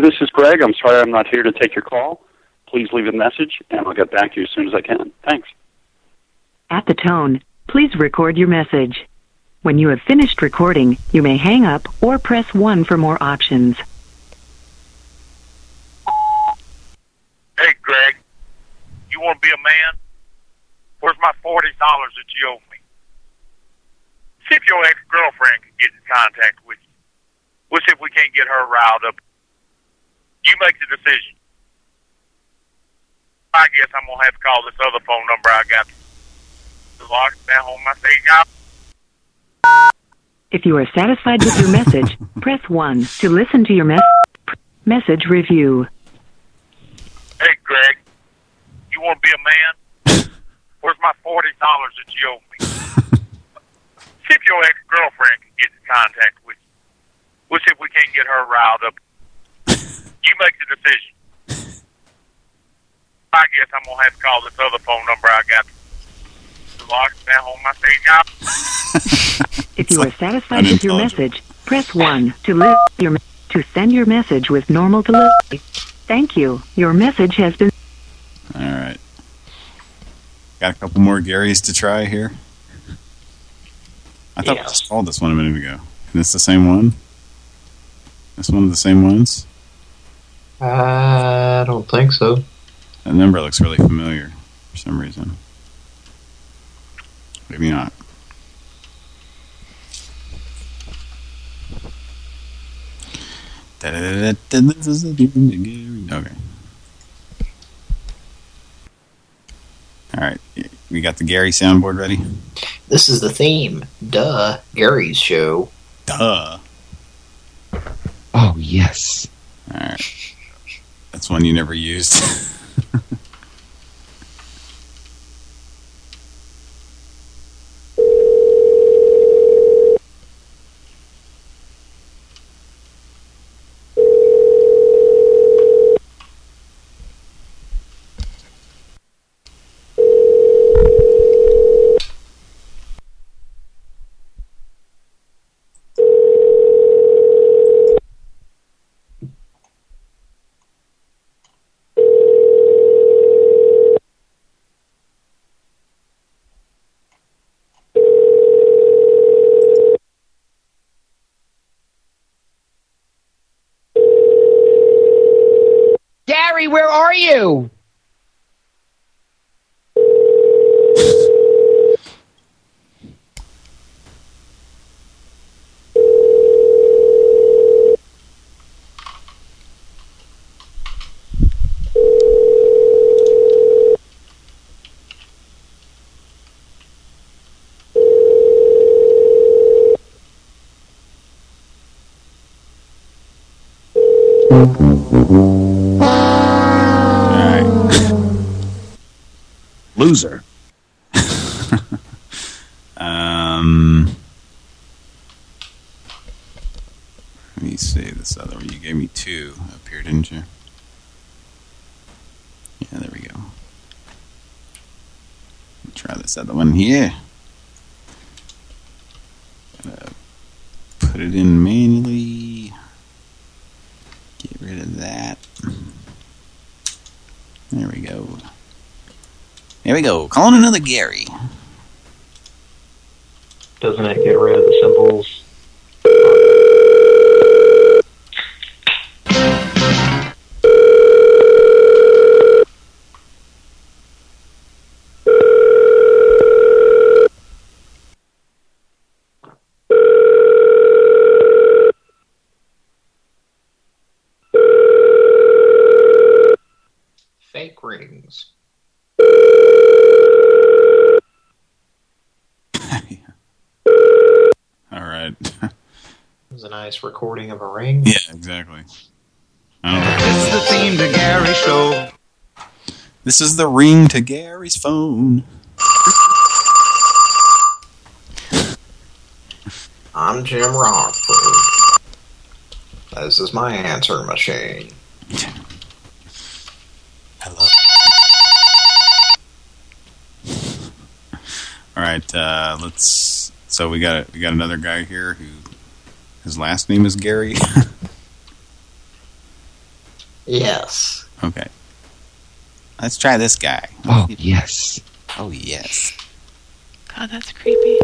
This is Greg. I'm sorry I'm not here to take your call. Please leave a message, and I'll get back to you as soon as I can. Thanks. At the tone, please record your message. When you have finished recording, you may hang up or press 1 for more options. Hey, Greg. You want to be a man? Where's my forty dollars that you owe me? See if your ex-girlfriend can get in contact with you. We'll see if we can't get her riled up. You make the decision. I guess I'm gonna have to call this other phone number I got locked down on my thing. If you are satisfied with your message, *laughs* press 1 to listen to your mes- message review. Hey, Greg. You want to be a man? *laughs* Where's my forty dollars that you owe me? *laughs* see if your ex-girlfriend can get in contact with you. We'll see if we can't get her riled up. You make the decision. *laughs* I guess I'm gonna have to call this other phone number I got locked down on my thing. *laughs* If you are satisfied with your message, press 1 to li- your to send your message with normal delivery. Thank you. Your message has been All right. Got a couple more Garys to try here. I thought we just called this one a minute ago. Is this the same one? This one of the same ones? I don't think so. That number looks really familiar for some reason. Maybe not. This is the theme to Gary. Okay. All right, we got the Gary soundboard ready. This is the theme. Duh. Gary's show. Duh. Oh, yes. All right. That's one you never used. *laughs* Gary, where are you? Loser. um, let me see this other one. You gave me two up here, didn't you? Yeah, there we go. Try this other one here. Gotta put it in manually. Get rid of that. There we go. There we go. Calling another Gary. Doesn't it get rid of the symbols? Fake rings. All right. It was a nice recording of a ring. yeah, exactly. It's the theme to Gary show. This is the ring to Gary's phone. I'm Jim Rockford. This is my answer machine. Hello. All right, uh, let's. So we got we got another guy here who his last name is Gary. *laughs* Yes. okay. Let's try this guy. Oh, yes. Oh yes. God, that's creepy.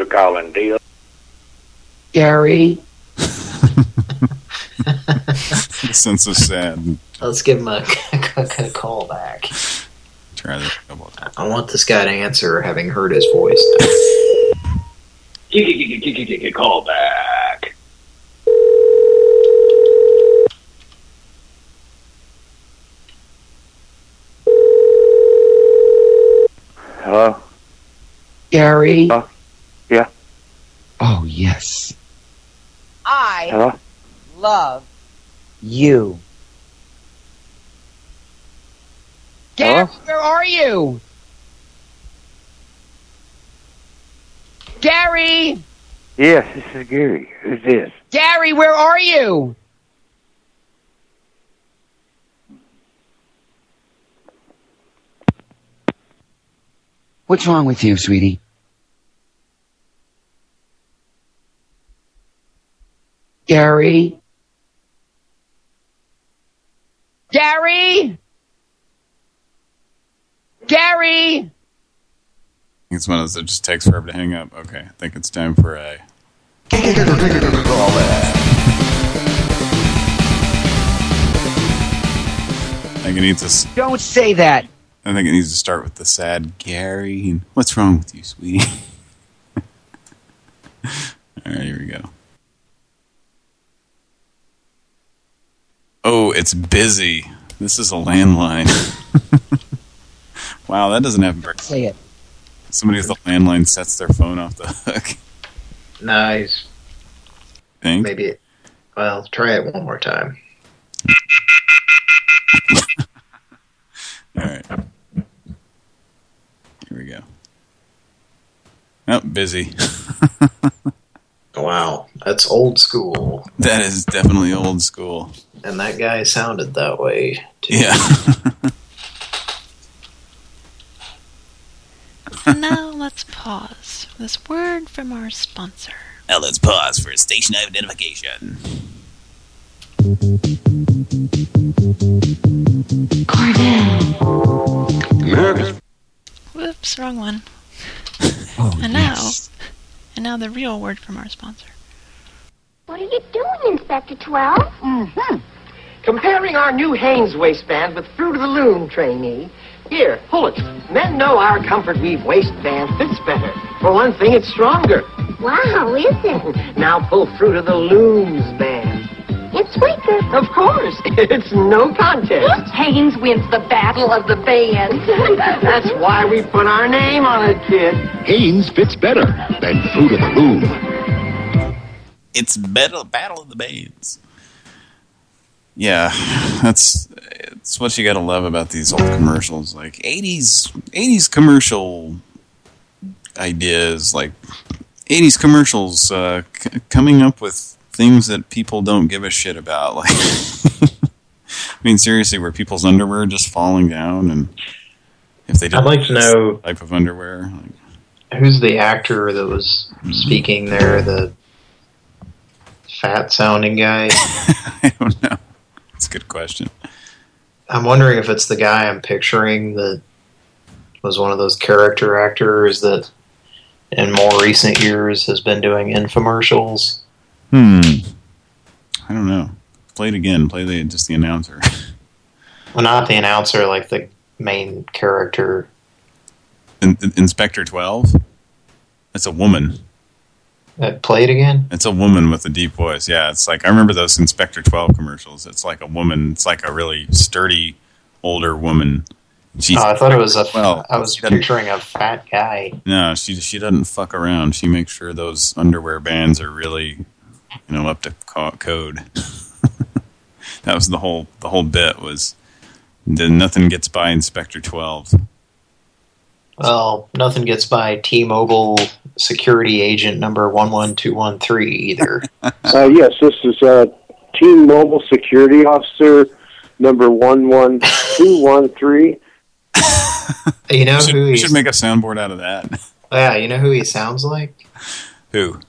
Thank you for calling, Deal. Gary. *laughs* the sense of sad. Let's give him a, *laughs* a call back. I want this guy to answer having heard his voice. *laughs* Call back. Hello? Gary. Yeah. Yes. I Hello? love You. Gary, Hello? where are you? Gary! Yes, this is Gary. Who's this? Gary, where are you? What's wrong with you, sweetie? Gary? Gary? Gary? It's one of those that just takes forever to hang up. Okay, I think it's time for a... I think it needs to. Don't say that. I think it needs to start with the sad Gary. What's wrong with you, sweetie? *laughs* All right, here we go. Oh, it's busy. This is a landline. *laughs* wow, that doesn't happen very Say it. Somebody with a landline sets their phone off the hook. Nice. Think? Maybe. Well, try it one more time. *laughs* All right. Here we go. Oh, busy. *laughs* Wow, that's old school. that is definitely old school. And that guy sounded that way. Too. Yeah. *laughs* Now let's pause for this word from our sponsor. Now let's pause for a station identification. Whoops, wrong one. *laughs* Oh, and now, and now the real word from our sponsor. What are you doing, Inspector 12? Mm-hmm. Comparing our new Hanes waistband with Fruit of the Loom trainee. Here, pull it. Men know our Comfort Weave waistband fits better. For one thing, it's stronger. Wow, is it? Now pull Fruit of the Loom's band. It's weaker. Of course, *laughs* it's no contest. Hanes wins the battle of the bands. *laughs* That's why we put our name on it, kid. Hanes fits better than Fruit of the Loom. It's battle battle of the bands. Yeah, that's it's what you got to love about these old commercials, like '80s '80s commercial ideas, like '80s commercials uh, c coming up with things that people don't give a shit about. *laughs* Like, I mean, seriously, were people's underwear just falling down, and if they didn't I'd like to know- type of underwear, like, Who's the actor that was speaking there? The fat sounding guy. *laughs* I don't know. It's a good question. I'm wondering if it's the guy I'm picturing that was one of those character actors that in more recent years has been doing infomercials. Hmm. I don't know. Play it again. Play the just the announcer. *laughs* Well, not the announcer, like the main character. In, in- Inspector 12? It's a woman. Uh, play it again? It's a woman with a deep voice. Yeah, it's like, I remember those Inspector 12 commercials. It's like a woman, it's like a really sturdy, older woman. She's, oh, I thought it was a. well, I was picturing a fat guy. No, she she doesn't fuck around. She makes sure those underwear bands are really, you know, up to code. *laughs* that was the whole the whole bit was. Then nothing gets by Inspector 12. Well, nothing gets by T-Mobile security agent number one one two one three either. *laughs* Uh, yes, this is uh, T-Mobile Security Officer number 11213. *laughs* you know should, who we should make a soundboard out of that. Yeah, you know who he sounds like? Who?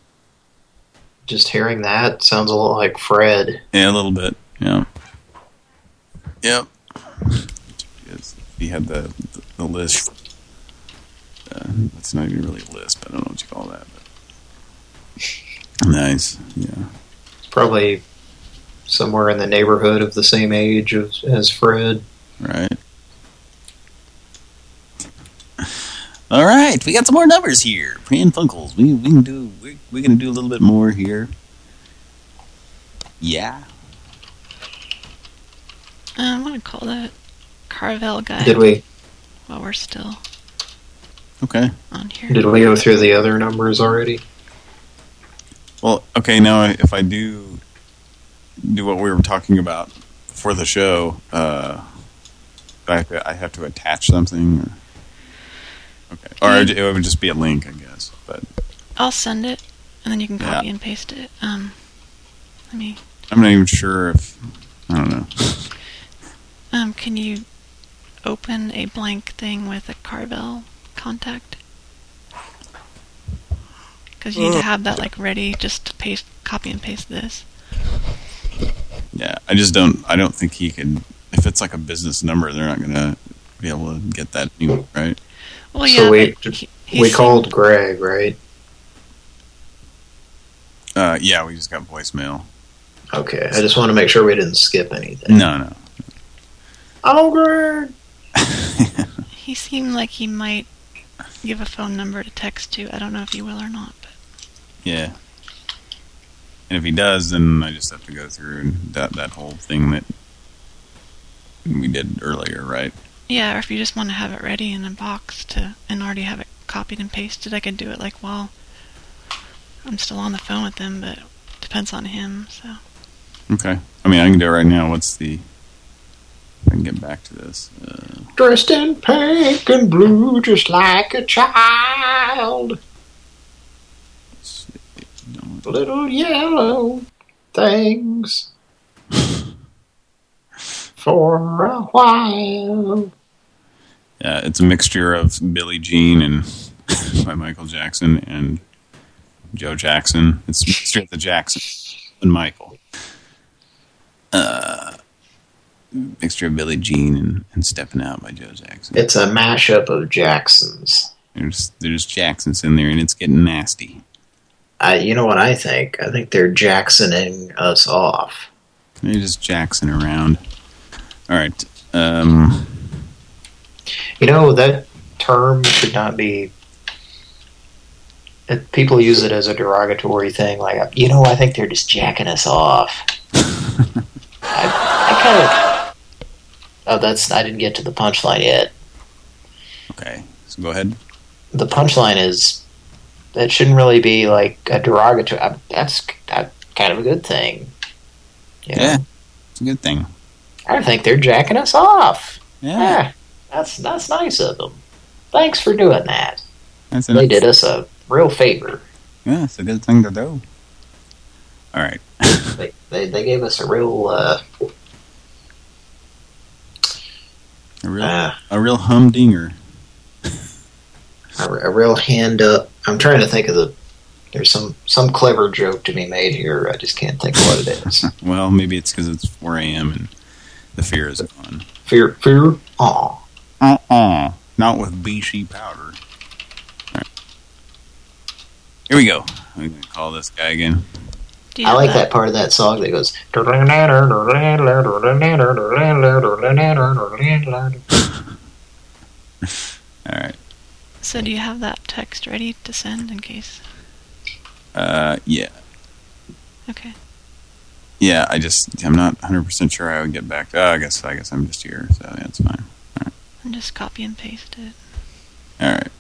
Just hearing that sounds a lot like Fred. Yeah, a little bit. Yeah. Yep. Yes, He had the the, the list. Uh, it's not even really a list. But I don't know what you call that. But. *laughs* Nice. Yeah. Probably somewhere in the neighborhood of the same age as, as Fred. Right. All right, we got some more numbers here. Pran Funkels, We we can do. We're, we're gonna do a little bit more here. Yeah. Uh, I want to call that Carvel guy. Did we While we're still Okay. on here. did we go through the other numbers already? Well, okay. Now, if I do do what we were talking about for the show, uh, I have to, I have to attach something. Or, okay. Or it it would just be a link, I guess. But I'll send it, and then you can Yeah. copy and paste it. Um, let me. I'm not even sure if I don't know. Um, can you open a blank thing with a Carvel contact? Because you need to have that like ready just to paste, copy and paste this. Yeah, I just don't. I don't think he can. If it's like a business number, they're not gonna be able to get that anyway, right? Well, yeah, wait, but he, we called Greg, right? Uh, yeah, we just got voicemail. Okay, I just want to make sure we didn't skip anything. No, no. Oh, Greg! *laughs* He seemed like he might give a phone number to text to. I don't know if he will or not. But Yeah. And if he does, then I just have to go through that that whole thing that we did earlier, right? yeah, or if you just want to have it ready in a box to and already have it copied and pasted, I could do it like while I'm still on the phone with him, but depends on him. So Okay. I mean, I can do it right now. What's the... I can get back to this. Uh, Dressed in pink and blue, just like a child. Little yellow things for a while. yeah, it's a mixture of Billie Jean and *laughs* by Michael Jackson and Joe Jackson. It's a mixture of the Jackson and Michael. Uh, mixture of Billie Jean and, and Stepping Out by Joe Jackson. It's a mashup of Jacksons. There's there's Jacksons in there, and it's getting nasty. I, you know what I think? I think they're Jacksoning us off. They're just Jackson around. All right. Um, You know, that term should not be... It, people use it as a derogatory thing. Like, you know, I think they're just jacking us off. *laughs* I, I kind of... Oh, that's... I didn't get to the punchline yet. okay, so go ahead. The punchline is... That shouldn't really be, like, a derogatory... I, that's, kind of a good thing. You know? Yeah, it's a good thing. I think they're jacking us off. Yeah. that's that's nice of them. Thanks for doing that. That's They nice- did us a real favor. Yeah, it's a good thing to do. All right. *laughs* They they, they gave us a real uh, A real, Ah. a real humdinger. a, a real hand up. I'm trying to think of the. There's some some clever joke to be made here. I just can't think of what it is. *laughs* Well, maybe it's because it's 4 a.m. and the fear is gone. Fear, fear. Aw. Uh-uh. Not with BC powder. Right. Here we go. I'm going to call this guy again. Do you I like that part of that song that goes. *laughs* All right. So do you have that text ready to send in case? Uh, yeah. Okay. Yeah, I just, I'm not 100% sure I would get back. Oh, I guess, I guess I'm just here, so that's fine. And just copy and paste it. All right.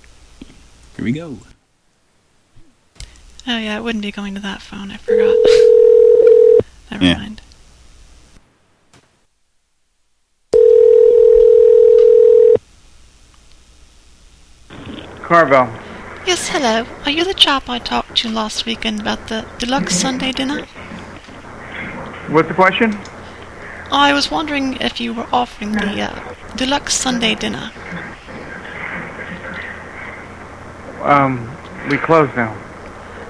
Here we go. Oh yeah, it wouldn't be going to that phone. I forgot. *laughs* Never Yeah. mind. Carvel. Yes, hello. Are you the chap I talked to last weekend about the deluxe Sunday dinner? What's the question? I was wondering if you were offering the uh, deluxe Sunday dinner. Um, we closed now.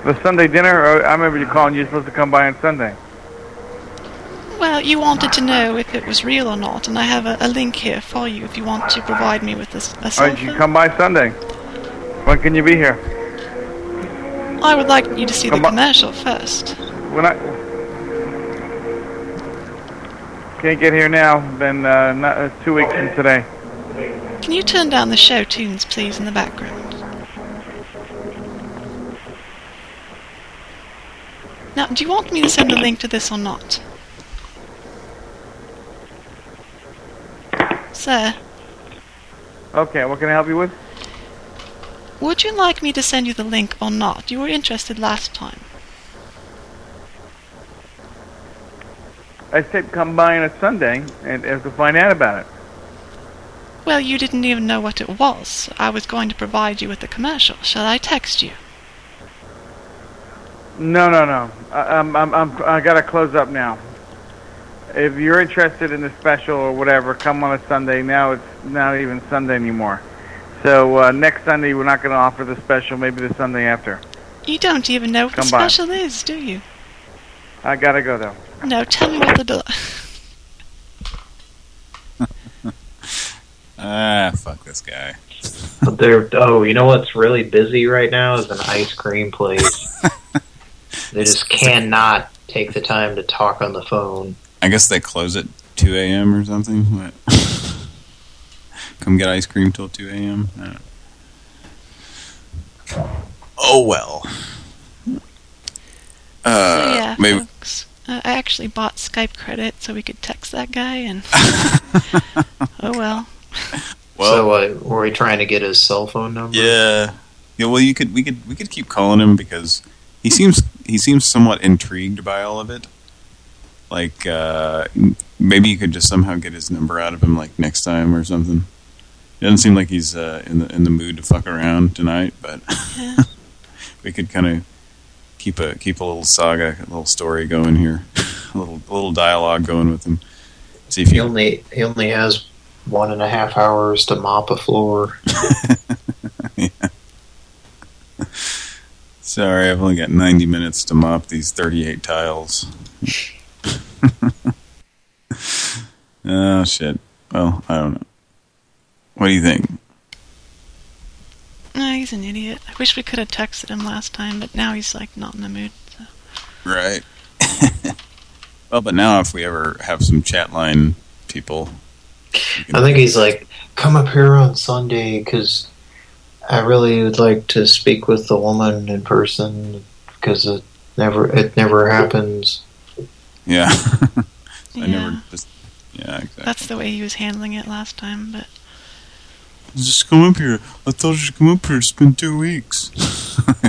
The Sunday dinner, I remember you calling, you're supposed to come by on Sunday. Well, you wanted to know if it was real or not, and I have a, a link here for you if you want to provide me with this, a Or cell you come by Sunday. When can you be here? I would like you to see the Come on. commercial first. When I can't get here now, then uh, not, uh, two weeks from today. Can you turn down the show tunes, please, in the background? Now, do you want me to send a link to this or not? Sir, Okay, what can I help you with? would you like me to send you the link or not? You were interested last time. I said come by on a Sunday and have to find out about it. Well, you didn't even know what it was. I was going to provide you with the commercial. Shall I text you? No, no, no. I, I'm, I'm, I'm, I gotta close up now. If you're interested in the special or whatever, come on a Sunday. Now it's not even Sunday anymore. So uh, next Sunday we're not gonna offer the special. Maybe the Sunday after. You don't even know what Come the by. special is, do you? I gotta go though. No, tell me what the del- *laughs* Ah, fuck this guy. But they're oh, you know what's really busy right now is an ice cream place. *laughs* they just cannot take the time to talk on the phone. I guess they close at 2 a.m. or something. What? *laughs* Come get ice cream till 2 a.m. Oh well. Uh, so yeah, maybe folks. Uh, I actually bought Skype credit so we could text that guy, and *laughs* oh well. so uh, were we trying to get his cell phone number? Yeah. Yeah, well you could we could we could keep calling him because he seems he seems somewhat intrigued by all of it. Like uh maybe you could just somehow get his number out of him like next time or something. It doesn't seem like he's uh, in the in the mood to fuck around tonight, but *laughs* we could kind of keep a keep a little saga, a little story going here, *laughs* a little a little dialogue going with him. See if He you only he only has one and a half hours to mop a floor. *laughs* Sorry, I've only got 90 minutes to mop these 38 tiles. oh, *laughs* shit. Well, I don't know. What do you think? No, he's an idiot. I wish we could have texted him last time, but now he's like not in the mood. So. Right. *laughs* well, but now if we ever have some chat line people... I think he's like, come up here on Sunday because I really would like to speak with the woman in person because it never it never happens. Yeah. *laughs* I Yeah. never just... Yeah, exactly. That's the way he was handling it last time, but Just come up here. I told you to come up here. It's been two weeks. *laughs*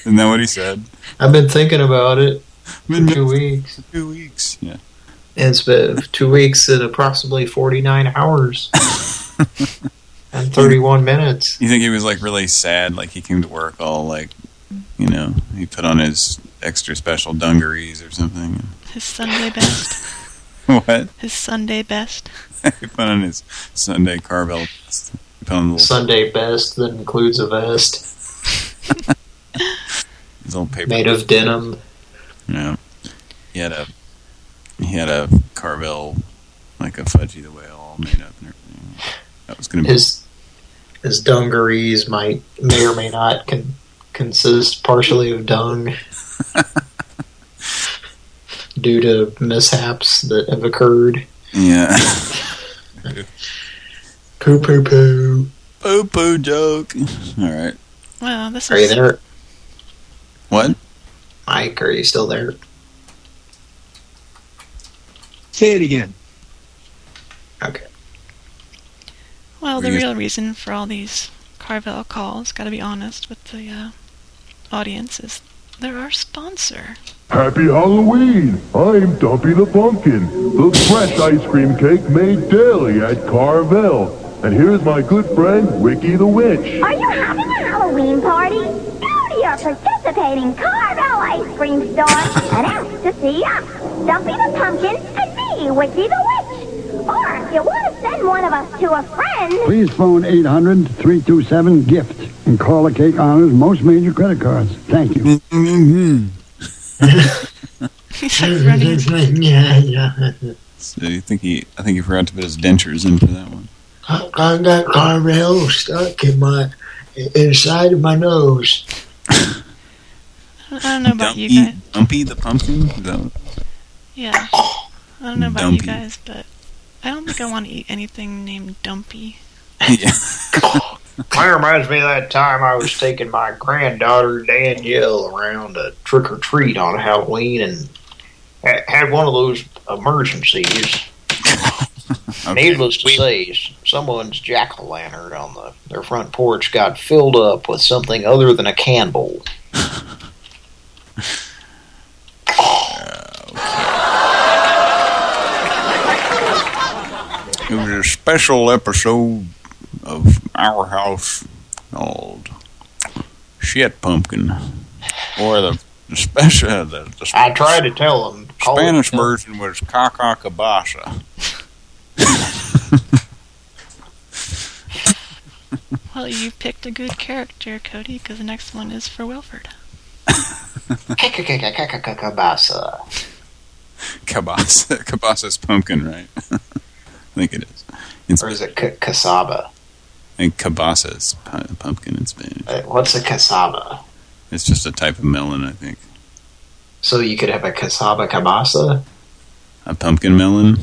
Isn't that what he said? I've been thinking about it Been for two weeks. Two weeks, yeah. It's been two weeks at approximately 49 hours *laughs* and 31 minutes. You think he was like really sad, like he came to work all like, you know, he put on his extra special dungarees or something. his Sunday best. *laughs* what? His Sunday best. *laughs* he put on his Sunday Carvel. vest. Put on a little, Sunday best that includes a vest *laughs* his little paper. made of denim. Yeah. He had a he had a Carvel like a Fudgie the Whale all made up and everything. That was gonna be His his dungarees might may or may not con consist partially of dung *laughs* due to mishaps that have occurred. Yeah. *laughs* Poo poo poo. Poo poo joke. Alright. Well, this Are you is there, What? Mike? Are you still there? Say it again. Okay. Well the real reason for all these Carvel calls. Got to be honest with the uh, audience is they're our sponsor. Happy Halloween! I'm Dumpy the Pumpkin, the fresh ice cream cake made daily at Carvel. And here's my good friend, Wiki the Witch. Are you having a Halloween party? Go to your participating Carvel ice cream store *laughs* and ask to see us, Dumpy the Pumpkin, and me, Wiki the Witch. Or if you want to send one of us to a friend, Please phone 800-327-GIFT and call the Cake Honors most major credit cards. Thank you. He's like running. yeah, yeah. So you think he I think he forgot to put his dentures in for that one. I got Carvel stuck in my inside of my nose. I don't know about you guys. Dumpy the pumpkin? Is that what- Yeah. I don't know about you guys, but I don't think I want to eat anything named Dumpy. yeah. *laughs* *laughs* That reminds me of that time I was taking my granddaughter Danielle around to trick or treat on Halloween and ha- had one of those emergencies. *laughs* Needless to say, someone's jack o' lantern on the their front porch got filled up with something other than a candle. It was a special episode of Our House called Shit Pumpkin. Or the, the special uh, the, the I tried to tell them. call it- Spanish version was Caca Cabasa. Well, you picked a good character, Cody, because the next one is for Wilford. Cabasa. Cabasa. Cabasa's pumpkin, right? *laughs* think it is. It's, or is it ca- cassava? I think cabasa is pu- pumpkin in Spanish. Uh, What's a cassava? It's just a type of melon, I think. So you could have a cassava cabasa? A pumpkin melon,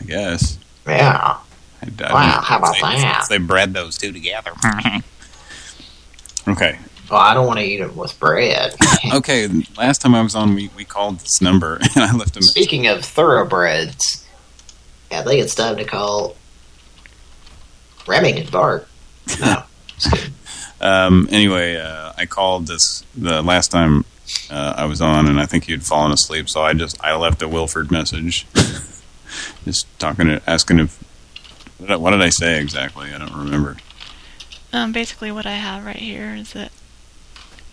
I guess. Yeah. I, I Wow, how about they, that? They bred those two together. *laughs* okay. Well, I don't want to eat it with bread. *laughs* Okay, last time I was on, we, we called this number, *laughs* and I left a message. Speaking of thoroughbreds, I think it's time to call Remington Park. *laughs* No. Um, anyway, uh, I called this the last time uh, I was on, and I think you'd fallen asleep, so I just I left a Wilford message, *laughs* just talking to asking if what did, I, what did I say exactly? I don't remember. Um, basically what I have right here is that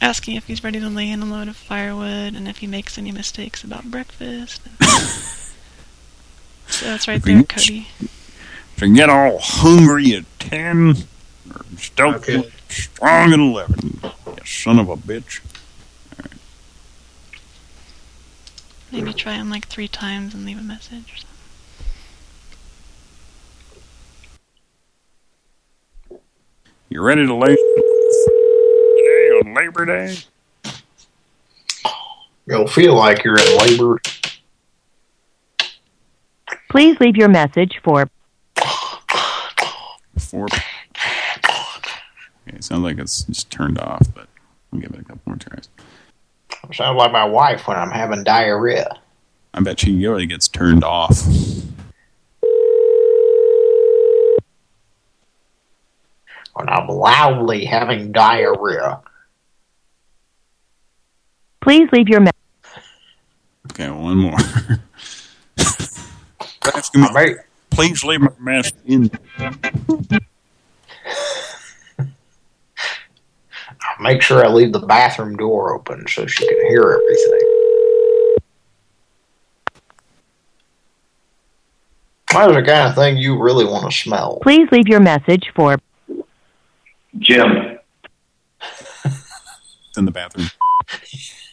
asking if he's ready to lay in a load of firewood and if he makes any mistakes about breakfast. *laughs* so that's right there, Cody. If you get all hungry at ten, or stoked strong at eleven, you son of a bitch. Maybe try him like three times and leave a message or something. You ready to lay today on Labor Day? You'll feel like you're in labor. Please leave your message for Four. Okay, it sounds like it's just turned off, but I'll give it a couple more tries. Sounds like my wife when I'm having diarrhea. I bet she usually gets turned off. When I'm loudly having diarrhea. please leave your message. Okay, one more. *laughs* Asking me, please leave my message in. *laughs* Make sure I leave the bathroom door open so she can hear everything. That's the kind of thing you really want to smell. Please leave your message for Jim. In the bathroom. *laughs*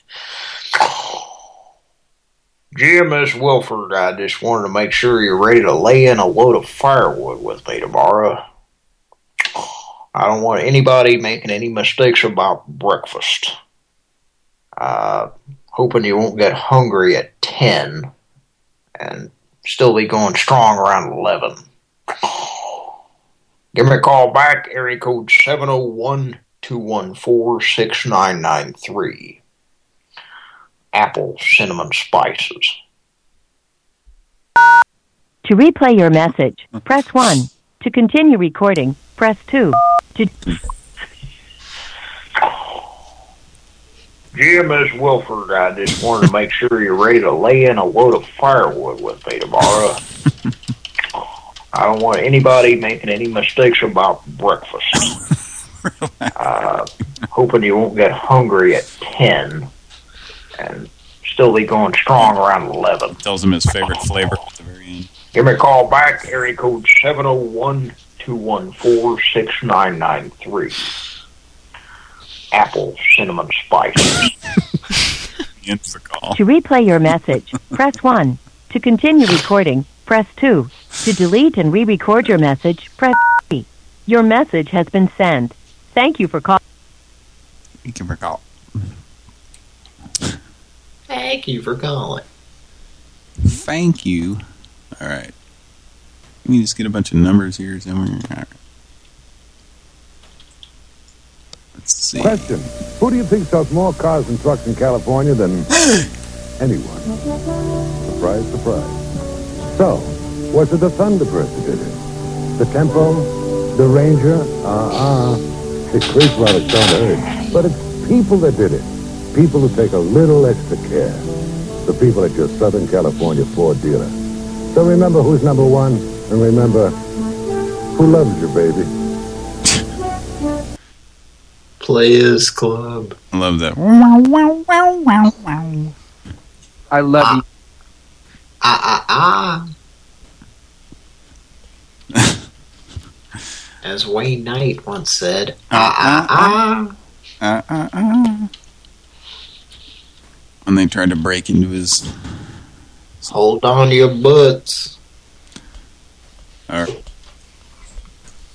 Miss Wilford, I just wanted to make sure you're ready to lay in a load of firewood with me tomorrow. I don't want anybody making any mistakes about breakfast. Uh, hoping you won't get hungry at 10 and still be going strong around 11. Give me a call back, area code 701-214-6993. Apple cinnamon spices. to replay your message. Press 1. To continue recording, press 2. To Jim, Miss Wilford, I just wanted to make sure you're ready to lay in a load of firewood with me tomorrow. *laughs* I don't want anybody making any mistakes about breakfast. *laughs* uh, hoping you won't get hungry at 10 and still be going strong around 11. Tells him his favorite flavor at the very end. Give me a call back, area code 701-214-6993. Apple cinnamon spices. *laughs* Ends the call. To replay your message, press 1. To continue recording, press 2. To delete and re-record your message, press 3. Your message has been sent. Thank you for calling. Thank you for call. Thank you for calling. Thank you. All right. Let me just get a bunch of numbers here somewhere. All right. Let's see. Question. Who do you think sells more cars and trucks in California than *gasps* anyone? Surprise, surprise. So, was it the Thunderbird that did it? The Tempo? The Ranger? Uh-uh. It creeps while it's on urge. But it's people that did it. People who take a little extra care. The people at your Southern California Ford dealer. So remember who's number one, and remember who loves you, baby. Players Club. I love that. I love you. Ah, ah, ah. *laughs* As Wayne Knight once said, ah, ah, ah. Uh, uh, uh. When they tried to break into his... Hold on to your butts. All right.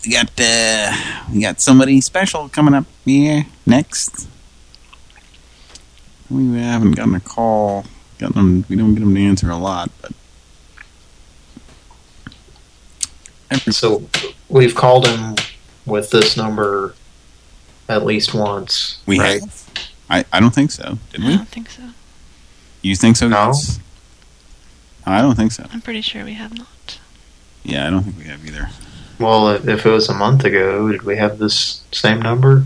We got uh, we got somebody special coming up here next. We haven't gotten a call. Gotten them, we don't get them to answer a lot, but So we've called him with this number at least once. we right? have. I I don't think so. Did I we? I don't think so. You think so? No. I don't think so. I'm pretty sure we have not. Yeah, I don't think we have either. Well, if if it was a month ago, did we have this same number?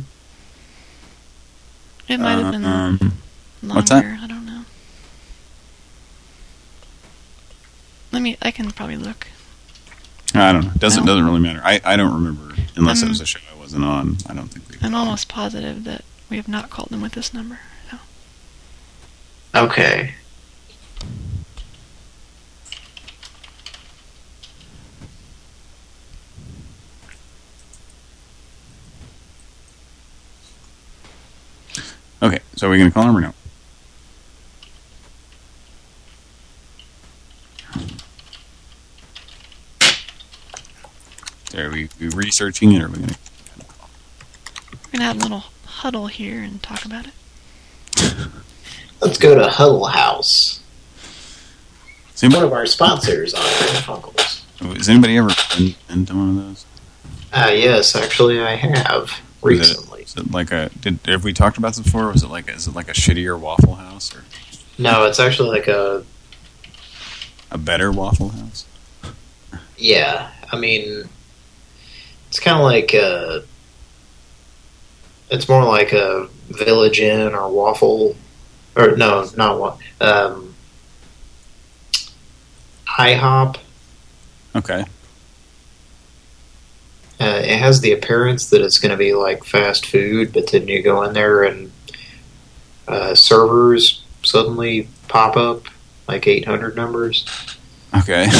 It might have been Um, longer. what's that? I don't know. Let me. I can probably look. I don't know. Doesn't doesn't really matter. I I don't remember unless it Um, was a show I wasn't on. I don't think we. I'm almost positive that we have not called them with this number. No. Okay. Okay, so are we gonna call him or no? Are we, we researching it or are we gonna? We're gonna have a little huddle here and talk about it. Let's go to Huddle House. Is anybody, One of our sponsors on Funkels. has anybody ever been, been to one of those? Ah, yes, actually I have recently. Is it like a? Did have we talked about this before? Was it like? Is it like a shittier Waffle House or No, it's actually like a a better Waffle House? yeah. I mean, it's kind of like a. It's more like a Village Inn or Waffle, or no, not what. Um, IHOP. Okay. Uh, it has the appearance that it's going to be like fast food, but then you go in there and uh, servers suddenly pop up like 800 numbers. Okay. *laughs*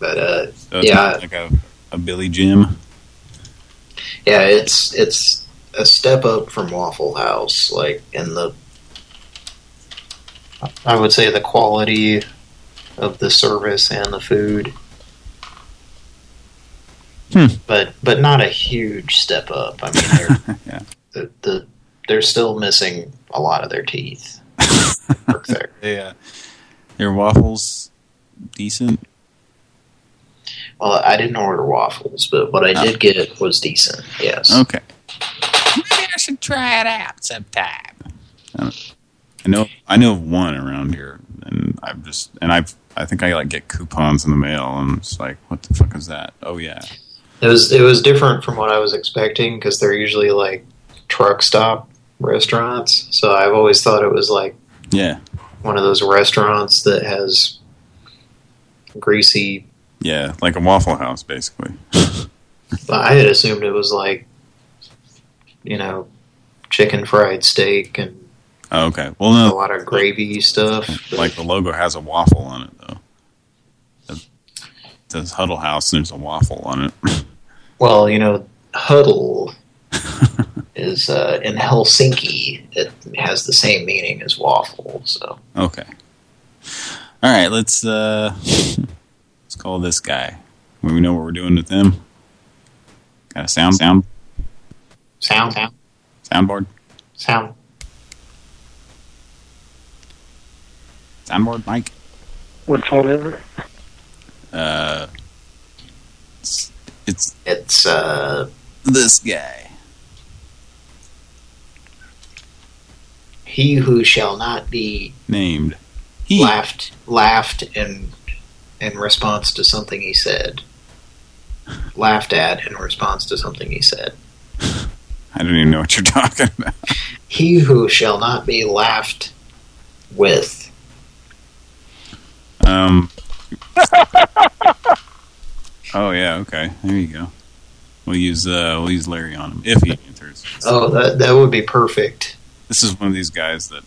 But uh, So yeah, like a a Billy Jim. yeah, it's it's a step up from Waffle House, like in the. I would say the quality of the service and the food. Hmm. But but not a huge step up. I mean, they're *laughs* yeah. the, the they're still missing a lot of their teeth. *laughs* Work there. Yeah. Your waffles decent? Well, I didn't order waffles, but what I Oh. did get was decent. Yes. Okay. Maybe I should try it out sometime. I know I know of one around here, and I've just and I've I think I like get coupons in the mail, and it's like, what the fuck is that? Oh yeah, It was it was different from what I was expecting because they're usually like truck stop restaurants. So I've always thought it was like yeah, one of those restaurants that has greasy. yeah, like a Waffle House basically. *laughs* But I had assumed it was like you know chicken fried steak and Oh, okay, well a lot of gravy stuff. like the logo has a waffle on it though. It says Huddle House, and there's a waffle on it. *laughs* Well, you know, huddle *laughs* is uh, in Helsinki. It has the same meaning as waffle. So Okay. All right, let's uh *laughs* let's call this guy. We know what we're doing with them. Got a sound sound sound sound soundboard sound. soundboard Mike. What phone is it? Uh, it's it's It's uh, this guy. he who shall not be Named. laughed laughed in in response to something he said. *laughs* Laughed at in response to something he said. *laughs* I don't even know what you're *laughs* talking about. He who shall not be laughed with. Um. *laughs* oh yeah, okay. There you go. We'll use uh we'll use Larry on him if he answers. Oh, that that would be perfect. This is one of these guys that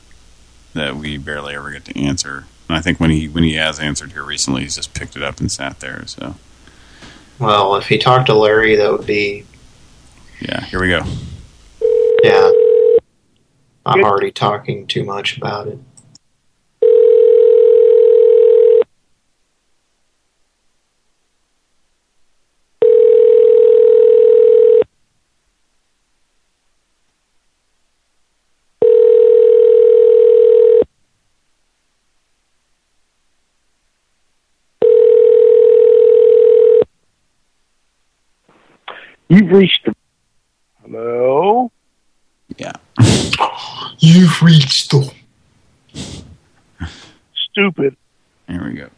that we barely ever get to answer. And I think when he when he has answered here recently, he's just picked it up and sat there. So Well, if he talked to Larry, that would be yeah, here we go. Yeah. I'm already talking too much about it. You've reached the... Hello? Yeah. You've reached the. Stupid. There we go.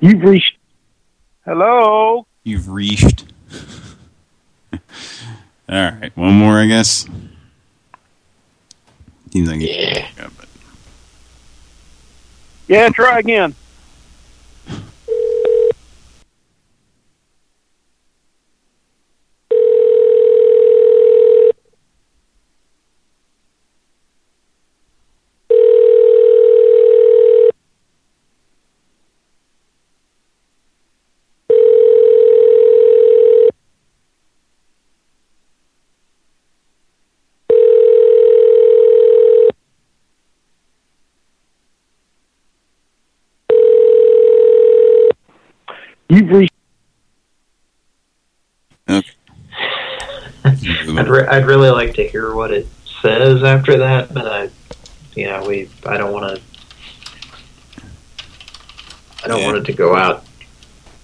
You've reached. Hello? You've reached. *laughs* All right, one more, I guess. Seems like yeah. but Yeah, try again. I'd, really like to hear what it says after that, but I, you know, we I don't want to. I don't Yeah. want it to go out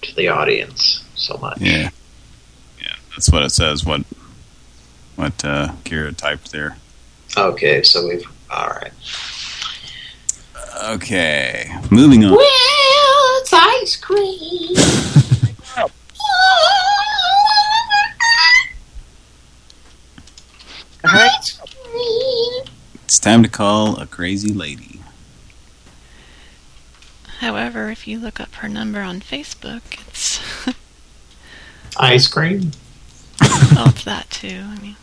to the audience so much. Yeah. Yeah, that's what it says. What what uh, Kira typed there. Okay, so we've all right. Okay, moving on. Well, it's ice cream. Time to call a crazy lady. However, if you look up her number on Facebook, it's *laughs* Ice cream. well, it's that too. I mean,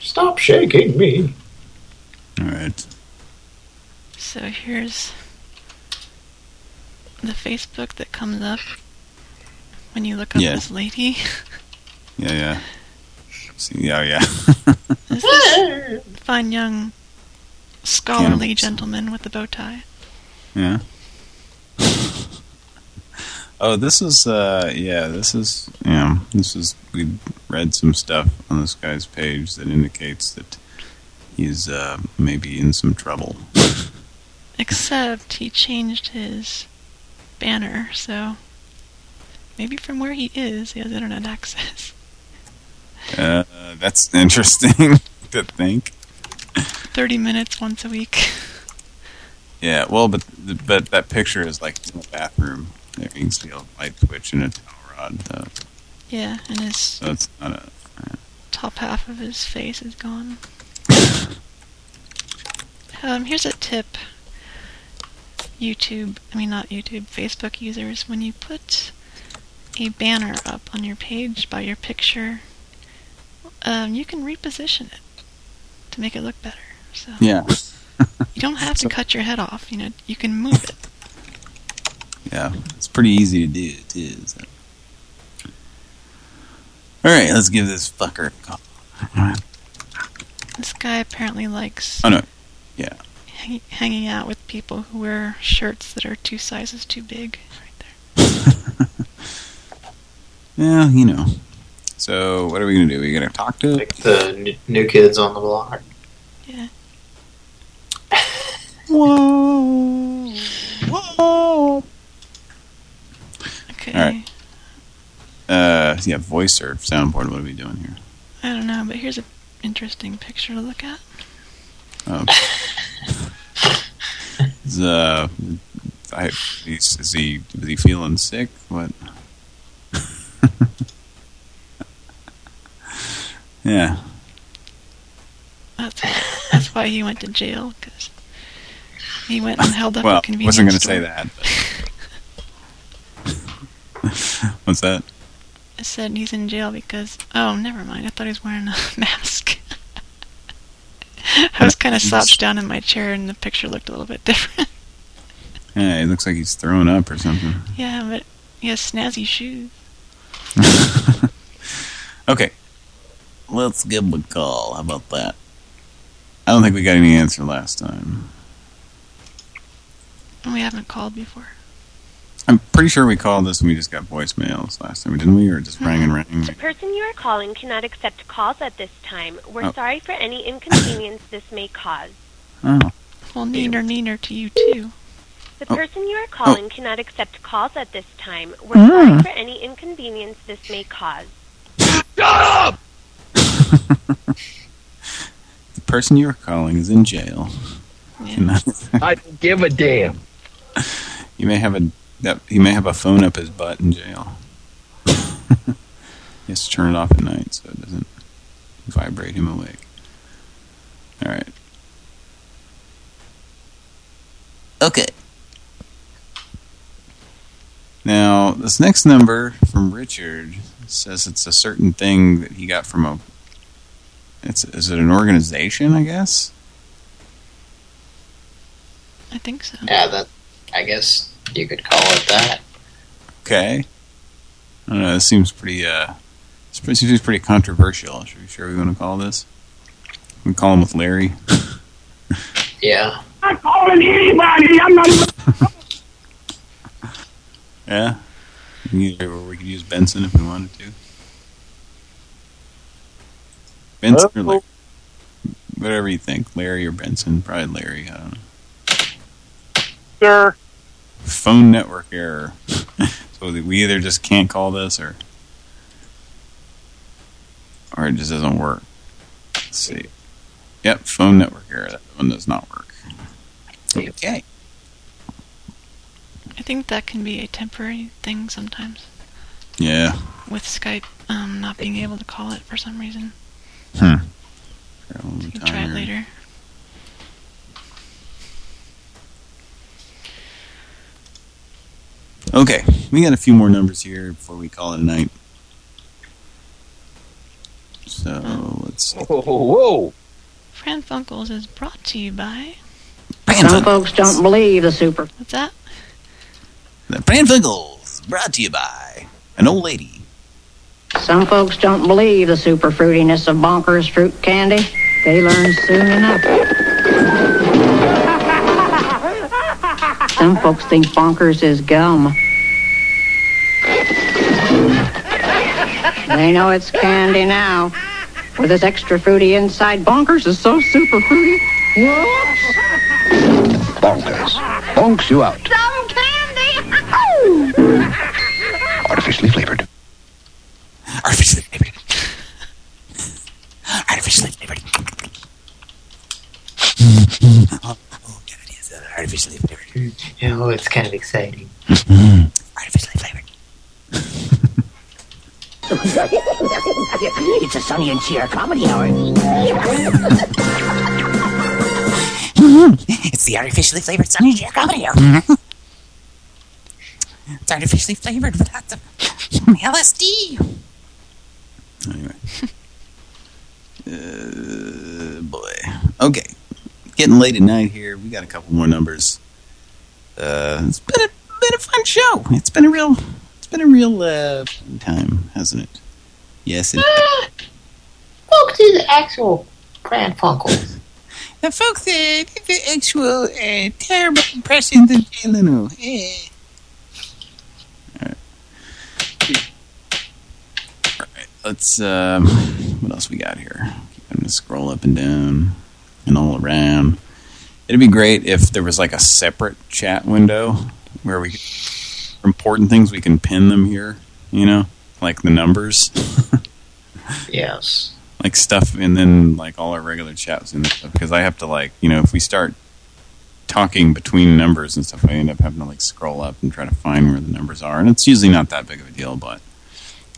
Stop shaking me. All right. so here's the Facebook that comes up when you look up Yeah. this lady. Yeah, yeah. *laughs* See, yeah, yeah. This is *laughs* fine young scholarly gentleman with the bow tie. yeah. Oh, this is uh yeah, this is yeah, this is we read some stuff on this guy's page that indicates that he's uh maybe in some trouble. *laughs* Except he changed his banner, so maybe from where he is, he has internet access. Uh that's interesting *laughs* to think. 30 minutes once a week. Yeah, well, but but that picture is like in the bathroom. There you can see a light switch and a towel rod. Uh, Yeah, and his so it's not a top half of his face is gone. *coughs* um, here's a tip. YouTube, I mean not YouTube, Facebook users, when you put a banner up on your page by your picture, um, you can reposition it to make it look better. So yeah. *laughs* you don't have to cut your head off. You know, you can move it. Yeah, it's pretty easy to do too. So. All right, let's give this fucker a call. This guy apparently likes Oh no, yeah. Hang- hanging out with people who wear shirts that are two sizes too big. Right there. *laughs* yeah, you know. So what are we gonna do? Are We gonna talk to Like the new kids on the block. Yeah. *laughs* Whoa. Whoa. Okay. All right. Uh, yeah, voice or soundboard. What are we doing here? I don't know, but here's an interesting picture to look at. Oh. *laughs* *laughs* is, uh, I, he's, is he is he feeling sick? What? *laughs* yeah. That's why, that's why he went to jail because he went and held up Well, a convenience store. wasn't going to say that. *laughs* What's that? I said he's in jail because oh, never mind. I thought he was wearing a mask. I was kind of slouched down in my chair, and the picture looked a little bit *laughs* different. Yeah, it looks like he's throwing up or something. yeah, but he has snazzy shoes. *laughs* Okay. Let's give him a call. How about that? I don't think we got any answer last time. We haven't called before. I'm pretty sure we called this and we just got voicemails last time, didn't we? Or just rang and rang. The person you are calling cannot accept calls at this time. We're Oh. sorry for any inconvenience this may cause. Oh. Well, neener, neener to you, too. The Oh. person you are oh. calling cannot accept calls at this time. We're hmm. sorry for any inconvenience this may cause. Shut up! *laughs* The person you're calling is in jail. I don't give a damn. *laughs* You may have a that he may have a phone up his butt in jail. *laughs* he has to turn it off at night so it doesn't vibrate him awake. All right. Okay. Now, this next number from Richard says it's a certain thing that he got from a it's is it an organization, I guess? I think so. Yeah, that. I guess you could call it that. Okay. I don't know, this seems pretty, uh, this seems pretty controversial. Should we, sure we want to call this? We call him with Larry. *laughs* Yeah. I'm calling anybody. I'm not even. *laughs* Yeah? We could- Or we could use Benson if we wanted to. Benson or Larry? Whatever you think. Larry or Benson. Probably Larry, I don't know. Sir. Phone network error. *laughs* so we either just can't call this or or it just doesn't work. Let's see. Yep, phone network error. That one does not work. Okay. I think that can be a temporary thing sometimes. Yeah. With Skype um, not being able to call it for some reason. Hmm. You can try it later. Okay, we got a few more numbers here before we call it a night. So let's. Whoa, whoa. Fran Funkels is brought to you by. Some folks don't believe the super. What's that? The Pran Funkels brought to you by an old lady. Some folks don't believe the super fruitiness of bonkers fruit candy. They learn soon enough. Some folks think bonkers is gum. They know it's candy now. With this extra fruity inside, bonkers is so super fruity. Whoops! Bonkers. Bonks you out. Some candy! *laughs* Artificially flavored. Artificially flavored. Artificially flavored. *laughs* yeah, it is artificially flavored. *laughs* Oh, it's kind of exciting. *laughs* Artificially flavored. *laughs* it's a Sonny and Cher comedy hour. it's the artificially flavored Sonny and Cher comedy hour. It's artificially flavored without the LSD. Anyway. uh, boy. Okay. Getting late at night here. We got a couple more numbers. Uh, it's been a been a fun show. It's been a real it's been a real uh, fun time, hasn't it? Yes, it Folks is actual Grand Funkels. *laughs* The folks said the actual uh, terrible impressions of Jay Leno. Eh. Alright, let's, um, what else we got here? I'm going to scroll up and down and all around. It'd be great if there was like a separate chat window where we for important things, we can pin them here, you know, like the numbers. *laughs* yes. like stuff and then like all our regular chats and stuff because I have to like you know if we start talking between numbers and stuff I end up having to like scroll up and try to find where the numbers are and it's usually not that big of a deal but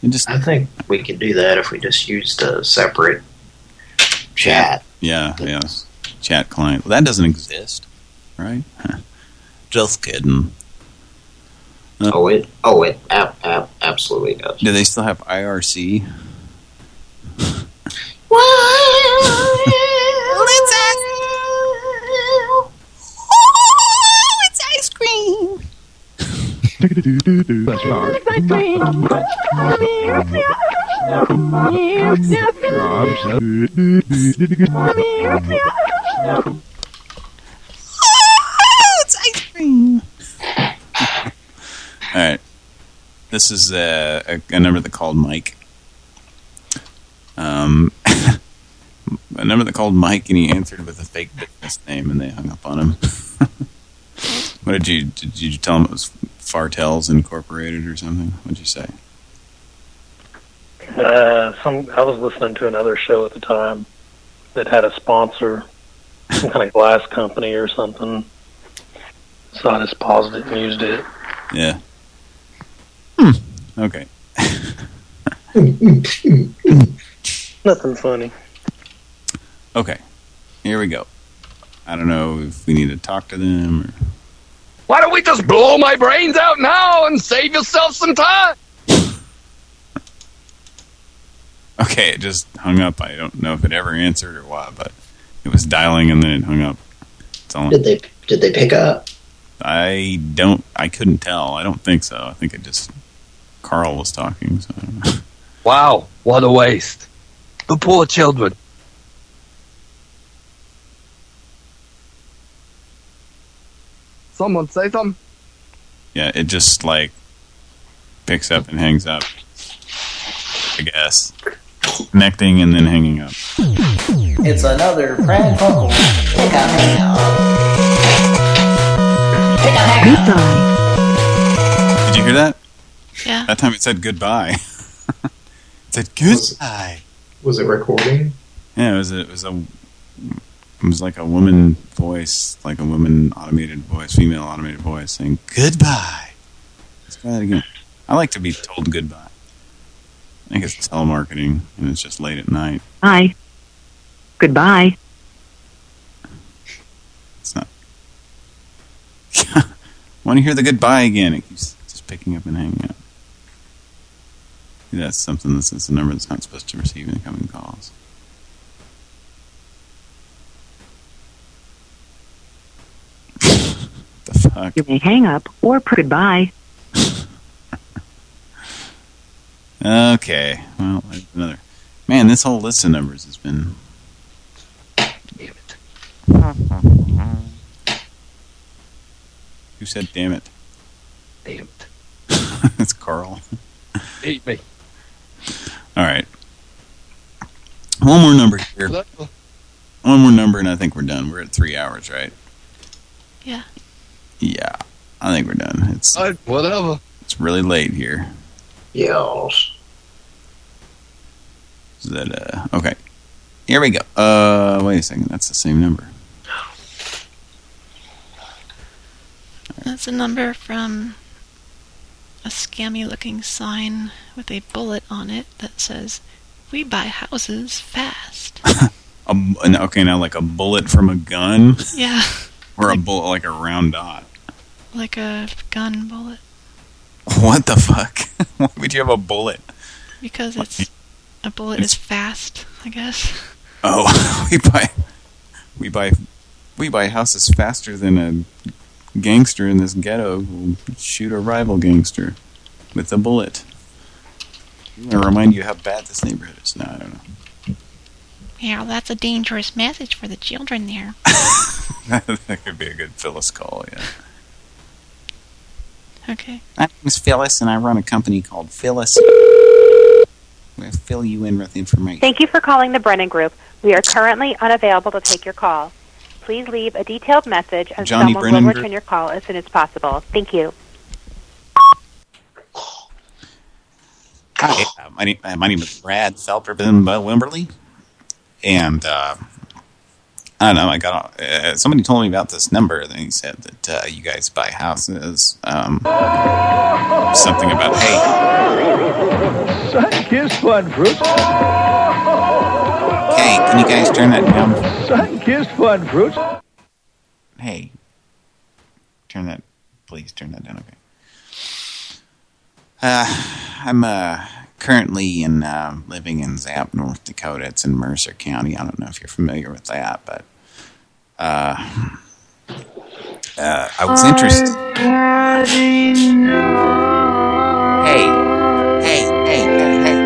it just I think we could do that if we just used a separate chat. Yeah, yeah. Chat client. Well, that doesn't exist, right? *laughs* Just kidding. Uh, oh, it, oh, it ab ab absolutely does. Do they still have IRC? *laughs* it's, ice oh, it's ice cream. *laughs* It's ice cream. All right. This is uh, a, a number that called Mike. Um, *laughs* a number that called Mike, and he answered with a fake business name, and they hung up on him. *laughs* what did you did you tell him it was Fartels Incorporated or something? What'd you say? Uh, some I was listening to another show at the time that had a sponsor, some kind of glass company or something. So I just paused it and used it. Yeah. Hmm. Okay. *laughs* Nothing funny. Okay. Here we go. I don't know if we need to talk to them or Why don't we just blow my brains out now and save yourself some time? Okay, it just hung up. I don't know if it ever answered or what, but it was dialing and then it hung up. That's all. Did they did they pick up? I don't. I couldn't tell. I don't think so. I think it just Carl was talking. So I don't know. *laughs* Wow, what a waste. The poor children. Someone say something. yeah, it just like picks up and hangs up. I guess connecting and then hanging up. It's another prank phone. Pick up, hang up. Pick up, hang up. Did you hear that? Yeah. That time it said goodbye. *laughs* it said goodbye. Was it recording? Yeah, it was. A, it was a. It was like a woman voice, like a woman automated voice, female automated voice, saying goodbye. Let's try that again. I like to be told goodbye. I think it's telemarketing, and it's just late at night. Bye. Goodbye. It's not. *laughs* Want to hear the goodbye again? It keeps just picking up and hanging up. That's something that's, that's a number that's not supposed to receive incoming calls. *laughs* the fuck? You may hang up or pr- goodbye. Okay, well, another. Man, this whole list of numbers has been. Damn it. Who said damn it? Damn it. *laughs* it's Carl. Eat me. All right. One more number here. One more number, and I think we're done. We're at three hours, right? Yeah. Yeah, I think we're done. It's Uh, whatever. it's really late here. Yes. Is that uh okay? Here we go. Uh, wait a second. That's the same number. That's a number from a scammy looking sign with a bullet on it that says, We buy houses fast. *laughs* A, okay, now like a bullet from a gun, yeah. *laughs* or a bullet like a round dot. Like a gun bullet. *laughs* What the fuck? *laughs* Why would you have a bullet? Because it's a bullet is fast, I guess. Oh, *laughs* we buy, we buy, we buy houses faster than a gangster in this ghetto will shoot a rival gangster with a bullet. I remind you how bad this neighborhood is. No, I don't know. Yeah, that's a dangerous message for the children there. that could be a good Phyllis call, yeah. Okay. My name's Phyllis, and I run a company called Phyllis. We'll fill you in with information. Thank you for calling the Brennan Group. We are currently unavailable to take your call. Please leave a detailed message and Johnny someone Brennan will return your call as soon as possible. Thank you. Hi, uh, my, name, uh, my name is Brad Felpervin Wimberly, and uh, I don't know. I got uh, somebody told me about this number, and he said that uh, you guys buy houses. Um, something about hey, Sun-kissed fun fruits. hey, can you guys turn that down? Sun-kissed fun fruits. Hey, turn that, please turn that down. Okay. Uh, I'm uh, currently in uh, living in Zap, North Dakota. It's in Mercer County. I don't know if you're familiar with that, but uh, uh, I was interested. Hey, hey, hey, hey, hey.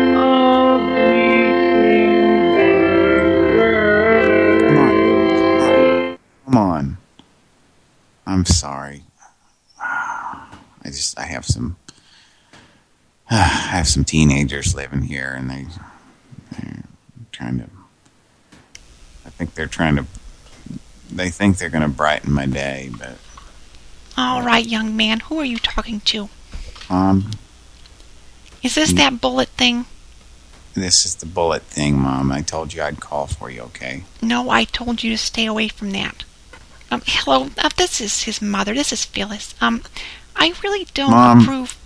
Come on. Come on. I'm sorry. *sighs* I just, I have some, *sighs* I have some teenagers living here and they, they're trying to, I think they're trying to, they think they're going to brighten my day, but, All right, young man, who are you talking to? um, Is this that bullet thing? this is the bullet thing, Mom. I told you I'd call for you, okay? No, I told you to stay away from that. Um, hello, uh, this is his mother. This is Phyllis. Um, I really don't Mom. approve.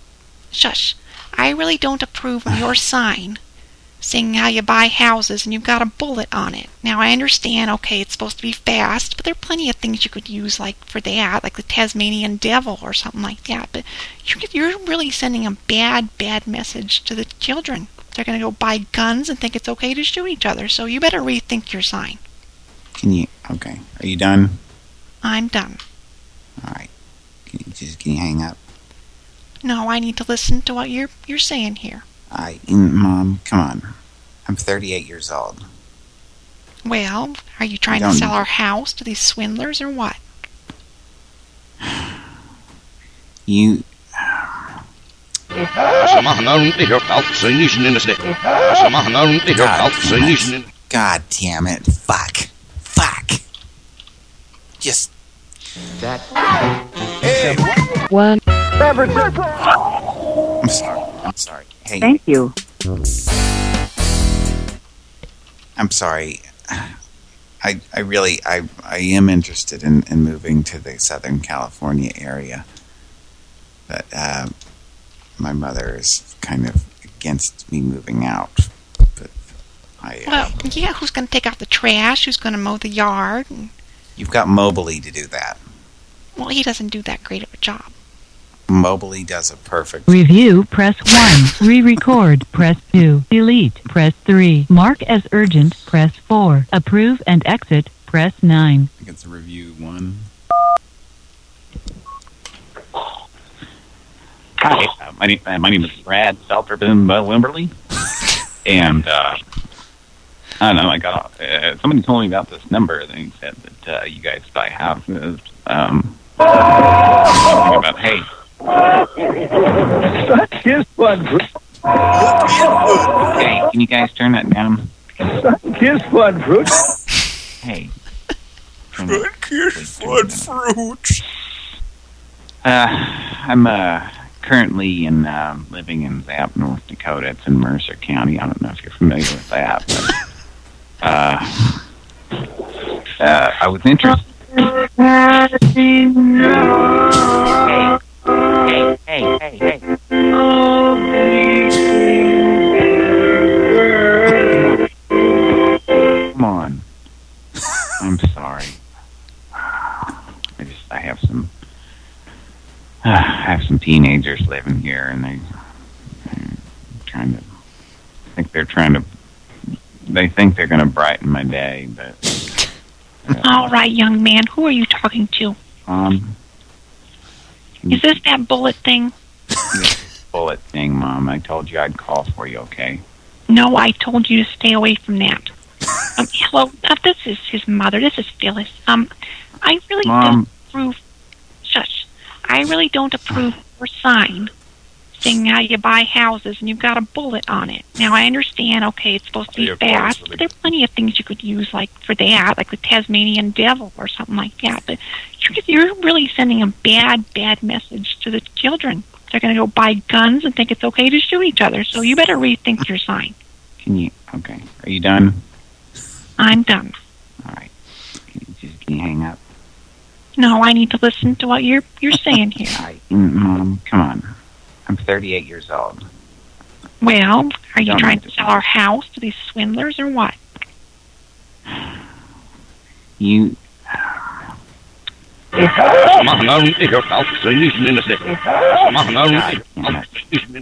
Shush. I really don't approve of your *laughs* sign saying how you buy houses and you've got a bullet on it. Now, I understand, okay, it's supposed to be fast, but there are plenty of things you could use like for that, like the Tasmanian devil or something like that. But you're, you're really sending a bad, bad message to the children. They're going to go buy guns and think it's okay to shoot each other, so you better rethink your sign. Can you, okay. Are you done? I'm done. All right. Can you just, can you hang up? No, I need to listen to what you're you're saying here. I, Mom, come on. I'm 38 years old. Well, are you trying to sell our house to these swindlers or what? *sighs* You, *sighs* God damn it. Fuck. Fuck. Just. That. One. I'm sorry. I'm sorry. Hey, Thank you. I'm sorry. I I really I I am interested in in moving to the Southern California area, but uh, my mother is kind of against me moving out. But I uh, Well, yeah, who's going to take out the trash? Who's going to mow the yard? you've got Mobley to do that. Well, he doesn't do that great of a job. Mobley does a perfect. Review, press 1. *laughs* Re-record, press 2. Delete, press 3. Mark as urgent, press 4. Approve and exit, press 9. I think it's review one. Hi, uh, my name uh, my name is Brad Salterben Wimberly, and uh, I don't know. I got uh, somebody told me about this number. and They said that uh, you guys buy houses. Um, something about hey, Suck his hey, can you guys turn that down? Suck his Bruce. Hey, fruit. uh, I'm uh, currently in um, living in Zap, North Dakota. It's in Mercer County. I don't know if you're familiar with that. But, uh, uh, I was interested. Hey, hey, hey, hey, hey. Come on. I'm sorry. I just I have some I have some teenagers living here and they they're trying to I think they're trying to they think they're going to brighten my day but All right, young man, who are you talking to? um Is this that bullet thing? bullet thing mom I told you I'd call for you okay No, I told you to stay away from that. *laughs* Um, hello, uh, this is his mother. This is Phyllis. Um, I really Mom. don't approve. Shush. I really don't approve your sign saying how you buy houses and you've got a bullet on it. Now I understand. Okay, it's supposed to be Yeah, fast, but there are plenty of things you could use like for that, like the Tasmanian devil or something like that. But you're, you're really sending a bad, bad message to the children. They're going to go buy guns and think it's okay to shoot each other. So you better rethink your sign. can you okay are you done I'm done. all right can you just can you hang up No, I need to listen to what you're you're saying here. *laughs* All right, mom come on I'm 38 years old Well, are you Don't trying to sell our house to these swindlers or what? you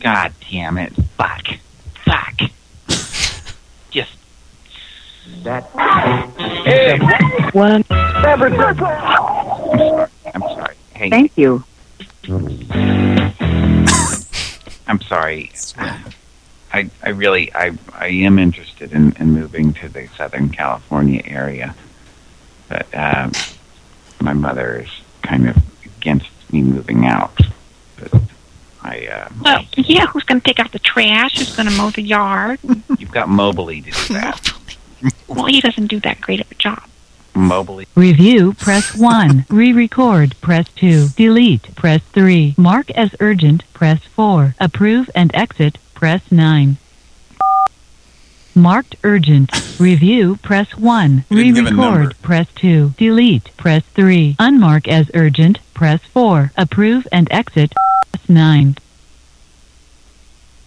God damn it. Fuck. Fuck. Just. Hey, One. I'm sorry. I'm sorry. Thank you. I'm sorry. I I really I I am interested in, in moving to the Southern California area, but um, my mother is kind of against me moving out. But I uh, Well, yeah, who's going to take out the trash? Who's going to mow the yard? you've got Mobley to do that. *laughs* well, he doesn't do that great of a job. Review, press 1. *laughs* Re-record, press 2. Delete, press 3. Mark as urgent, press 4. Approve and exit, press 9. Marked urgent. Review, press 1. You didn't give a number. Re-record, press 2. Delete, press 3. Unmark as urgent, press 4. Approve and exit, press 9.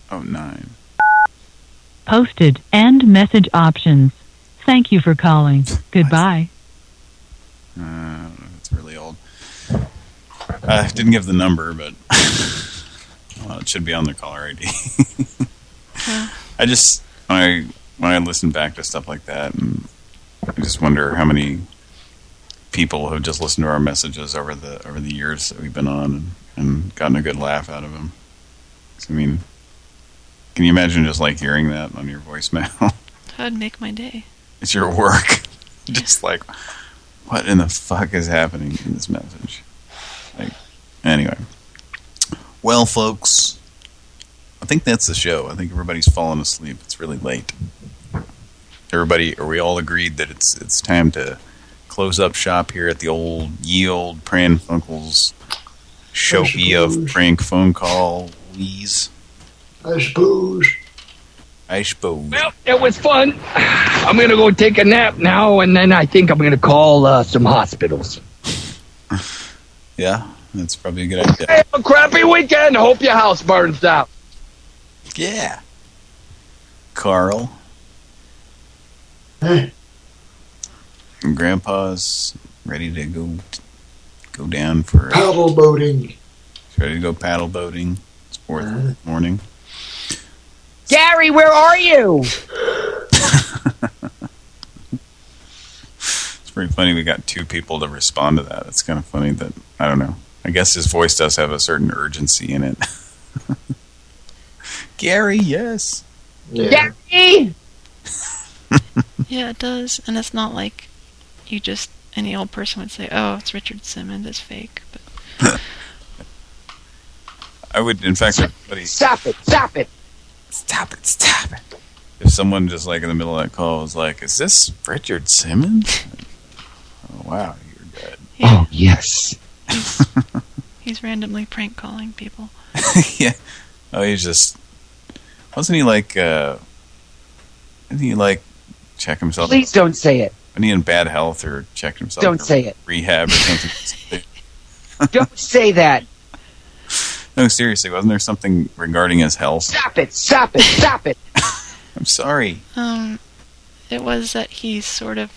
Oh, nine. Posted. End message options. Thank you for calling. *laughs* Goodbye. Uh, it's really old. I didn't give the number, but *laughs* well, it should be on the caller ID. I just when I when I listen back to stuff like that, and I just wonder how many people have just listened to our messages over the over the years that we've been on and, and gotten a good laugh out of them. I mean, can you imagine just like hearing that on your voicemail? *laughs* That'd make my day. it's your work. *laughs* just like, what in the fuck is happening in this message? Like, anyway. Well, folks, I think that's the show. I think everybody's fallen asleep. It's really late. Everybody, are we all agreed that it's it's time to close up shop here at the old ye old Pran Funkels showy of prank phone call Lees? I suppose. I suppose. Well, it was fun. I'm gonna go take a nap now, and then I think I'm gonna call uh, some hospitals. *laughs* Yeah, that's probably a good idea. Hey, have a crappy weekend. Hope your house burns down. Yeah. Carl. Hey. Grandpa's ready to go go down for Paddle boating. He's ready to go paddle boating. It's fourth Uh-huh. morning. Gary, where are you? *laughs* It's pretty funny we got two people to respond to that. It's kind of funny that I don't know. I guess his voice does have a certain urgency in it. *laughs* Gary, yes. Gary! Yeah, it does. And it's not like you just, any old person would say, oh, it's Richard Simmons, it's fake. But *laughs* I would, in fact, if somebody, Stop it! Stop it! Stop it! Stop it! If someone just like in the middle of that call was like, "Is this Richard Simmons?" Oh wow, you're dead. Oh, yes. *laughs* he's randomly prank calling people. *laughs* yeah. Oh, he's just wasn't he like? uh Didn't he like check himself? Please don't say it. Wasn't he in bad health or checked himself? Don't say it. Rehab or something. *laughs* Don't say that. No, seriously, wasn't there something regarding his health? Stop it! Stop it! Stop it! *laughs* I'm sorry. Um, it was that he sort of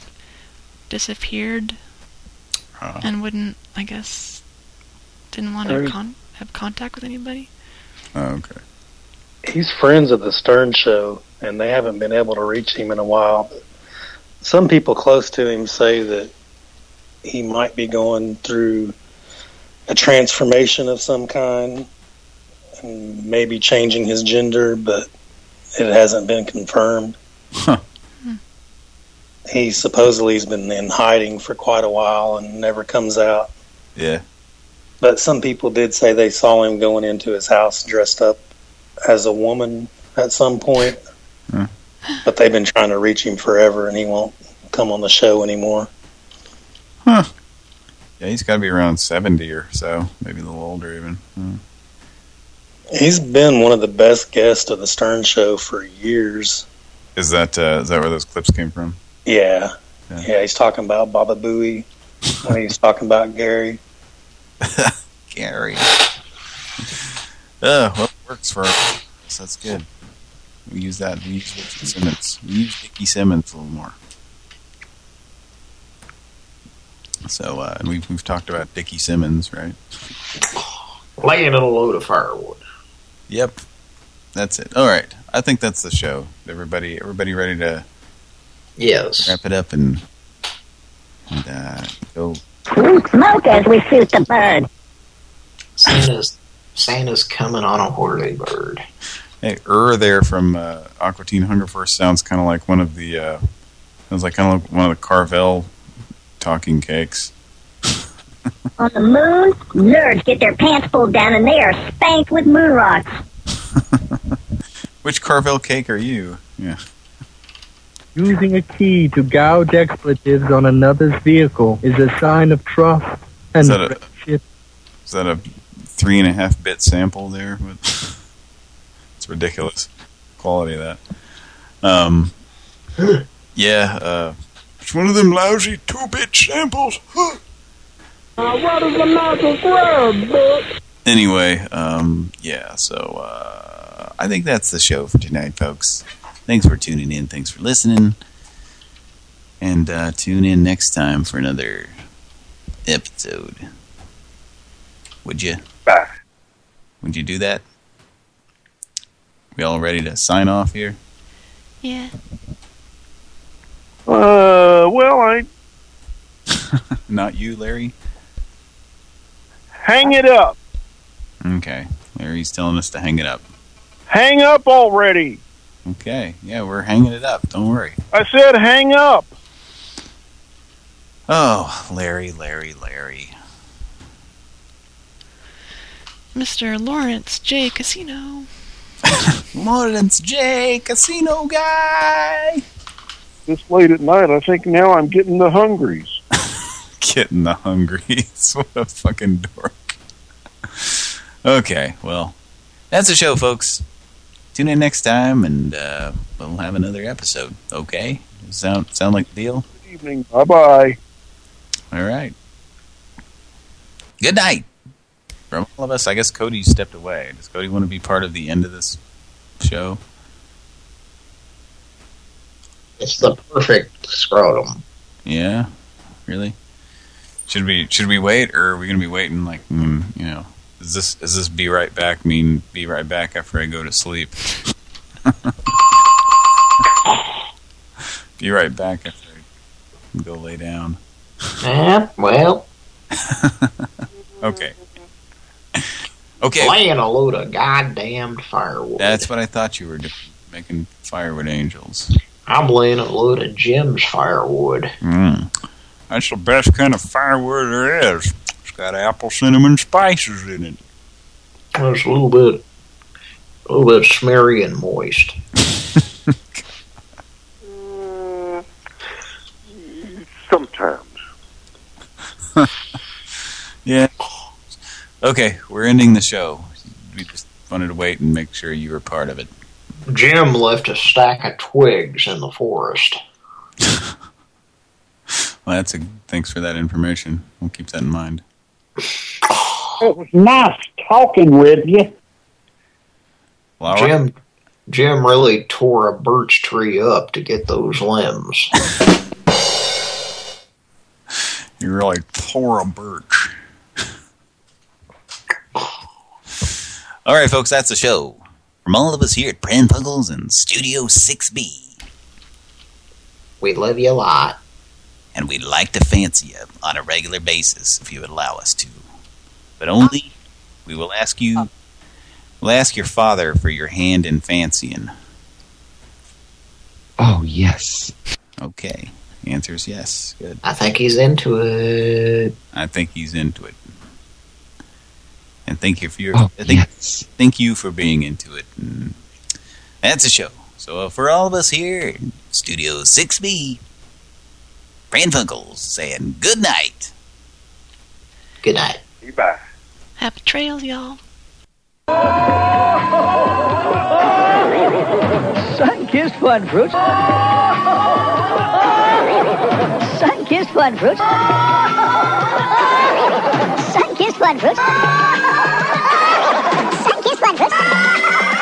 disappeared Uh, and wouldn't, I guess, didn't want to con- have contact with anybody. oh, okay. He's friends of the Stern Show, and they haven't been able to reach him in a while. But some people close to him say that he might be going through a transformation of some kind, and maybe changing his gender, but it hasn't been confirmed. Huh. He supposedly has been in hiding for quite a while and never comes out. Yeah. But some people did say they saw him going into his house dressed up as a woman at some point. Huh. But they've been trying to reach him forever, and he won't come on the show anymore. Huh. Yeah, he's got to be around 70 or so, maybe a little older even. Hmm. He's been one of the best guests of the Stern Show for years. Is that uh, is that where those clips came from? Yeah, Yeah. yeah. he's talking about Baba Booey when he's talking about Gary. *laughs* Gary. Uh, well, it works for us. That's good. We use that. We use Richard Simmons. We use Dickie Simmons a little more. So, uh, we've, we've talked about Dickie Simmons, right? Laying in a load of firewood. Yep. That's it. All right. I think that's the show. Everybody everybody ready to Yes. wrap it up and, and uh, go Sweet smoke as we shoot the bird. Santa's Santa's coming on a whirly bird. Hey, Err there from uh, Aqua Teen Hunger Force sounds kind of like one of the uh, sounds like kind of like one of the Carvel talking cakes. On the moon, nerds get their pants pulled down and they are spanked with moon rocks. *laughs* Which Carvel cake are you? Yeah. Using a key to gouge expletives on another's vehicle is a sign of trust and Is that a- friendship. Is that a three and a half bit sample there? *laughs* it's ridiculous quality of that. Um, *gasps* yeah. Uh, it's one of them lousy two bit samples. *laughs* what is the magic word, bitch? Anyway, um, yeah, so uh, I think that's the show for tonight, folks. Thanks for tuning in. Thanks for listening. And uh, tune in next time for another episode. Would you? Bye. Would you do that? We all ready to sign off here? Yeah. Uh, well, I *laughs* Not you, Larry? Hang it up. Okay. Larry's telling us to hang it up. Hang up already. Okay. Yeah, we're hanging it up. Don't worry. I said hang up. Oh, Larry, Larry, Larry. Mr. Lawrence J. Casino. *laughs* Lawrence J. Casino guy. This late at night, I think now I'm getting the hungries. *laughs* Getting the hungries. *laughs* what a fucking dork. Okay, well, that's the show, folks. Tune in next time, and uh, we'll have another episode. Okay? Sound sound like the deal? Good evening. Bye bye. All right. Good night. From all of us, I guess Cody stepped away. Does Cody want to be part of the end of this show? It's the perfect scrotum. Yeah, really. Should we should we wait, or are we gonna be waiting? Like, mm, you know, is this is this be right back mean be right back after I go to sleep? *laughs* be right back after I go lay down. Yeah, well, *laughs* Okay. Okay. laying a load of goddamn firewood. That's what I thought you were doing, making firewood angels. I'm laying a load of Jim's firewood. Mm. That's the best kind of firewood there is. It's got apple cinnamon spices in it. It's a little bit, a little bit smeary and moist. *laughs* Sometimes. *laughs* Yeah. Okay, we're ending the show. We just wanted to wait and make sure you were part of it. Jim left a stack of twigs in the forest. Well, that's a thanks for that information. We'll keep that in mind. It was nice talking with you. Flower? Jim, Jim really tore a birch tree up to get those limbs. *laughs* You really tore a birch. *laughs* All right, folks, that's the show. From all of us here at Pran Funkels and Studio 6B. We love you a lot. And we'd like to fancy you on a regular basis if you would allow us to. But only we will ask you, we'll ask your father for your hand in fancying. Oh, yes. Okay. The answer is yes. Good. I think he's into it. I think he's into it. And thank you for your Oh, I think, thank you for being into it. And that's a show. So uh, for all of us here Studio 6B, Pran Funkels saying good night. Good night. Bye. Happy trails, y'all. Sun-kissed fun fruits. Sun-kissed fun fruits. Sun-kissed fun fruits. Sun-kissed fun fruits.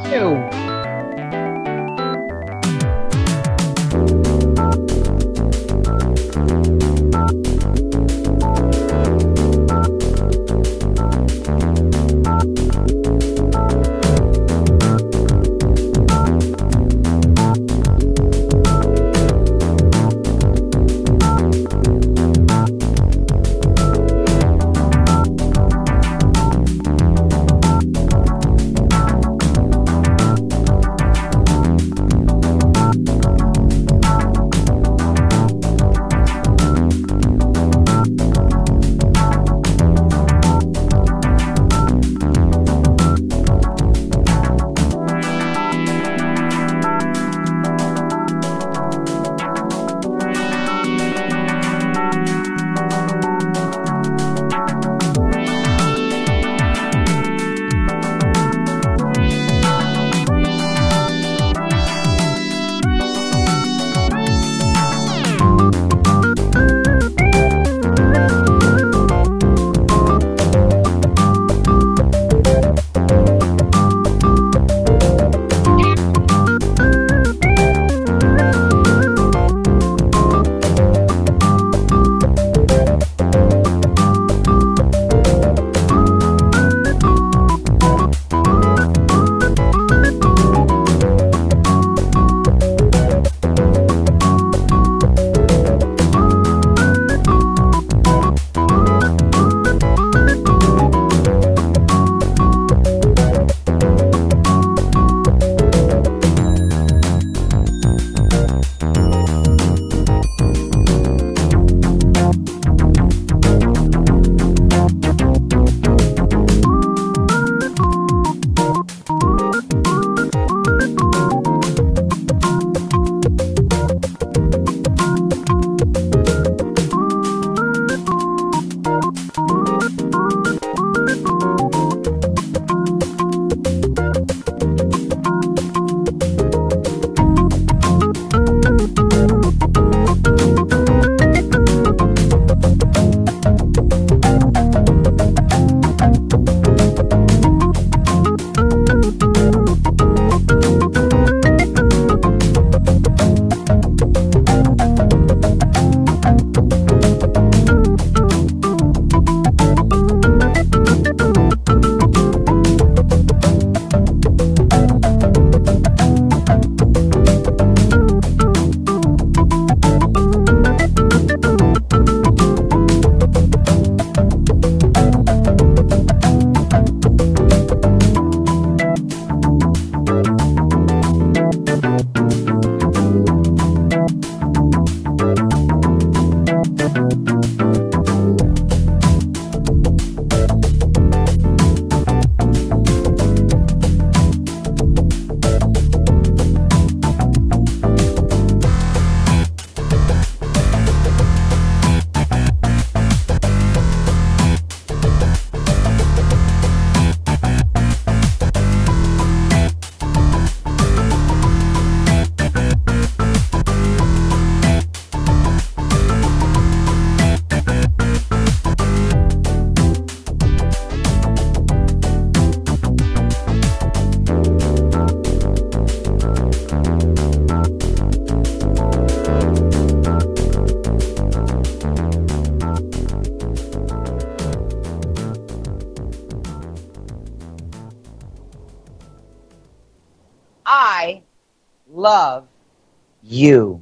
Where You.